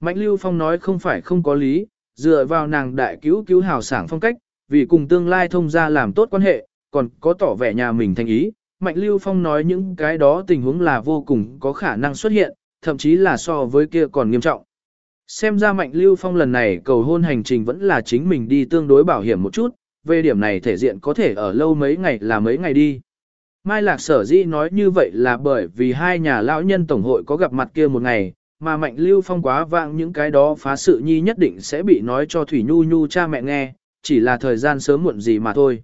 Mạnh Lưu Phong nói không phải không có lý, dựa vào nàng đại cứu cứu hào sảng phong cách, vì cùng tương lai thông ra làm tốt quan hệ, còn có tỏ vẻ nhà mình thành ý. Mạnh Lưu Phong nói những cái đó tình huống là vô cùng có khả năng xuất hiện, thậm chí là so với kia còn nghiêm trọng. Xem ra Mạnh Lưu Phong lần này cầu hôn hành trình vẫn là chính mình đi tương đối bảo hiểm một chút, về điểm này thể diện có thể ở lâu mấy ngày là mấy ngày đi. Mai Lạc sở dĩ nói như vậy là bởi vì hai nhà lão nhân tổng hội có gặp mặt kia một ngày, mà Mạnh Lưu Phong quá vạng những cái đó phá sự nhi nhất định sẽ bị nói cho Thủy Nhu Nhu cha mẹ nghe, chỉ là thời gian sớm muộn gì mà thôi.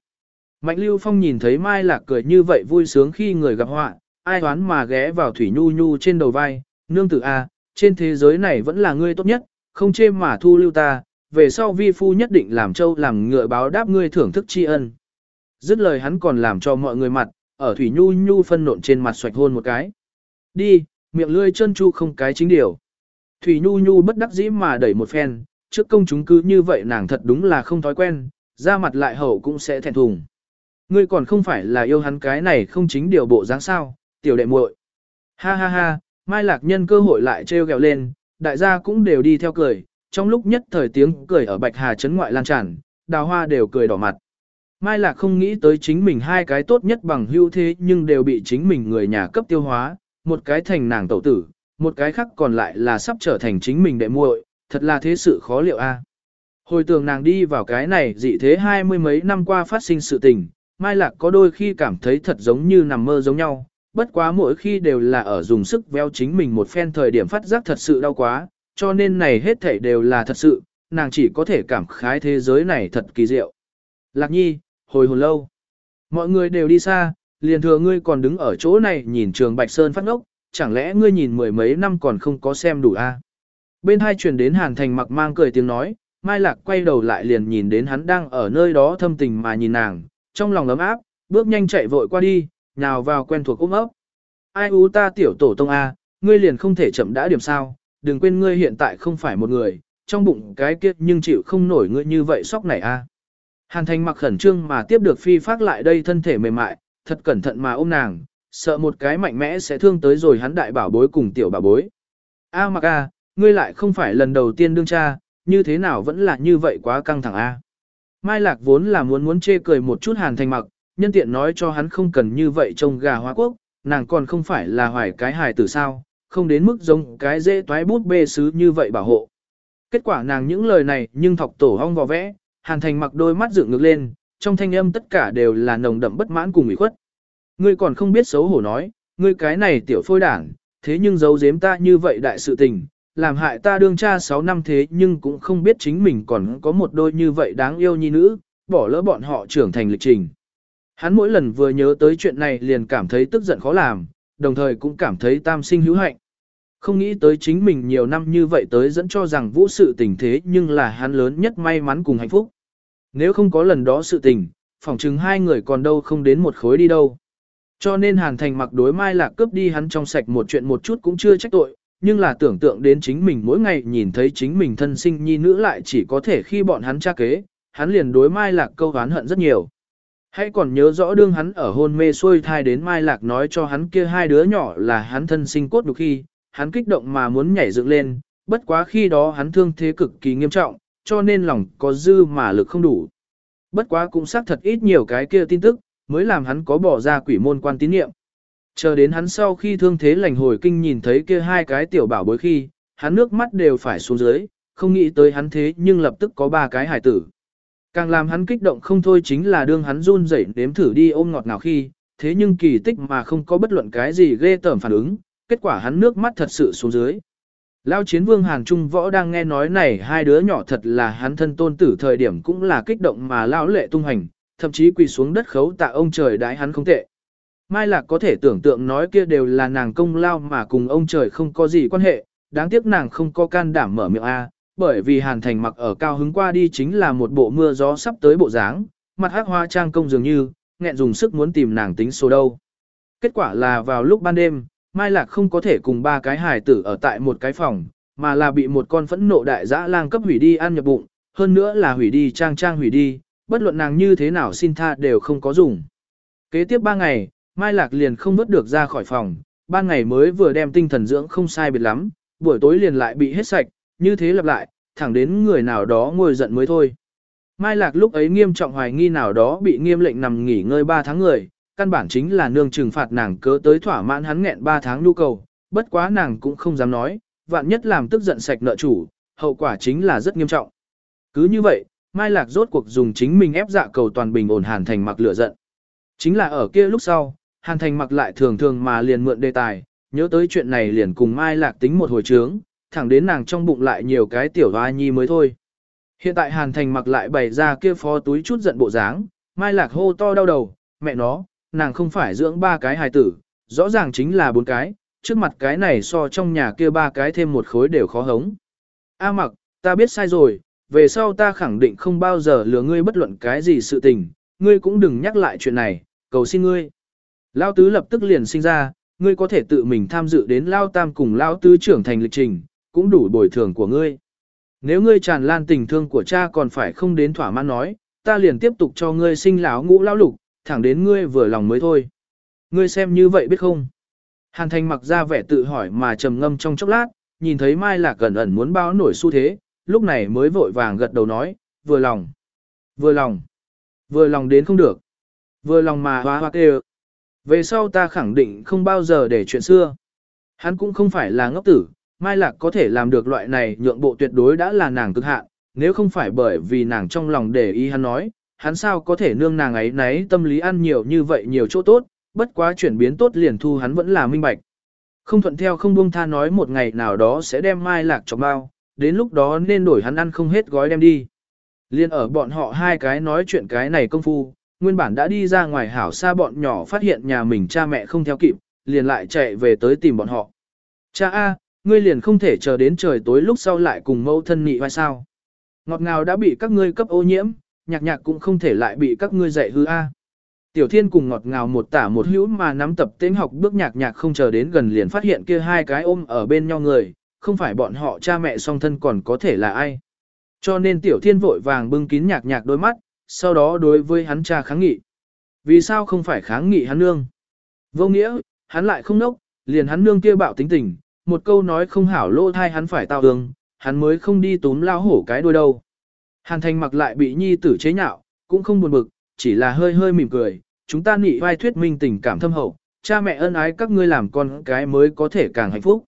Mạnh Lưu Phong nhìn thấy Mai Lạc cười như vậy vui sướng khi người gặp họa, ai đoán mà ghé vào Thủy Nhu Nhu trên đầu vai, nương tử A, trên thế giới này vẫn là ngươi tốt nhất, không chê mà thu lưu ta, về sau vi phu nhất định làm châu làm ngựa báo đáp ngươi thưởng thức tri ân. Dứt lời hắn còn làm cho mọi người mặt, ở Thủy Nhu Nhu phân nộn trên mặt xoạch hôn một cái. Đi, miệng lươi chân chu không cái chính điều. Thủy Nhu Nhu bất đắc dĩ mà đẩy một phen, trước công chúng cứ như vậy nàng thật đúng là không thói quen, ra mặt lại hậu cũng sẽ thẹn thùng. Ngươi còn không phải là yêu hắn cái này không chính điều bộ dáng sao, tiểu đệ muội. Ha ha ha, Mai Lạc nhân cơ hội lại trêu ghẹo lên, đại gia cũng đều đi theo cười, trong lúc nhất thời tiếng cười ở Bạch Hà trấn ngoại lan tràn, đào hoa đều cười đỏ mặt. Mai Lạc không nghĩ tới chính mình hai cái tốt nhất bằng hưu thế nhưng đều bị chính mình người nhà cấp tiêu hóa, một cái thành nàng tẩu tử, một cái khác còn lại là sắp trở thành chính mình đệ muội, thật là thế sự khó liệu a. À. Hồi tưởng nàng đi vào cái này dị thế hai mươi mấy năm qua phát sinh sự tình, Mai Lạc có đôi khi cảm thấy thật giống như nằm mơ giống nhau, bất quá mỗi khi đều là ở dùng sức véo chính mình một phen thời điểm phát giác thật sự đau quá, cho nên này hết thảy đều là thật sự, nàng chỉ có thể cảm khái thế giới này thật kỳ diệu. Lạc nhi, hồi hồn lâu, mọi người đều đi xa, liền thừa ngươi còn đứng ở chỗ này nhìn trường Bạch Sơn phát ngốc, chẳng lẽ ngươi nhìn mười mấy năm còn không có xem đủ a? À? Bên hai truyền đến Hàn Thành mặc mang cười tiếng nói, Mai Lạc quay đầu lại liền nhìn đến hắn đang ở nơi đó thâm tình mà nhìn nàng, trong lòng ấm áp, bước nhanh chạy vội qua đi, nhào vào quen thuộc ôm ấp. Ai ú ta tiểu tổ tông A, ngươi liền không thể chậm đã điểm sao, đừng quên ngươi hiện tại không phải một người, trong bụng cái kiếp nhưng chịu không nổi ngươi như vậy sóc này A. Hàn thành mặc khẩn trương mà tiếp được phi phát lại đây thân thể mềm mại, thật cẩn thận mà ôm nàng, sợ một cái mạnh mẽ sẽ thương tới rồi hắn đại bảo bối cùng tiểu bảo bối. A à, mặc A, ngươi lại không phải lần đầu tiên đương cha, như thế nào vẫn là như vậy quá căng thẳng A. Mai Lạc vốn là muốn muốn chê cười một chút hàn thành mặc, nhân tiện nói cho hắn không cần như vậy trông gà hóa quốc, nàng còn không phải là hoài cái hài tử sao, không đến mức giống cái dễ toái bút bê sứ như vậy bảo hộ. Kết quả nàng những lời này nhưng thọc tổ hong vò vẽ, hàn thành mặc đôi mắt dựng ngược lên, trong thanh âm tất cả đều là nồng đậm bất mãn cùng ủy khuất. Ngươi còn không biết xấu hổ nói, ngươi cái này tiểu phôi đảng, thế nhưng giấu giếm ta như vậy đại sự tình, làm hại ta đương cha 6 năm thế nhưng cũng không biết chính mình còn có một đôi như vậy đáng yêu nhi nữ, bỏ lỡ bọn họ trưởng thành lịch trình. Hắn mỗi lần vừa nhớ tới chuyện này liền cảm thấy tức giận khó làm, đồng thời cũng cảm thấy tam sinh hữu hạnh. Không nghĩ tới chính mình nhiều năm như vậy tới dẫn cho rằng vũ sự tình thế nhưng là hắn lớn nhất may mắn cùng hạnh phúc. Nếu không có lần đó sự tình, phỏng chừng hai người còn đâu không đến một khối đi đâu. Cho nên Hàn Thành mặc đối Mai Lạc cướp đi hắn trong sạch một chuyện một chút cũng chưa trách tội, nhưng là tưởng tượng đến chính mình mỗi ngày nhìn thấy chính mình thân sinh nhi nữ lại chỉ có thể khi bọn hắn tra kế, hắn liền đối Mai Lạc câu hán hận rất nhiều. Hãy còn nhớ rõ đương hắn ở hôn mê xuôi thai đến Mai Lạc nói cho hắn kia hai đứa nhỏ là hắn thân sinh cốt đục khi, hắn kích động mà muốn nhảy dựng lên, bất quá khi đó hắn thương thế cực kỳ nghiêm trọng, cho nên lòng có dư mà lực không đủ. Bất quá cũng xác thật ít nhiều cái kia tin tức, mới làm hắn có bỏ ra quỷ môn quan tín niệm. Chờ đến hắn sau khi thương thế lành hồi kinh nhìn thấy kia hai cái tiểu bảo bối khi, hắn nước mắt đều phải xuống dưới, không nghĩ tới hắn thế nhưng lập tức có ba cái hải tử. Càng làm hắn kích động không thôi chính là đương hắn run rẩy nếm thử đi ôm ngọt nào khi, thế nhưng kỳ tích mà không có bất luận cái gì ghê tởm phản ứng, kết quả hắn nước mắt thật sự xuống dưới. Lao chiến vương Hàn Trung Võ đang nghe nói này hai đứa nhỏ thật là hắn thân tôn tử thời điểm cũng là kích động mà lao lệ tung hành, thậm chí quỳ xuống đất khấu tạ ông trời đái hắn không tệ. Mai Lạc có thể tưởng tượng nói kia đều là nàng công lao mà cùng ông trời không có gì quan hệ, đáng tiếc nàng không có can đảm mở miệng A, bởi vì Hàn Thành mặc ở cao hứng qua đi chính là một bộ mưa gió sắp tới bộ dáng, mặt hắc hoa trang công dường như, nghẹn dùng sức muốn tìm nàng tính số đâu. Kết quả là vào lúc ban đêm, Mai Lạc không có thể cùng ba cái hài tử ở tại một cái phòng, mà là bị một con phẫn nộ đại dã lang cấp hủy đi ăn nhập bụng, hơn nữa là hủy đi trang trang hủy đi, bất luận nàng như thế nào xin tha đều không có dùng. Kế tiếp ba ngày, Mai Lạc liền không vớt được ra khỏi phòng, ban ngày mới vừa đem tinh thần dưỡng không sai biệt lắm, buổi tối liền lại bị hết sạch, như thế lặp lại, thẳng đến người nào đó ngồi giận mới thôi. Mai Lạc lúc ấy nghiêm trọng hoài nghi nào đó bị nghiêm lệnh nằm nghỉ ngơi 3 tháng người, căn bản chính là nương trừng phạt nàng cớ tới thỏa mãn hắn nghẹn 3 tháng nhu cầu, bất quá nàng cũng không dám nói, vạn nhất làm tức giận sạch nợ chủ, hậu quả chính là rất nghiêm trọng. Cứ như vậy, Mai Lạc rốt cuộc dùng chính mình ép dạ cầu toàn bình ổn Hàn Thành mặc lửa giận. Chính là ở kia lúc sau, Hàn Thành mặc lại thường thường mà liền mượn đề tài, nhớ tới chuyện này liền cùng Mai Lạc tính một hồi trướng, thẳng đến nàng trong bụng lại nhiều cái tiểu hoa nhi mới thôi. Hiện tại Hàn Thành mặc lại bày ra kia phó túi chút giận bộ dáng, Mai Lạc hô to đau đầu, mẹ nó, nàng không phải dưỡng ba cái hài tử, rõ ràng chính là bốn cái, trước mặt cái này so trong nhà kia ba cái thêm một khối đều khó hống. A mặc, ta biết sai rồi, về sau ta khẳng định không bao giờ lừa ngươi bất luận cái gì sự tình, ngươi cũng đừng nhắc lại chuyện này, cầu xin ngươi. Lao tứ lập tức liền sinh ra, ngươi có thể tự mình tham dự đến Lao tam cùng Lao tứ trưởng thành lịch trình, cũng đủ bồi thường của ngươi. Nếu ngươi tràn lan tình thương của cha còn phải không đến thỏa mãn nói, ta liền tiếp tục cho ngươi sinh lão ngũ lão lục, thẳng đến ngươi vừa lòng mới thôi. Ngươi xem như vậy biết không? Hàn Thành mặc ra vẻ tự hỏi mà trầm ngâm trong chốc lát, nhìn thấy Mai Lạc gần ẩn muốn báo nổi xu thế, lúc này mới vội vàng gật đầu nói, vừa lòng, vừa lòng, vừa lòng đến không được, vừa lòng mà hoa hoa kêu. Về sau ta khẳng định không bao giờ để chuyện xưa. Hắn cũng không phải là ngốc tử, Mai Lạc có thể làm được loại này nhượng bộ tuyệt đối đã là nàng cực hạn, nếu không phải bởi vì nàng trong lòng để ý hắn nói, hắn sao có thể nương nàng ấy nấy tâm lý ăn nhiều như vậy nhiều chỗ tốt, bất quá chuyển biến tốt liền thu hắn vẫn là minh bạch. Không thuận theo không buông tha nói một ngày nào đó sẽ đem Mai Lạc cho bao, đến lúc đó nên đổi hắn ăn không hết gói đem đi. Liên ở bọn họ hai cái nói chuyện cái này công phu, nguyên bản đã đi ra ngoài hảo xa bọn nhỏ phát hiện nhà mình cha mẹ không theo kịp, liền lại chạy về tới tìm bọn họ. Cha A, ngươi liền không thể chờ đến trời tối lúc sau lại cùng mẫu thân nị vai sao. Ngọt ngào đã bị các ngươi cấp ô nhiễm, nhạc nhạc cũng không thể lại bị các ngươi dạy hư A. Tiểu thiên cùng ngọt ngào một tả một hữu mà nắm tập tên học bước nhạc nhạc không chờ đến gần liền phát hiện kia hai cái ôm ở bên nhau người, không phải bọn họ cha mẹ song thân còn có thể là ai. Cho nên tiểu thiên vội vàng bưng kín nhạc nhạc đôi mắt, sau đó đối với hắn cha kháng nghị. Vì sao không phải kháng nghị hắn nương? Vô nghĩa, hắn lại không nốc, liền hắn nương kia bạo tính tình, một câu nói không hảo lô thai hắn phải tao ương, hắn mới không đi túm lao hổ cái đuôi đâu. Hàn thành mặc lại bị nhi tử chế nhạo, cũng không buồn bực, chỉ là hơi hơi mỉm cười, chúng ta nị vai thuyết minh tình cảm thâm hậu, cha mẹ ân ái các ngươi làm con cái mới có thể càng hạnh phúc.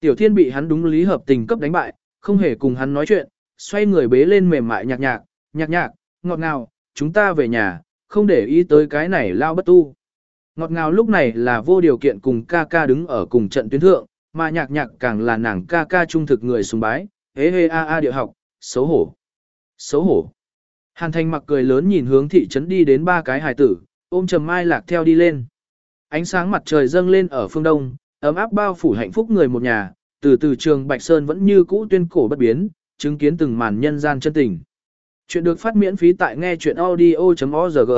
Tiểu thiên bị hắn đúng lý hợp tình cấp đánh bại, không hề cùng hắn nói chuyện, xoay người bế lên mềm mại nhạc nhạc, nhạc nhạc, ngọt ngào, chúng ta về nhà, không để ý tới cái này lao bất tu. Ngọt ngào lúc này là vô điều kiện cùng ca ca đứng ở cùng trận tuyến thượng, mà nhạc nhạc càng là nàng ca ca trung thực người sùng bái, hế hê a a địa học, xấu hổ. Xấu hổ. Hàn thành mặc cười lớn nhìn hướng thị trấn đi đến ba cái hài tử, ôm trầm mai lạc theo đi lên. Ánh sáng mặt trời dâng lên ở phương đông, ấm áp bao phủ hạnh phúc người một nhà, từ từ trường Bạch Sơn vẫn như cũ tuyên cổ bất biến, chứng kiến từng màn nhân gian chân tình. Chuyện được phát miễn phí tại nghe chuyện audio.org